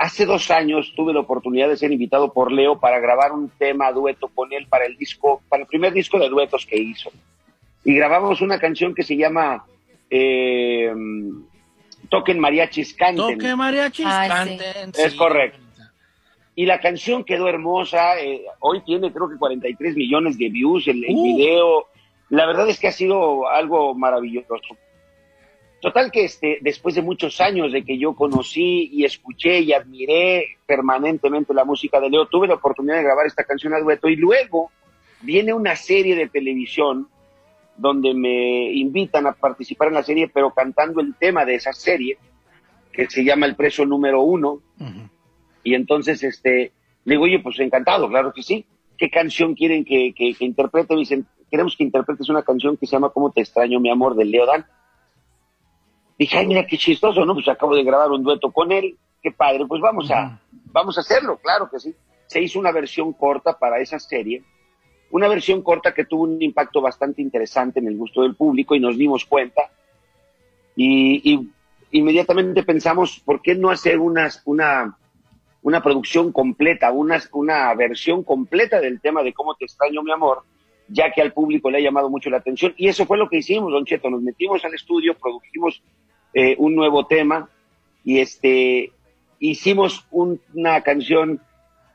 Hace dos años tuve la oportunidad de ser invitado por Leo para grabar un tema dueto con él para el disco, para el primer disco de duetos que hizo. Y grabamos una canción que se llama eh, Toquen Mariachis Canten. Toquen Mariachis Es correcto. Y la canción quedó hermosa. Eh, hoy tiene creo que 43 millones de views el, el uh. video. La verdad es que ha sido algo maravilloso. Total que este, después de muchos años de que yo conocí y escuché y admiré permanentemente la música de Leo, tuve la oportunidad de grabar esta canción a dueto y luego viene una serie de televisión donde me invitan a participar en la serie, pero cantando el tema de esa serie, que se llama El Preso Número Uno. Y entonces este, le digo, oye, pues encantado, claro que sí. ¿Qué canción quieren que, que, que interprete? Me dicen, queremos que interpretes una canción que se llama ¿Cómo te extraño, mi amor? de Leo Dan. Dije, ay, mira qué chistoso, ¿no? Pues acabo de grabar un dueto con él, qué padre, pues vamos a, vamos a hacerlo, claro que sí. Se hizo una versión corta para esa serie, una versión corta que tuvo un impacto bastante interesante en el gusto del público y nos dimos cuenta. Y, inmediatamente pensamos, ¿por qué no hacer unas, una, una producción completa, una, una versión completa del tema de cómo te extraño, mi amor? ya que al público le ha llamado mucho la atención. Y eso fue lo que hicimos, Don Cheto. Nos metimos al estudio, produjimos eh, un nuevo tema y este hicimos una canción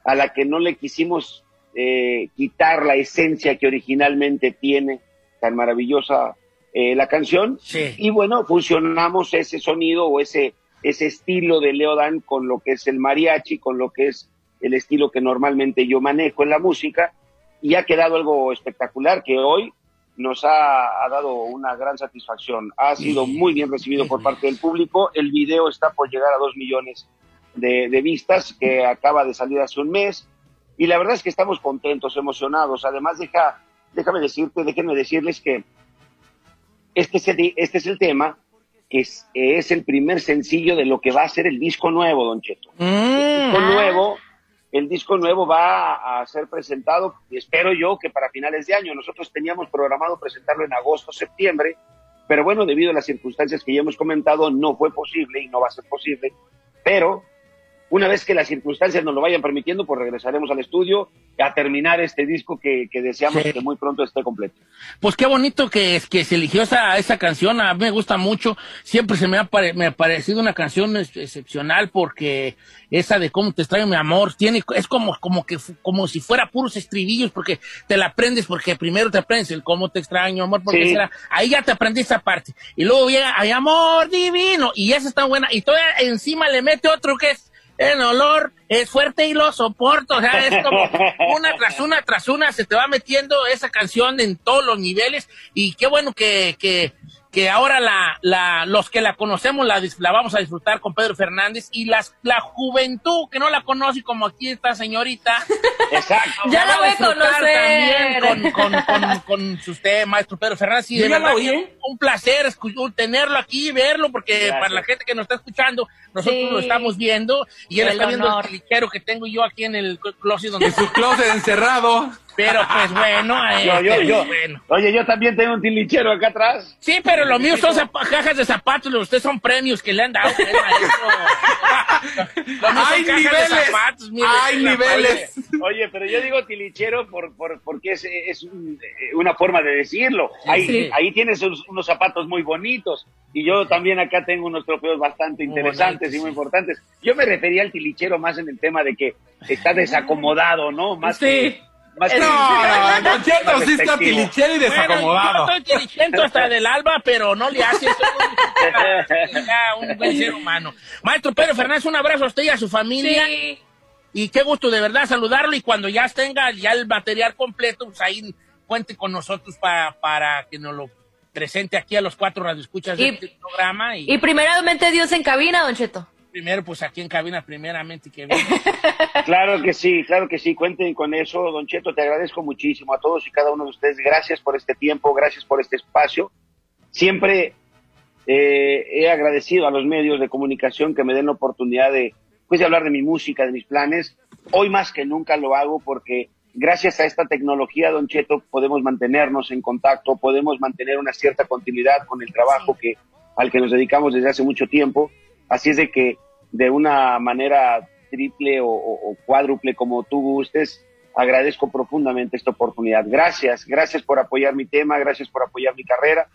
a la que no le quisimos eh, quitar la esencia que originalmente tiene tan maravillosa eh, la canción. Y bueno fusionamos ese sonido o ese ese estilo de Leodan con lo que es el mariachi con lo que es el estilo que normalmente yo manejo en la música y ha quedado algo espectacular que hoy nos ha, ha, dado una gran satisfacción. Ha sido muy bien recibido por parte del público. El video está por llegar a dos millones de, de, vistas, que acaba de salir hace un mes. Y la verdad es que estamos contentos, emocionados. Además, deja, déjame decirte, déjenme decirles que este es el, este es el tema que es, es el primer sencillo de lo que va a ser el disco nuevo, Don Cheto. El disco mm. nuevo el disco nuevo va a ser presentado, y espero yo, que para finales de año. Nosotros teníamos programado presentarlo en agosto, septiembre, pero bueno, debido a las circunstancias que ya hemos comentado, no fue posible y no va a ser posible. Pero una vez que las circunstancias nos lo vayan permitiendo, pues regresaremos al estudio a terminar este disco que, que deseamos que muy pronto esté completo. Pues qué bonito que, es que se eligió esa, esa canción, a mí me gusta mucho, siempre se me ha, me ha parecido una canción excepcional porque esa de cómo te extraño mi amor, tiene, es como, como, que, como si fuera puros estribillos porque te la aprendes, porque primero te aprendes el cómo te extraño amor, porque será, ahí ya te aprendes esa parte, y luego llega, hay amor divino, y esa está buena, y todavía encima le mete otro que es en olor es fuerte y lo soporto. O sea, es como una tras una tras una se te va metiendo esa canción en todos los niveles. Y qué bueno que, que que ahora la, la, los que la conocemos la, la, vamos a disfrutar con Pedro Fernández y las, la juventud que no la conoce como aquí esta señorita. Exacto. ya la, voy a conocer. También con, con, con, usted, maestro Pedro Fernández. Y de ¿eh? un placer tenerlo aquí, y verlo, porque para la gente que nos está escuchando, nosotros lo estamos viendo y él el está viendo el ligero que tengo yo aquí en el closet. Donde... En su closet encerrado. Pero pues bueno, eh, Oye, yo también tengo un tilichero acá atrás. Sí, pero lo mío son cajas de zapatos, los ustedes son premios que le han dado. hay niveles, hay niveles. Oye, pero yo digo tilichero por, por, porque es, es un, eh, una forma de decirlo. Ahí, ahí tienes unos zapatos muy bonitos y yo también acá tengo unos trofeos bastante interesantes y muy importantes. Yo me refería al tilichero más en el tema de que está desacomodado, ¿no? Más sí. Que, no, no, no, concierto sí está tilichero y desacomodado. Bueno, yo estoy tilichento hasta del alba, pero no le hace. Un, un buen ser humano. Maestro Pedro Fernández, un abrazo a usted y a su familia. Y qué gusto de verdad saludarlo. Y cuando ya tenga ya el material completo, pues ahí cuente con nosotros para, para que nos lo presente aquí a los cuatro radioescuchas y, del programa. Y, y primeramente Dios en cabina, Don Cheto primero, pues aquí en cabina, primeramente que. Claro que sí, claro que sí. Cuenten con eso, Don Cheto. Te agradezco muchísimo a todos y cada uno de ustedes. Gracias por este tiempo, gracias por este espacio. Siempre eh, he agradecido a los medios de comunicación que me den la oportunidad de, pues, de hablar de mi música, de mis planes. Hoy más que nunca lo hago porque gracias a esta tecnología, Don Cheto, podemos mantenernos en contacto, podemos mantener una cierta continuidad con el trabajo que, al que nos dedicamos desde hace mucho tiempo. Así es de que de una manera triple o, cuádruple como tú gustes, agradezco profundamente esta oportunidad. Gracias, gracias por apoyar mi tema, gracias por apoyar mi carrera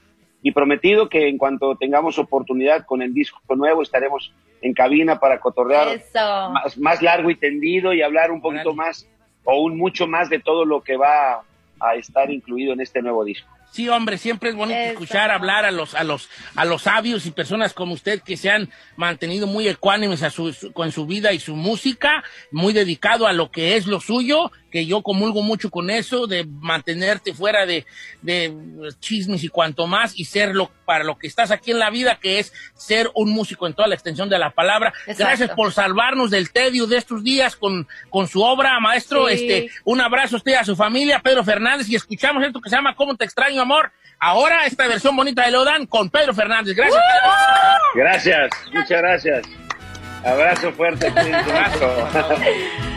y prometido que en cuanto tengamos oportunidad con el disco nuevo estaremos en cabina para cotorrear más, más, largo y tendido y hablar un poquito más o un mucho más de todo lo que va a estar incluido en este nuevo disco. Sí, hombre, siempre es bonito escuchar hablar a los, a los, a los sabios y personas como usted que se han mantenido muy ecuánimes a su, con su vida y su música, muy dedicado a lo que es lo suyo, que yo comulgo mucho con eso, de mantenerte fuera de, de chismes y cuanto más, y ser lo para lo que estás aquí en la vida, que es ser un músico en toda la extensión de la palabra. Gracias por salvarnos del tedio de estos días con, con su obra, maestro. Este, un abrazo a usted, y a su familia, Pedro Fernández, y escuchamos esto que se llama ¿Cómo te extraño, amor? Ahora esta versión bonita de Lodan con Pedro Fernández. Gracias. Pedro. Gracias, muchas gracias. Abrazo fuerte. abrazo.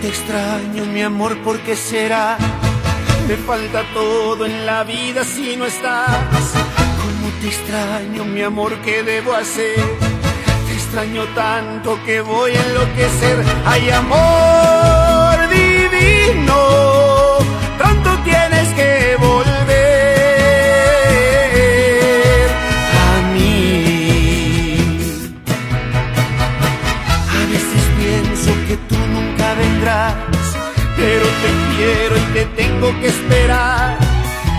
Te extraño mi amor, ¿por qué será? Me falta todo en la vida si no estás. ¿Cómo te extraño mi amor, qué debo hacer? Te extraño tanto que voy a enloquecer. Hay amor divino, tanto tienes que volar. pero te quiero y te tengo que esperar.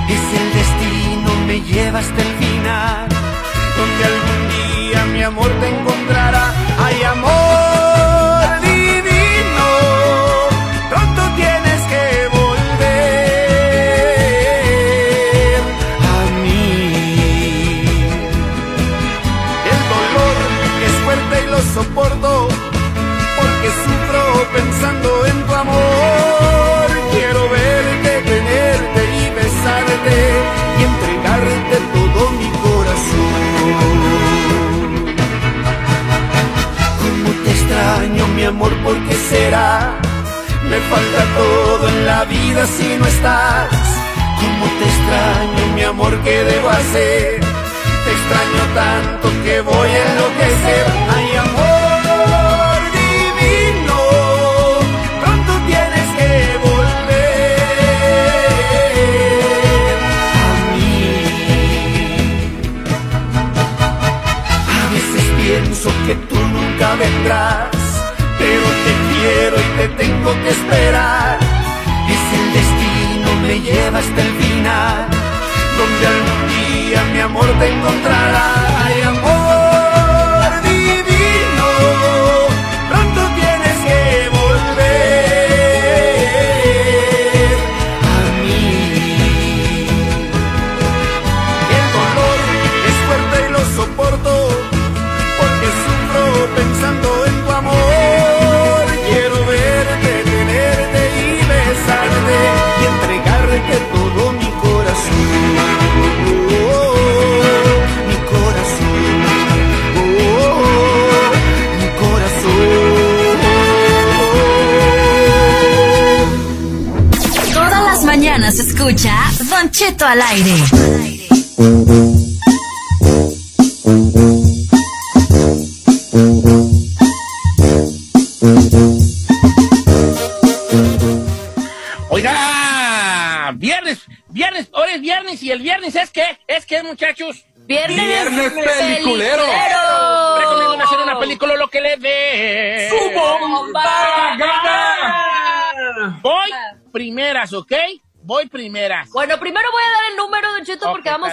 Y si el destino me lleva hasta el final, donde algún día mi amor te encontrará, hay amor. qué debo hacer. Te extraño tanto que voy a enloquecer. Ay, amor divino, pronto tienes que volver a mí. A veces pienso que tú nunca vendrás, pero te quiero y te tengo que esperar. Es el destino, me lleva hasta el final donde algún día mi amor te encontrará. Ay, amor. nos escucha Don al aire.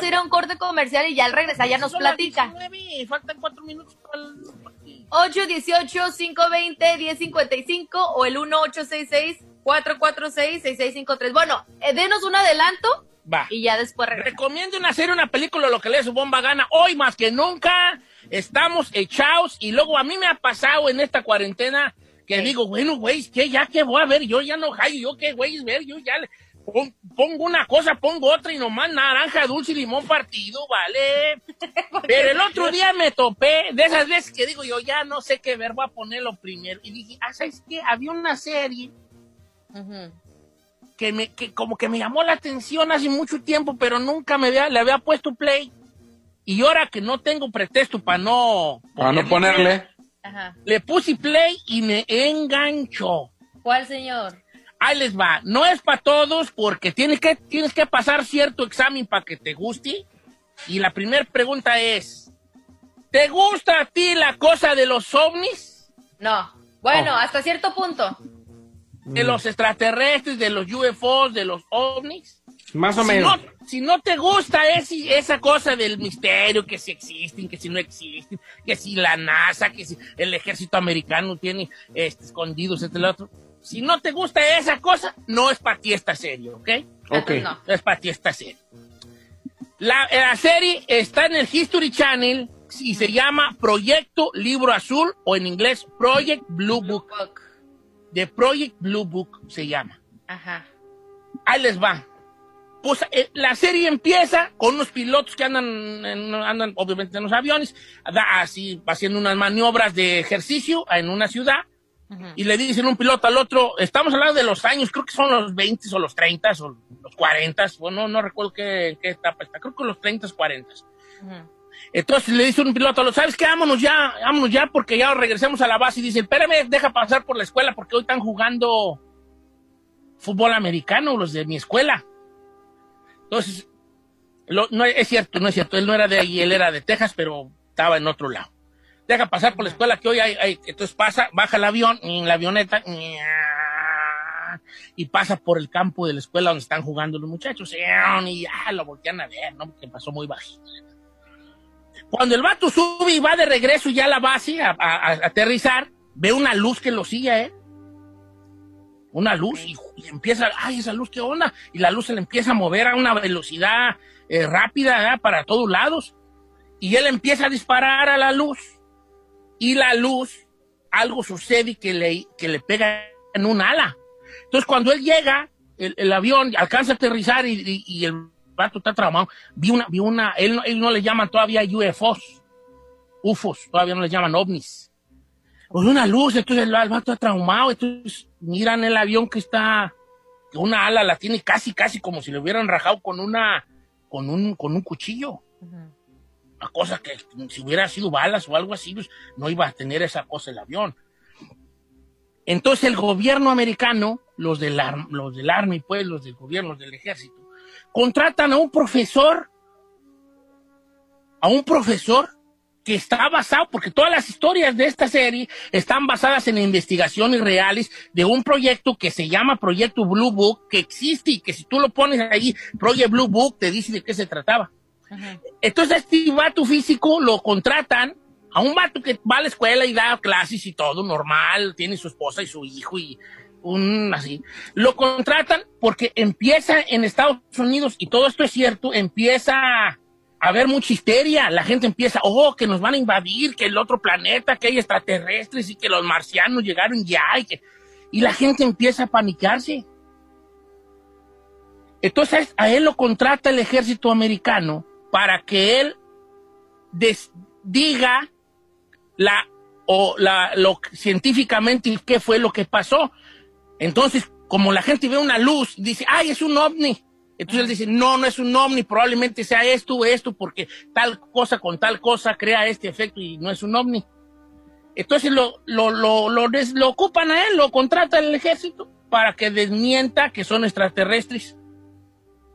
vamos ir a un corte comercial y ya al regresar ya nos platica. faltan cuatro minutos para el... 818-520-1055 o el 1866-446-6653. Bueno, eh, denos un adelanto Va. y ya después regresamos. Recomiendo una una película, lo que le su bomba gana. Hoy más que nunca estamos echados y luego a mí me ha pasado en esta cuarentena que digo, bueno, güey, que ya que voy a ver, yo ya no hallo, yo qué güey, ver, yo ya... Le Pongo una cosa, pongo otra y nomás naranja, dulce y limón partido, ¿vale? Pero el otro día me topé, de esas veces que digo yo, ya no sé qué ver, voy a ponerlo primero. Y dije, ah, ¿sabes qué? Había una serie que, me, que como que me llamó la atención hace mucho tiempo, pero nunca me había, le había puesto play. Y ahora que no tengo pretexto para no... Para no ponerle. Play, Le puse play y me enganchó. ¿Cuál, señor? ahí les va. No es para todos porque tienes que, tienes que pasar cierto examen para que te guste. Y la primera pregunta es, ¿te gusta a ti la cosa de los ovnis? No. Bueno, oh. hasta cierto punto. De los extraterrestres, de los UFOs, de los ovnis. Más o menos. Si no te gusta ese, esa cosa del misterio, que si existen, que si no existen, que si la NASA, que si el ejército americano tiene este, escondidos, este el otro si no te gusta esa cosa, no es para ti esta serie, ¿ok? Ok. No, es para ti esta serie. La, serie está en el History Channel y se llama Proyecto Libro Azul o en inglés Project Blue Book. Blue The Project Blue Book se llama. Ajá. Ahí les va. Pues, la serie empieza con unos pilotos que andan, andan obviamente en los aviones, así haciendo unas maniobras de ejercicio en una ciudad y le dicen un piloto al otro, estamos hablando de los años, creo que son los 20 o los 30 o los 40, bueno, no recuerdo qué, qué etapa está, creo que los 30, 40. Entonces le dice un piloto, lo sabes qué? vámonos ya, vámonos ya porque ya regresamos a la base y dice, espérame, deja pasar por la escuela porque hoy están jugando fútbol americano los de mi escuela. Entonces, no, es cierto, no es cierto, él no era de ahí, él era de Texas, pero estaba en otro lado deja pasar por la escuela que hoy hay, hay, entonces pasa, baja el avión, la avioneta, y pasa por el campo de la escuela donde están jugando los muchachos, y ya lo voltean a ver, ¿no? Porque pasó muy bajito. Cuando el vato sube y va de regreso ya a la base a, aterrizar, ve una luz que lo sigue ¿eh? Una luz y, empieza, ay, esa luz, ¿qué onda? Y la luz se le empieza a mover a una velocidad eh, rápida para todos lados. Y él empieza a disparar a la luz y la luz, algo sucede que le, que le pega en un ala. Entonces, cuando él llega, el, el avión alcanza a aterrizar y, y, y el vato está traumado. Vi una, vi una, él, él no le llaman todavía UFOs, UFOs, todavía no le llaman ovnis. Pues una luz, entonces el, el vato está traumado, entonces miran el avión que está, que una ala la tiene casi, casi como si le hubieran rajado con una, con un, con un cuchillo. Uh -huh. Una cosa que si hubiera sido balas o algo así, pues, no iba a tener esa cosa el avión. Entonces el gobierno americano, los del, los del Army, pues, los del gobierno, los del ejército, contratan a un profesor, a un profesor que está basado, porque todas las historias de esta serie están basadas en investigaciones reales de un proyecto que se llama Proyecto Blue Book, que existe y que si tú lo pones ahí, Project Blue Book, te dice de qué se trataba. Entonces, este vato físico lo contratan a un vato que va a la escuela y da clases y todo, normal, tiene su esposa y su hijo y un así. Lo contratan porque empieza en Estados Unidos, y todo esto es cierto, empieza a haber mucha histeria. La gente empieza, oh, que nos van a invadir, que el otro planeta, que hay extraterrestres y que los marcianos llegaron ya. Y, que... y la gente empieza a panicarse. Entonces a él lo contrata el ejército americano para que él des, diga la, o la, lo, científicamente qué fue lo que pasó. Entonces, como la gente ve una luz, dice, ay, es un ovni. Entonces él dice, no, no es un ovni, probablemente sea esto o esto, porque tal cosa con tal cosa crea este efecto y no es un ovni. Entonces lo, lo, lo, lo, lo ocupan a él, lo contrata el ejército para que desmienta que son extraterrestres.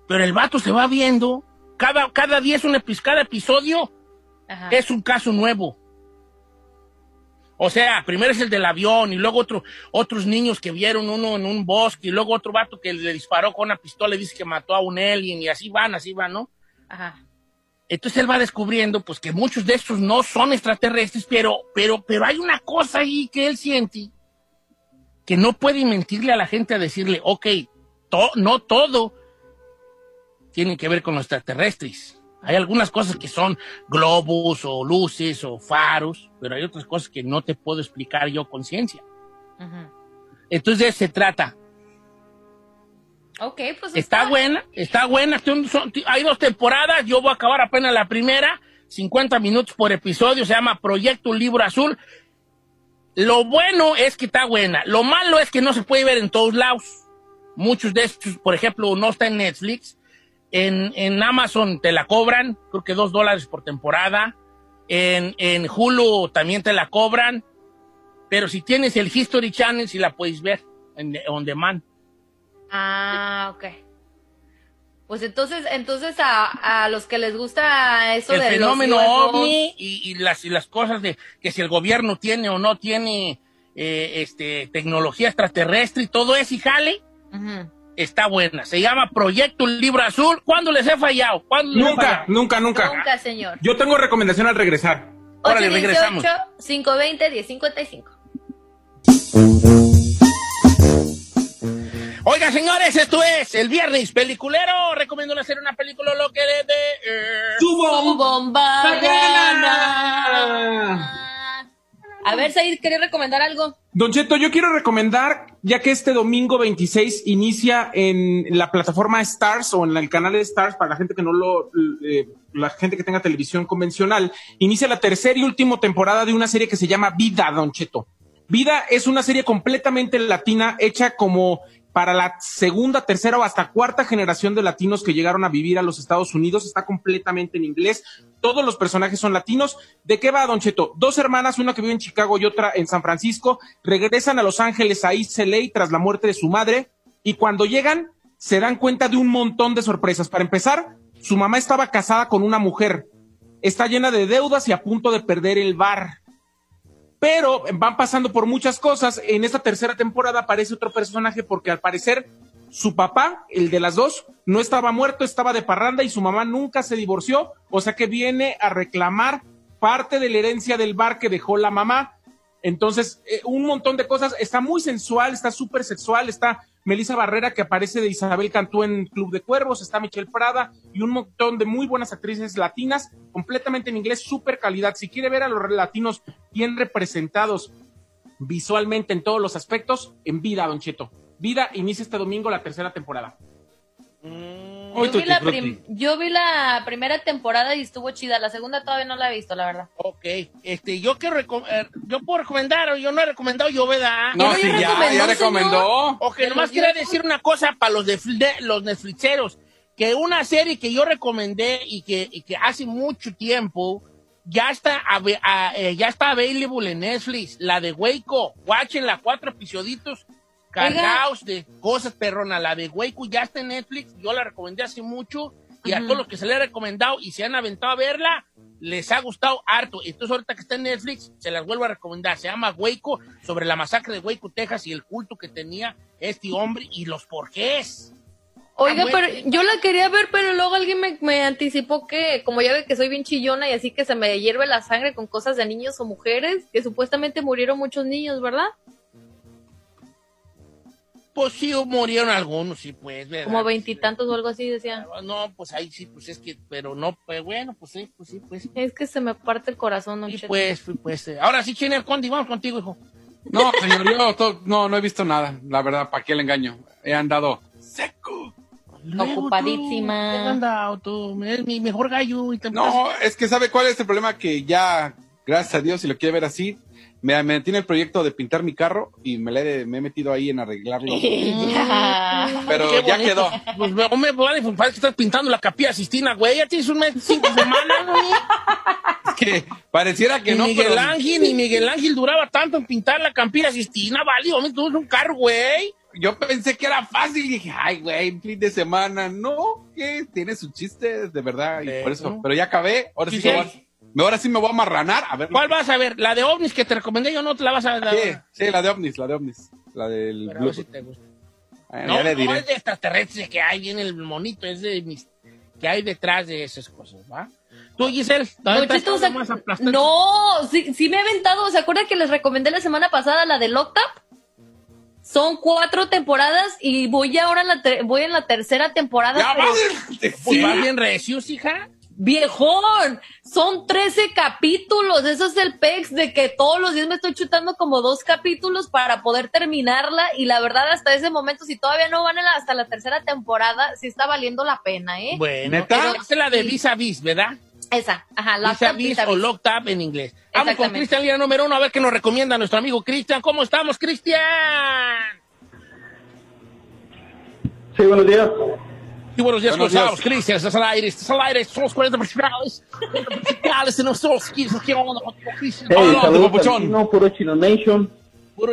Pero el vato se va viendo cada, cada día es un cada episodio Ajá. es un caso nuevo. O sea, primero es el del avión y luego otro, otros niños que vieron uno en un bosque y luego otro vato que le disparó con una pistola y dice que mató a un alien y así van, así van, ¿no? Ajá. Entonces él va descubriendo pues que muchos de estos no son extraterrestres, pero, pero, pero hay una cosa ahí que él siente que no puede mentirle a la gente a decirle, ok, to no todo tienen que ver con los extraterrestres. Hay algunas cosas que son globos o luces o faros, pero hay otras cosas que no te puedo explicar yo con ciencia. Uh -huh. Entonces se trata. Ok, pues. Está, está buena, está buena. Hay dos temporadas, yo voy a acabar apenas la primera, 50 minutos por episodio, se llama Proyecto Libro Azul. Lo bueno es que está buena, lo malo es que no se puede ver en todos lados. Muchos de estos, por ejemplo, no está en Netflix, en, en, Amazon te la cobran, creo que dos dólares por temporada. En, en Hulu también te la cobran. Pero si tienes el History Channel, si la puedes ver en on demand. Ah, ok. Pues entonces, entonces a, a los que les gusta eso el de fenómeno los ovni y, y, las, y las cosas de que si el gobierno tiene o no tiene eh, este, tecnología extraterrestre y todo eso y jale, uh está buena. Se llama Proyecto Un Libro Azul. ¿Cuándo les he fallado? Nunca, nunca, nunca. Nunca, señor. Yo tengo recomendación al regresar. 818 520 1055. Oiga, señores, esto es el viernes peliculero. Recomiendo hacer una película lo que eres de. Eh, tu bomba. A ver, Said, ¿querés recomendar algo? Don Cheto, yo quiero recomendar, ya que este domingo 26 inicia en la plataforma Stars o en el canal de Stars, para la gente que no lo, eh, la gente que tenga televisión convencional, inicia la tercera y última temporada de una serie que se llama Vida, Don Cheto. Vida es una serie completamente latina, hecha como para la segunda, tercera o hasta cuarta generación de latinos que llegaron a vivir a los Estados Unidos. Está completamente en inglés. Todos los personajes son latinos. ¿De qué va, Don Cheto? Dos hermanas, una que vive en Chicago y otra en San Francisco, regresan a Los Ángeles a East tras la muerte de su madre. Y cuando llegan, se dan cuenta de un montón de sorpresas. Para empezar, su mamá estaba casada con una mujer. Está llena de deudas y a punto de perder el bar pero van pasando por muchas cosas. En esta tercera temporada aparece otro personaje porque al parecer su papá, el de las dos, no estaba muerto, estaba de parranda y su mamá nunca se divorció, o sea que viene a reclamar parte de la herencia del bar que dejó la mamá. Entonces, eh, un montón de cosas, está muy sensual, está súper sexual, está Melissa Barrera, que aparece de Isabel Cantú en Club de Cuervos, está Michelle Prada y un montón de muy buenas actrices latinas, completamente en inglés, súper calidad. Si quiere ver a los latinos bien representados visualmente en todos los aspectos, en vida, Don Cheto. Vida inicia este domingo la tercera temporada. Mm. Yo, vi la yo vi, la primera temporada y estuvo chida. La segunda todavía no la he visto, la verdad. Ok. Este, yo que eh, yo puedo recomendar, o yo no he recomendado, yo. No, sí, ya, ya recomendó. Ok, nomás quería decir una cosa para los, de, los Netflixeros. Que una serie que yo recomendé y que, y que hace mucho tiempo ya está, a, a, ah, eh, ya está available en Netflix, la de Waco. Watchen la cuatro episoditos cargados de cosas, perrona. La de Weiku ya está en Netflix, yo la recomendé hace mucho y a uh -huh. todos los que se le ha recomendado y se han aventado a verla, les ha gustado harto. Entonces ahorita que está en Netflix, se las vuelvo a recomendar. Se llama Hueco, sobre la masacre de Hueco, Texas y el culto que tenía este hombre y los porqués. Oiga, pero yo la quería ver, pero luego alguien me, me, anticipó que, como ya ve que soy bien chillona y así que se me hierve la sangre con cosas de niños o mujeres, que supuestamente murieron muchos niños, ¿verdad? Pues sí, murieron algunos, sí, pues, ¿verdad? Como veintitantos o algo así, decían. Ah, no, pues ahí sí, pues es que, pero no, pues bueno, pues sí, pues sí, pues. Es que se me parte el corazón, no. Y pues, sí, pues, pues, ahora sí, Chiner Condi, vamos contigo, hijo. No, señor, yo no, no he visto nada, la verdad, ¿para qué le engaño? He andado seco. Ocupadísima. Tú, ¿qué andado, tú? Es mi mejor gallo. No, es que ¿sabe cuál es el problema? Que ya, gracias a Dios, si lo quiere ver así, me, me tiene el proyecto de pintar mi carro y me, le, me he metido ahí en arreglarlo. Pero ya quedó. Pues me voy a pues, parece que estás pintando la capilla Sistina, güey. Ya tienes un mes, cinco semanas, güey. Es que pareciera que ni no, Miguel. Ángel, ni Miguel Ángel duraba tanto en pintar la capilla Sistina, vale, hombre, tú eres un carro, güey. Yo pensé que era fácil y dije, ay, güey, un fin de semana. No, que tiene sus chistes, de verdad, y por eso. Pero ya acabé, ahora sí, sí Ahora sí me voy a marranar. A ver. ¿Cuál vas a ver? La de ovnis que te recomendé, yo no te la vas a ver. Sí, sí, la de ovnis, la de ovnis. La del. Pero te gusta. No, es de extraterrestres que hay en el monito, es de mis... que hay detrás de esas cosas, ¿va? Tú, Giselle, Cheto, más No, sí, sí me he aventado. ¿Se acuerda que les recomendé la semana pasada la de Locktap? Son cuatro temporadas y voy ahora en la, voy en la tercera temporada. Ya pero... sí. Pues vas bien recios, hija. Viejón, son 13 capítulos. Eso es el pex de que todos los días me estoy chutando como dos capítulos para poder terminarla. Y la verdad, hasta ese momento, si todavía no van hasta la tercera temporada, sí está valiendo la pena, ¿eh? Bueno, pero, es la de vis a vis, ¿verdad? Esa, ajá, vis -a -vis, vis -a -vis. o locked up en inglés. Vamos con Cristian Lira número uno a ver qué nos recomienda nuestro amigo Cristian. ¿Cómo estamos, Cristian? Sí, buenos días. E buenos dias, buenos Gonçalves, Cristian, Salaires, Salaires, são os 40 principais, 40 principais, se não são os 15, que onda, Cristian. Hey, saludos, Cristian, por Chino Nation.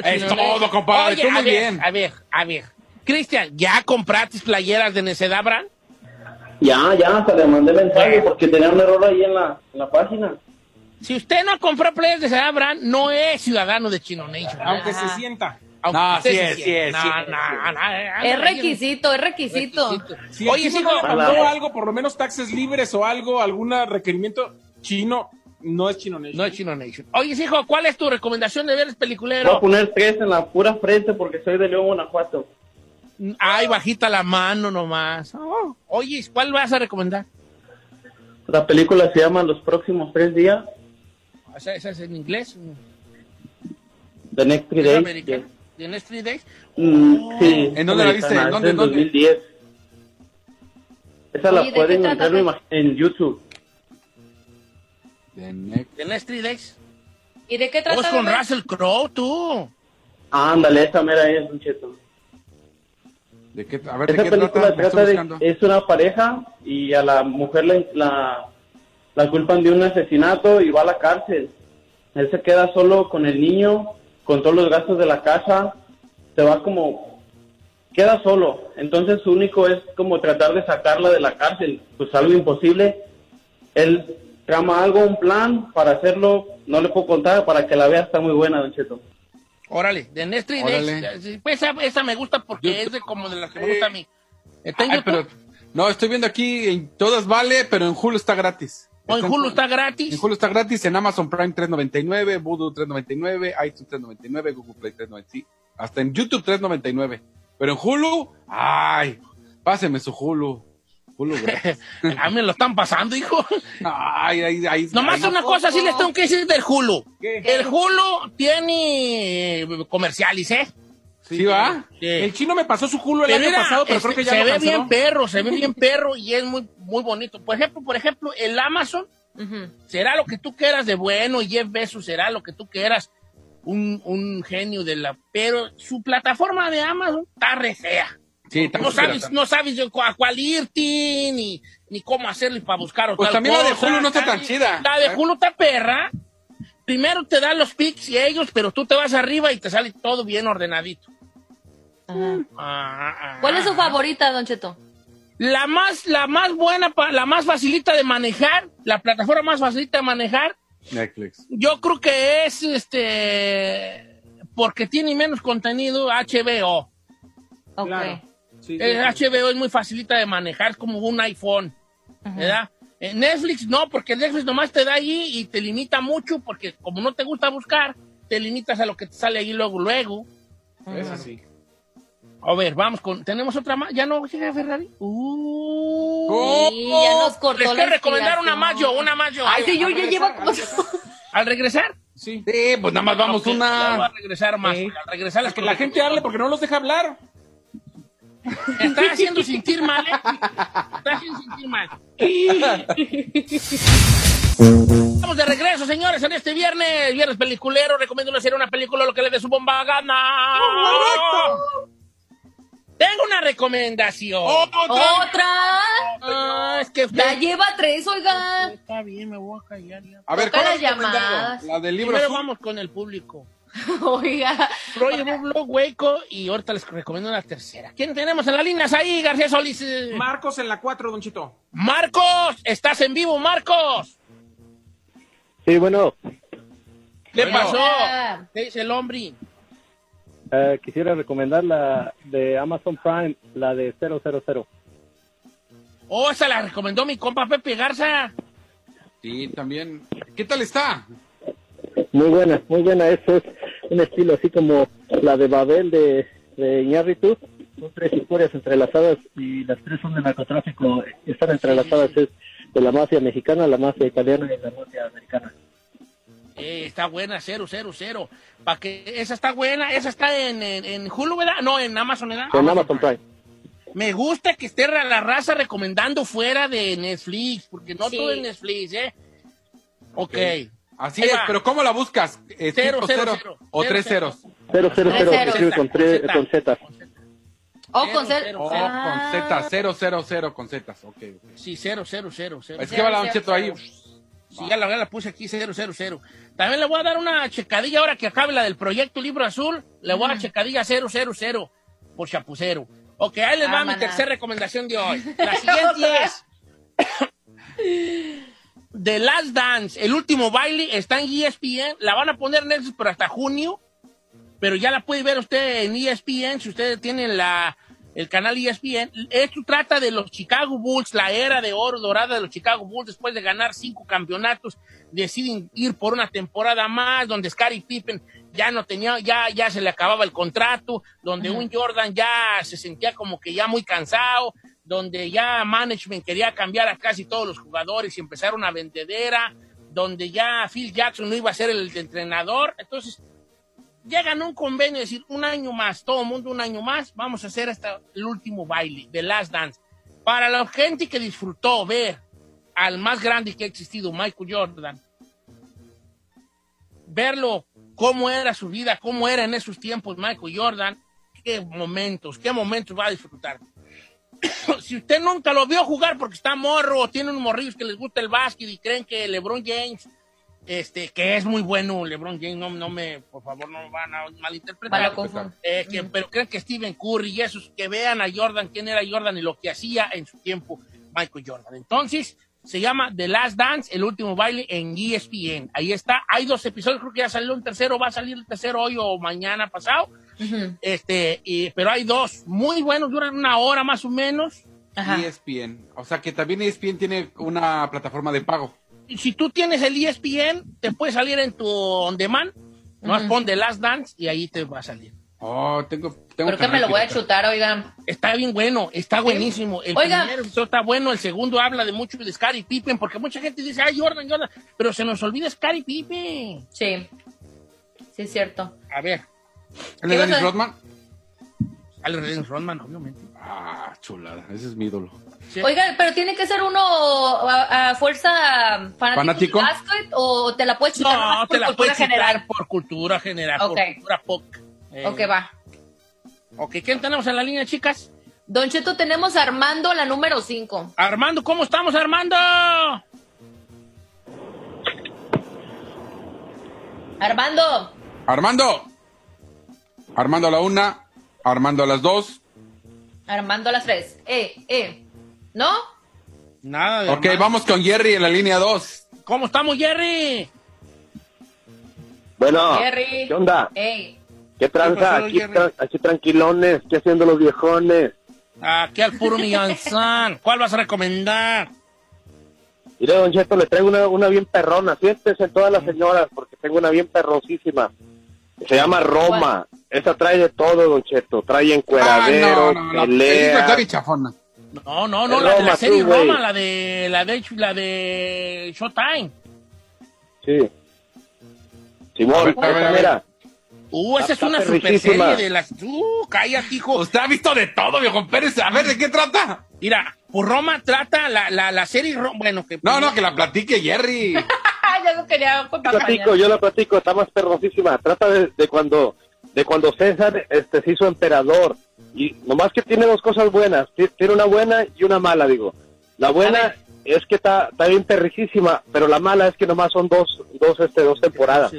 Es todo, compadre, Oye, muy bien. A ver, a ver, Cristian, ¿ya compraste playeras de Necedabra? Ya, ya, hasta le mandé mensaje porque tenía un error ahí en la, la página. Si usted no compró playeras de Necedabra, no es ciudadano de Chino Nation. Aunque se sienta. No, sí es, sí es. Es requisito, es requisito. Si Oye, si no mandó algo, por lo menos taxes libres o algo, algún requerimiento chino, no es Chino Nation. No es Chino Nation. Oye, hijo, ¿cuál es tu recomendación de ver el peliculero? Voy a poner tres en la pura frente porque soy de León, Guanajuato. Ay, bajita la mano nomás. Oh, oye, ¿cuál vas a recomendar? La película se llama Los próximos tres días. ¿Esa, esa es en inglés? The Next Three Days. ¿En Street Days? Mm, sí. ¿En dónde la viste? ¿En dónde? 2010. Esa la pueden encontrar en YouTube. ¿En Street Days? ¿Y de qué trata? Pues con Russell Crowe, tú. Ándale, esa mera es, Lucheto. ¿De qué, a ver, Esa ¿de qué película trata, de, es una pareja y a la mujer la, la, la, culpan de un asesinato y va a la cárcel. Él se queda solo con el niño con todos los gastos de la casa, te vas como, queda solo. Entonces su único es como tratar de sacarla de la cárcel, pues algo imposible. Él trama algo, un plan para hacerlo, no le puedo contar, para que la vea, está muy buena, Don Cheto. Órale, de Néstor y Pues esa, esa, me gusta porque yo, es de como de las que me gusta a mí. Ay, pero, no, estoy viendo aquí, en todas vale, pero en Hulu está gratis. O en Hulu está gratis. En Hulu está gratis, en Amazon Prime 3.99, Voodoo 3.99, iTunes 3.99, Google Play 3.99, hasta en YouTube 3.99. Pero en Hulu, ay, páseme su Hulu. Hulu a mí lo están pasando, hijo. Ay, ay, ay. Nomás ay, una cosa no. sí les tengo que decir del Hulu. El Hulu tiene eh, comerciales, ¿eh? Sí, va? El chino me pasó su culo el pero año pasado, pero este, creo que ya Se ve bien perro, se ve bien perro y es muy, muy bonito. Por ejemplo, por ejemplo, el Amazon será lo que tú quieras de bueno, y Jeff Bezos será lo que tú quieras, un, un genio de la... Pero su plataforma de Amazon está re fea. Sí, no, sabes, no sabes a cuál irte, ni, ni cómo hacerle para buscar otra Pues cosa. la de Hulu no está tan chida. La de ¿eh? Hulu está perra. Primero te dan los pics y ellos, pero tú te vas arriba y te sale todo bien ordenadito. Ah, ah, ah. ¿Cuál es su favorita, Don Cheto? La más, la más buena, la más facilita de manejar, la plataforma más facilita de manejar. Netflix. Yo creo que es, este, porque tiene menos contenido HBO. Ok. Claro. El. Eh, HBO es muy facilita de manejar, es como un iPhone, ¿verdad? Netflix no, porque Netflix nomás te da ahí y te limita mucho, porque como no te gusta buscar, te limitas a lo que te sale ahí luego, luego. Eso sí. A ver, vamos con. ¿Tenemos otra más? ¿Ya no llega Ferrari? Uh, ya nos cortó. Les quiero recomendar una más yo, una más yo. Ay, sí, yo ya llevo. ¿Al regresar? Sí. sí. pues nada más vamos no, una. A regresar más. Al regresar las que la gente hable porque no los deja hablar. Está haciendo sentir mal, ¿eh? Está haciendo sentir mal. Estamos de regreso, señores, en este viernes, viernes peliculero. Recomiendo una hacer una película lo que le dé su bomba gana. Tengo una recomendación. ¿Otra? ¿Otra? Ah, ah es que lleva tres, oiga. Está bien, me voy a callar ya. A ver, ¿cuál las llamadas? La del libro. Primero vamos con el público. oiga. Roy Rublo, Hueco y ahorita les recomiendo una tercera. ¿Quién tenemos en las líneas ahí, García Solís? Marcos en la 4, Don Chito. ¡Marcos! ¡Estás en vivo, Marcos! Sí, bueno. ¿Qué pasó? ¿Qué dice el hombre? Eh, quisiera recomendar la de Amazon Prime, la de 000. Oh, esa la recomendó mi compa Pepe Garza. Sí, también. ¿Qué tal está? Muy buena, muy buena. Eso es un estilo así como la de Babel de, de Iñárritu. Son tres historias entrelazadas y las tres son de narcotráfico. Están entrelazadas. Es de la mafia mexicana, la mafia italiana y la mafia americana. Eh, está buena, 0, 0, 0. Para que esa está buena, esa está en, en, Hulu, ¿verdad? No, en Amazon, ¿verdad? En Amazon Prime. Me gusta que esté la raza recomendando fuera de Netflix, porque no sí. todo es Netflix, ¿eh? Ok. okay. Así es, pero ¿cómo la buscas? Eh, cero, cero, cero, o tres ceros? Cero, cero, cero, escribe con, tres, con Z. O con Z. O con Z, cero, cero, cero, con Z. Ok. Sí, cero, cero, cero. Es que va la ahí. Si ya la, la puse aquí 000. También le voy a dar una checadilla ahora que acabe la del proyecto Libro Azul. Le voy a dar checadilla 000 por chapucero. Ok, ahí les va ah, mi tercera recomendación de hoy. La siguiente es... The Last Dance, el último baile, está en ESPN. La van a poner en Netflix pero hasta junio. Pero ya la puede ver usted en ESPN si ustedes tienen la el canal ESPN, esto trata de los Chicago Bulls, la era de oro dorada de los Chicago Bulls, después de ganar cinco campeonatos, deciden ir por una temporada más, donde Scary Pippen ya no tenía, ya, ya se le acababa el contrato, donde un Jordan ya se sentía como que ya muy cansado, donde ya management quería cambiar a casi todos los jugadores y empezar una vendedera, donde ya Phil Jackson no iba a ser el entrenador, entonces llegan a un convenio, es decir, un año más, todo el mundo un año más, vamos a hacer hasta el último baile, The Last Dance. Para la gente que disfrutó ver al más grande que ha existido, Michael Jordan, verlo cómo era su vida, cómo era en esos tiempos Michael Jordan, qué momentos, qué momentos va a disfrutar. si usted nunca lo vio jugar porque está morro, o tiene unos morrillos que les gusta el básquet y creen que LeBron James este, que es muy bueno, LeBron James, no, no me, por favor, no me van a malinterpretar. Eh, pero creen que Steven Curry y esos, que vean a Jordan, quién era Jordan y lo que hacía en su tiempo Michael Jordan. Entonces, se llama The Last Dance, el último baile en ESPN. Ahí está, hay dos episodios, creo que ya salió un tercero, va a salir el tercero hoy o mañana pasado. Este, pero hay dos muy buenos, duran una hora más o menos. ESPN, o sea que también ESPN tiene una plataforma de pago si tú tienes el ESPN, te puede salir en tu on demand. Nomás uh pon The Last Dance y ahí te va a salir. Oh, tengo, tengo Creo que, me lo voy a chutar, oigan. Está bien bueno, está buenísimo. El oigan. primero está bueno, el segundo habla de mucho de Scary Pippen, porque mucha gente dice, ay, Jordan, Jordan, pero se nos olvida Scary Pippen. Sí, sí es cierto. A ver. ¿El de Dennis Rodman? Ah, Sale Dennis Rodman, obviamente. Ah, chulada, ese es mi ídolo. ¿Sí? Oiga, pero tiene que ser uno a, fuerza fanático, o te la puedes chutar no, te la puedes generar por cultura general, por cultura pop. Eh. Ok, va. Ok, ¿quién tenemos en la línea, chicas? Don Cheto, tenemos a Armando, la número 5. Armando, ¿cómo estamos, Armando? Armando. Armando. Armando a la una, Armando a las dos, Armando a las tres. Eh, eh. ¿No? Nada. De ok, vamos con Jerry en la línea dos. ¿Cómo estamos, Jerry? Bueno, ¿qué onda? ¿Qué tranza? Aquí, tra tranquilones, ¿qué haciendo los viejones? Aquí al puro millanzán. ¿Cuál vas a recomendar? Mire, don Cheto, le traigo una, una bien perrona. Siéntese todas las señoras, porque tengo una bien perrosísima. Se llama Roma. ¿Cuál? Esa trae de todo, Don Cheto. Trae encueradero, ah, no, no. No, la, de la serie Roma, la de, la de la de Showtime. Sí. Simón, a mira. Uh, esa es una super serie de las. Uh, cállate, hijo. Usted ha visto de todo, viejo Pérez. A ver, ¿de qué trata? Mira, por Roma trata la, la, la serie. Bueno, que. No, no, pues- que la platique Jerry. yo lo. Platico, yo lo platico, está más perrosísima. Trata de, cuando de cuando César este, se hizo emperador. Y nomás que tiene dos cosas buenas. Tiene una buena y una mala, digo. La buena es que está, está bien perrijísima, pero la mala es que nomás son dos, dos, este, dos temporadas.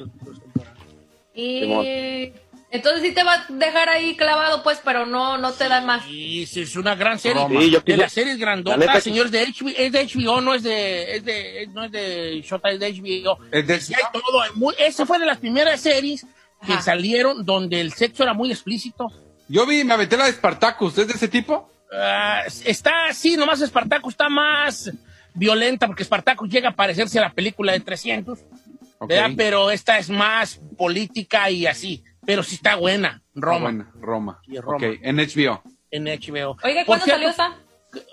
Y... Entonces sí te va a dejar ahí clavado, pues, pero no, no te dan más. Y es una gran serie. Sí, yo de las series grandotas, señores, de HBO, es de HBO, no es de, es de, no es de Shota, es de HBO. Es de sí, hay todo. Esa fue de las primeras series que salieron donde el sexo era muy explícito. Yo vi, me aventé la de Spartacus, ¿es de ese tipo? Uh, está así, nomás Spartacus está más violenta, porque Spartacus llega a parecerse a la película de 300, okay. Pero esta es más política y así. Pero sí está buena, Roma. Buena, Roma. Sí, Okay. en HBO. En HBO. Oiga, ¿cuándo salió esa?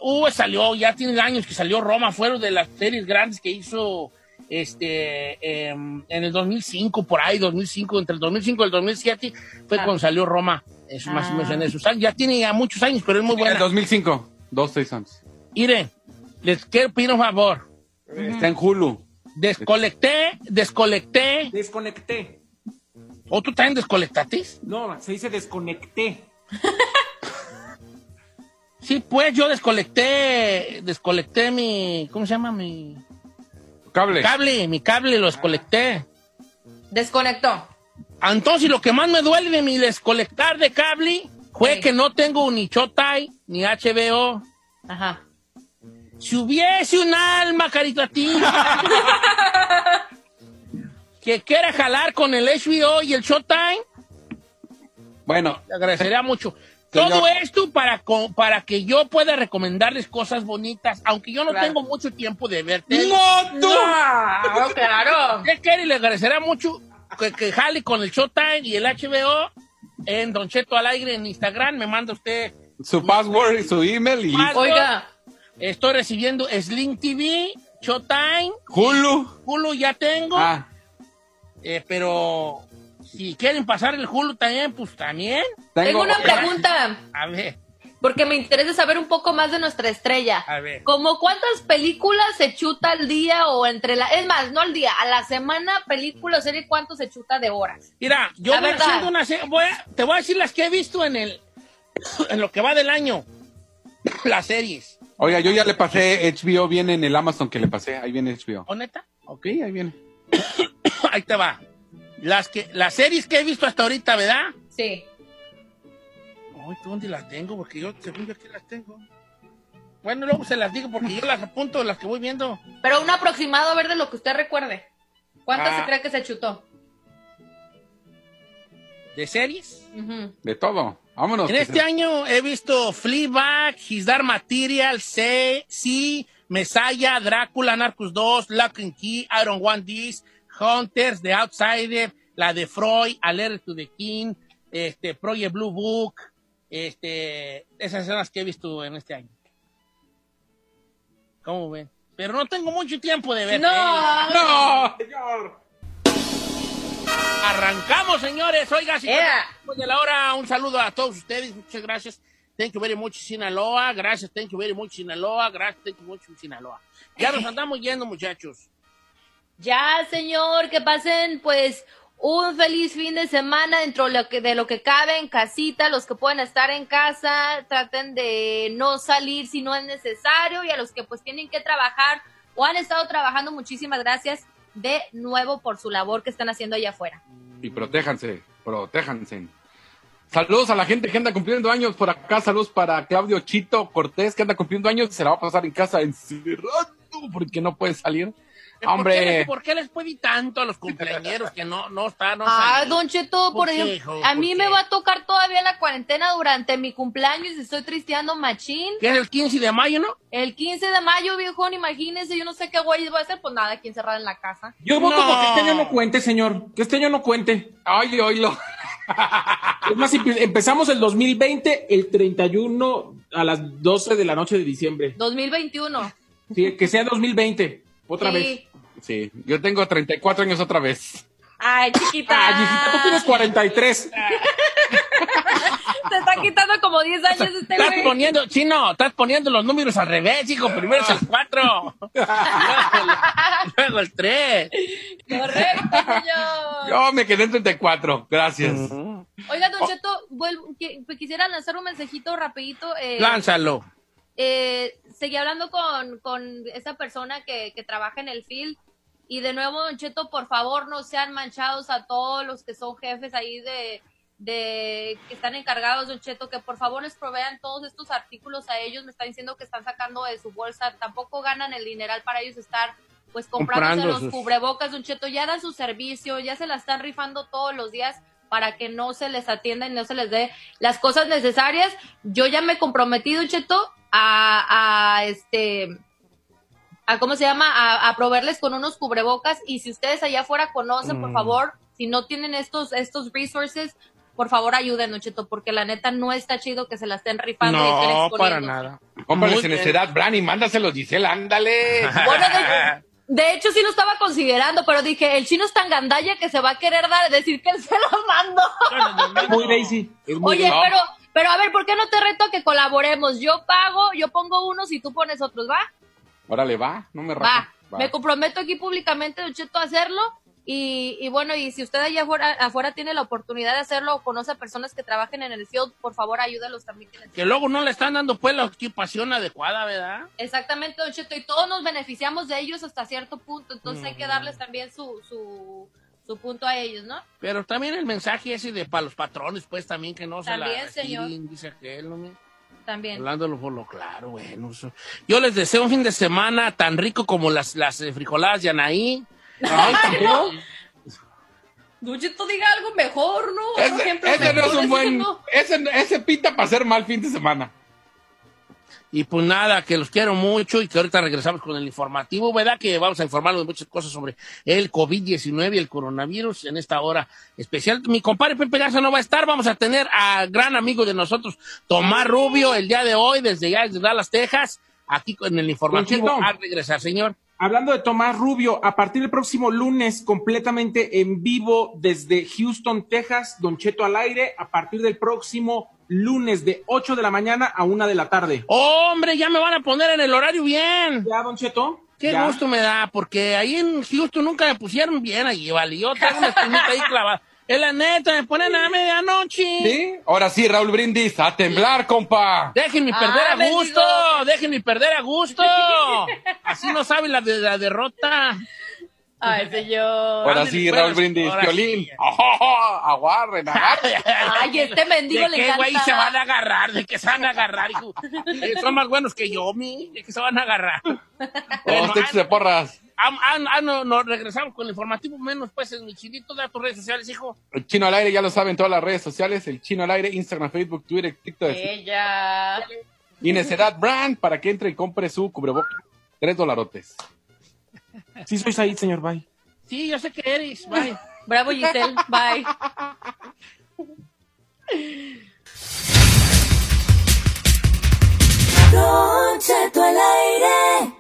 Uh, salió, ya tiene años que salió Roma, fueron de las series grandes que hizo este em, en el 2005, por ahí, 2005, entre el 2005 y el 2007, fue ah. cuando salió Roma, es más o menos en ah. esos años. Ya tiene ya muchos años, pero es muy buena. En el 2005, dos, seis años. Irene, les quiero pedir un favor. Está en Hulu. Desconecté, desconecté. Desconecté. ¿O tú también desconectatis? No, se dice desconecté. sí, pues yo desconecté, desconecté mi, ¿cómo se llama? Mi cable. Cable, mi cable lo desconecté. Desconectó. Ah, entonces lo que más me duele de mi desconectar de cable fue que no tengo ni Showtime ni HBO. Ajá. Si hubiese un alma caritativa. que quiera jalar con el HBO y el Showtime, bueno, le agradecería mucho. Todo esto para, para que yo pueda recomendarles cosas bonitas, aunque yo no claro. tengo mucho tiempo de verte. ¡No, tú! No, ah, claro. ¿Qué quiere? Le agradecerá mucho que, que, jale con el Showtime y el HBO en Don Cheto al aire en Instagram. Me manda usted su password y este, su email. Y... Oiga, estoy recibiendo Sling TV, Showtime, Hulu. Hulu ya tengo. Ah. Eh, pero si quieren pasar el Hulu también, pues también. Tengo, una pregunta. A ver. Porque me interesa saber un poco más de nuestra estrella. A ver. Como cuántas películas se chuta al día o entre la... Es más, no al día, a la semana, película serie, ¿cuánto se chuta de horas? Mira, yo voy haciendo una voy a, te voy a decir las que he visto en el... En lo que va del año. las series. Oiga, yo ya le pasé HBO, viene en el Amazon que le pasé, ahí viene HBO. ¿O neta? Ok, ahí viene. ahí te va. Las, que, las series que he visto hasta ahorita, ¿verdad? Sí. Ay, ¿dónde las tengo? Porque yo, según yo, aquí las tengo. Bueno, luego se las digo porque yo las apunto, las que voy viendo. Pero un aproximado, a ver, de lo que usted recuerde. ¿Cuántas ah. se cree que se chutó? ¿De series? De todo. Vámonos. En este año he visto Fleabag, His Dark Material, C, C, Mesaya, Drácula, Narcos 2, Lock and Key, Iron One This, Hunters, The Outsider, la de Freud, Alert to the King, este, Project Blue Book, este, esas son las que he visto en este año. ¿Cómo ven? Pero no tengo mucho tiempo de ver. ¡No! Eh. ¡No! Señor. Arrancamos, señores. Oiga, señores, yeah. después de la hora, un saludo a todos ustedes. Muchas gracias. Thank you very much, Sinaloa. Gracias, thank you very much, Sinaloa. Gracias, thank you much, Sinaloa. Ya nos andamos yendo, muchachos. Ya, señor, que pasen pues un feliz fin de semana dentro de lo que, de lo que cabe en casita, los que pueden estar en casa, traten de no salir si no es necesario y a los que pues tienen que trabajar o han estado trabajando, muchísimas gracias de nuevo por su labor que están haciendo allá afuera. Y protéjanse, protéjanse. Saludos a la gente que anda cumpliendo años por acá. Saludos para Claudio Chito Cortés que anda cumpliendo años. Se la va a pasar en casa encerrado porque no puede salir. Hombre. ¿Por qué les puede tanto a los cumpleañeros que no, no están? No ah, salen? don Cheto, por, por ejemplo, a mí me va a tocar todavía la cuarentena durante mi cumpleaños y estoy tristeando machín. ¿Qué es el 15 de mayo, no? El 15 de mayo, viejón, imagínese, yo no sé qué guay va a hacer, pues nada, aquí encerrada en la casa. Yo voto no. porque este año no cuente, señor, que este año no cuente. Ay, oílo. es más, empezamos el 2020 el 31 a las 12 de la noche de diciembre. 2021. Sí, que sea 2020. Otra sí. vez. Sí, yo tengo 34 años otra vez. Ay, chiquita. Ay, chiquita, tú tienes 43. Te está quitando como 10 años o sea, este Estás güey. poniendo, chino, estás poniendo los números al revés, hijo. Primero es el 4. luego el 3. Correcto, señor. Yo me quedé en 34. Gracias. Uh -huh. Oiga, Don oh. Cheto, vuelvo, que, pues, quisiera lanzar un mensajito rapidito. Eh, Lánzalo. Eh, seguí hablando con, con esa persona que, que, trabaja en el field y de nuevo, Don Cheto, por favor, no sean manchados a todos los que son jefes ahí de, de que están encargados, Don Cheto, que por favor les provean todos estos artículos a ellos. Me están diciendo que están sacando de su bolsa, tampoco ganan el dineral para ellos estar pues comprándose los cubrebocas, Don Cheto, ya dan su servicio, ya se la están rifando todos los días para que no se les atienda y no se les dé las cosas necesarias. Yo ya me he comprometido, Cheto, a, a este a cómo se llama, a, a, proveerles con unos cubrebocas y si ustedes allá afuera conocen, por mm. favor, si no tienen estos estos resources, por favor ayúdenos, Cheto, porque la neta no está chido que se la estén rifando. No, y para nada. Cómprales en edad, Brani, mándaselos, Giselle, ándale. Bueno, de, De hecho, sí lo estaba considerando, pero dije, el chino es tan gandalla que se va a querer dar, decir que él se lo mandó. Bueno, muy lazy. Oye, pero, pero a ver, ¿por qué no te reto que colaboremos? Yo pago, yo pongo unos y tú pones otros, ¿va? Órale, va, no me rato. Va. Me comprometo aquí públicamente, Don Cheto, a hacerlo y, y, bueno, y si usted allá afuera, afuera, tiene la oportunidad de hacerlo o conoce a personas que trabajen en el field, por favor ayúdalos también. Que, luego no le están dando pues la ocupación adecuada, ¿verdad? Exactamente, Don Cheto, y todos nos beneficiamos de ellos hasta cierto punto, entonces hay que darles también su, su, punto a ellos, ¿no? Pero también el mensaje ese de para los patrones, pues también que no también, se la señor. Dice aquel, ¿no? También. Hablándolo por lo claro, bueno. Yo les deseo un fin de semana tan rico como las, las eh, frijoladas de Anaí. Ay, tampoco. Luchito diga algo mejor, ¿no? Ese, ese es un buen. No. Ese, pinta para ser mal fin de semana. Y pues nada, que los quiero mucho y que ahorita regresamos con el informativo, ¿verdad? Que vamos a informarlos de muchas cosas sobre el COVID-19 y el coronavirus en esta hora especial. Mi compadre Pepe Garza no va a estar, vamos a tener a gran amigo de nosotros, Tomás Rubio, el día de hoy, desde ya desde Dallas, Texas, aquí con el informativo. Al regresar, señor. Hablando de Tomás Rubio, a partir del próximo lunes, completamente en vivo desde Houston, Texas, Don Cheto al aire, a partir del próximo lunes de 8 de la mañana a 1 de la tarde. ¡Hombre, ya me van a poner en el horario bien! ¿Ya, Don Cheto? Qué gusto me da, porque ahí en Houston nunca me pusieron bien allí, vale. Yo tengo una espinita ahí clavada. Es la neta, me ponen a medianoche. Sí, ahora sí, Raúl Brindis, a temblar, compa. Déjenme ah, perder a gusto, déjenme perder a gusto. Así no sabe la, de, la derrota. Ay, señor. Ahora sí, Raúl Brindis, violín. Sí. Oh, aguarren. Ay, este mendigo ¿De qué güey se van a agarrar? ¿De qué se van a agarrar, hijo? Eh, son más buenos que yo, mi. ¿De qué se van a agarrar? Bueno, te porras. Ah, ah, ah, no, no, regresamos con el informativo menos, pues, en mi chinito, de tus redes sociales, hijo. El chino al aire, ya lo saben, todas las redes sociales, el chino al aire, Instagram, Facebook, Twitter, TikTok. Ella. Y Necedad Brand, para que entre y compre su cubreboca. Tres dolarotes. Sí, sois ahí, señor, bye. Sí, yo sé que eres, bye. Bravo, Giselle, bye. Don Cheto al aire.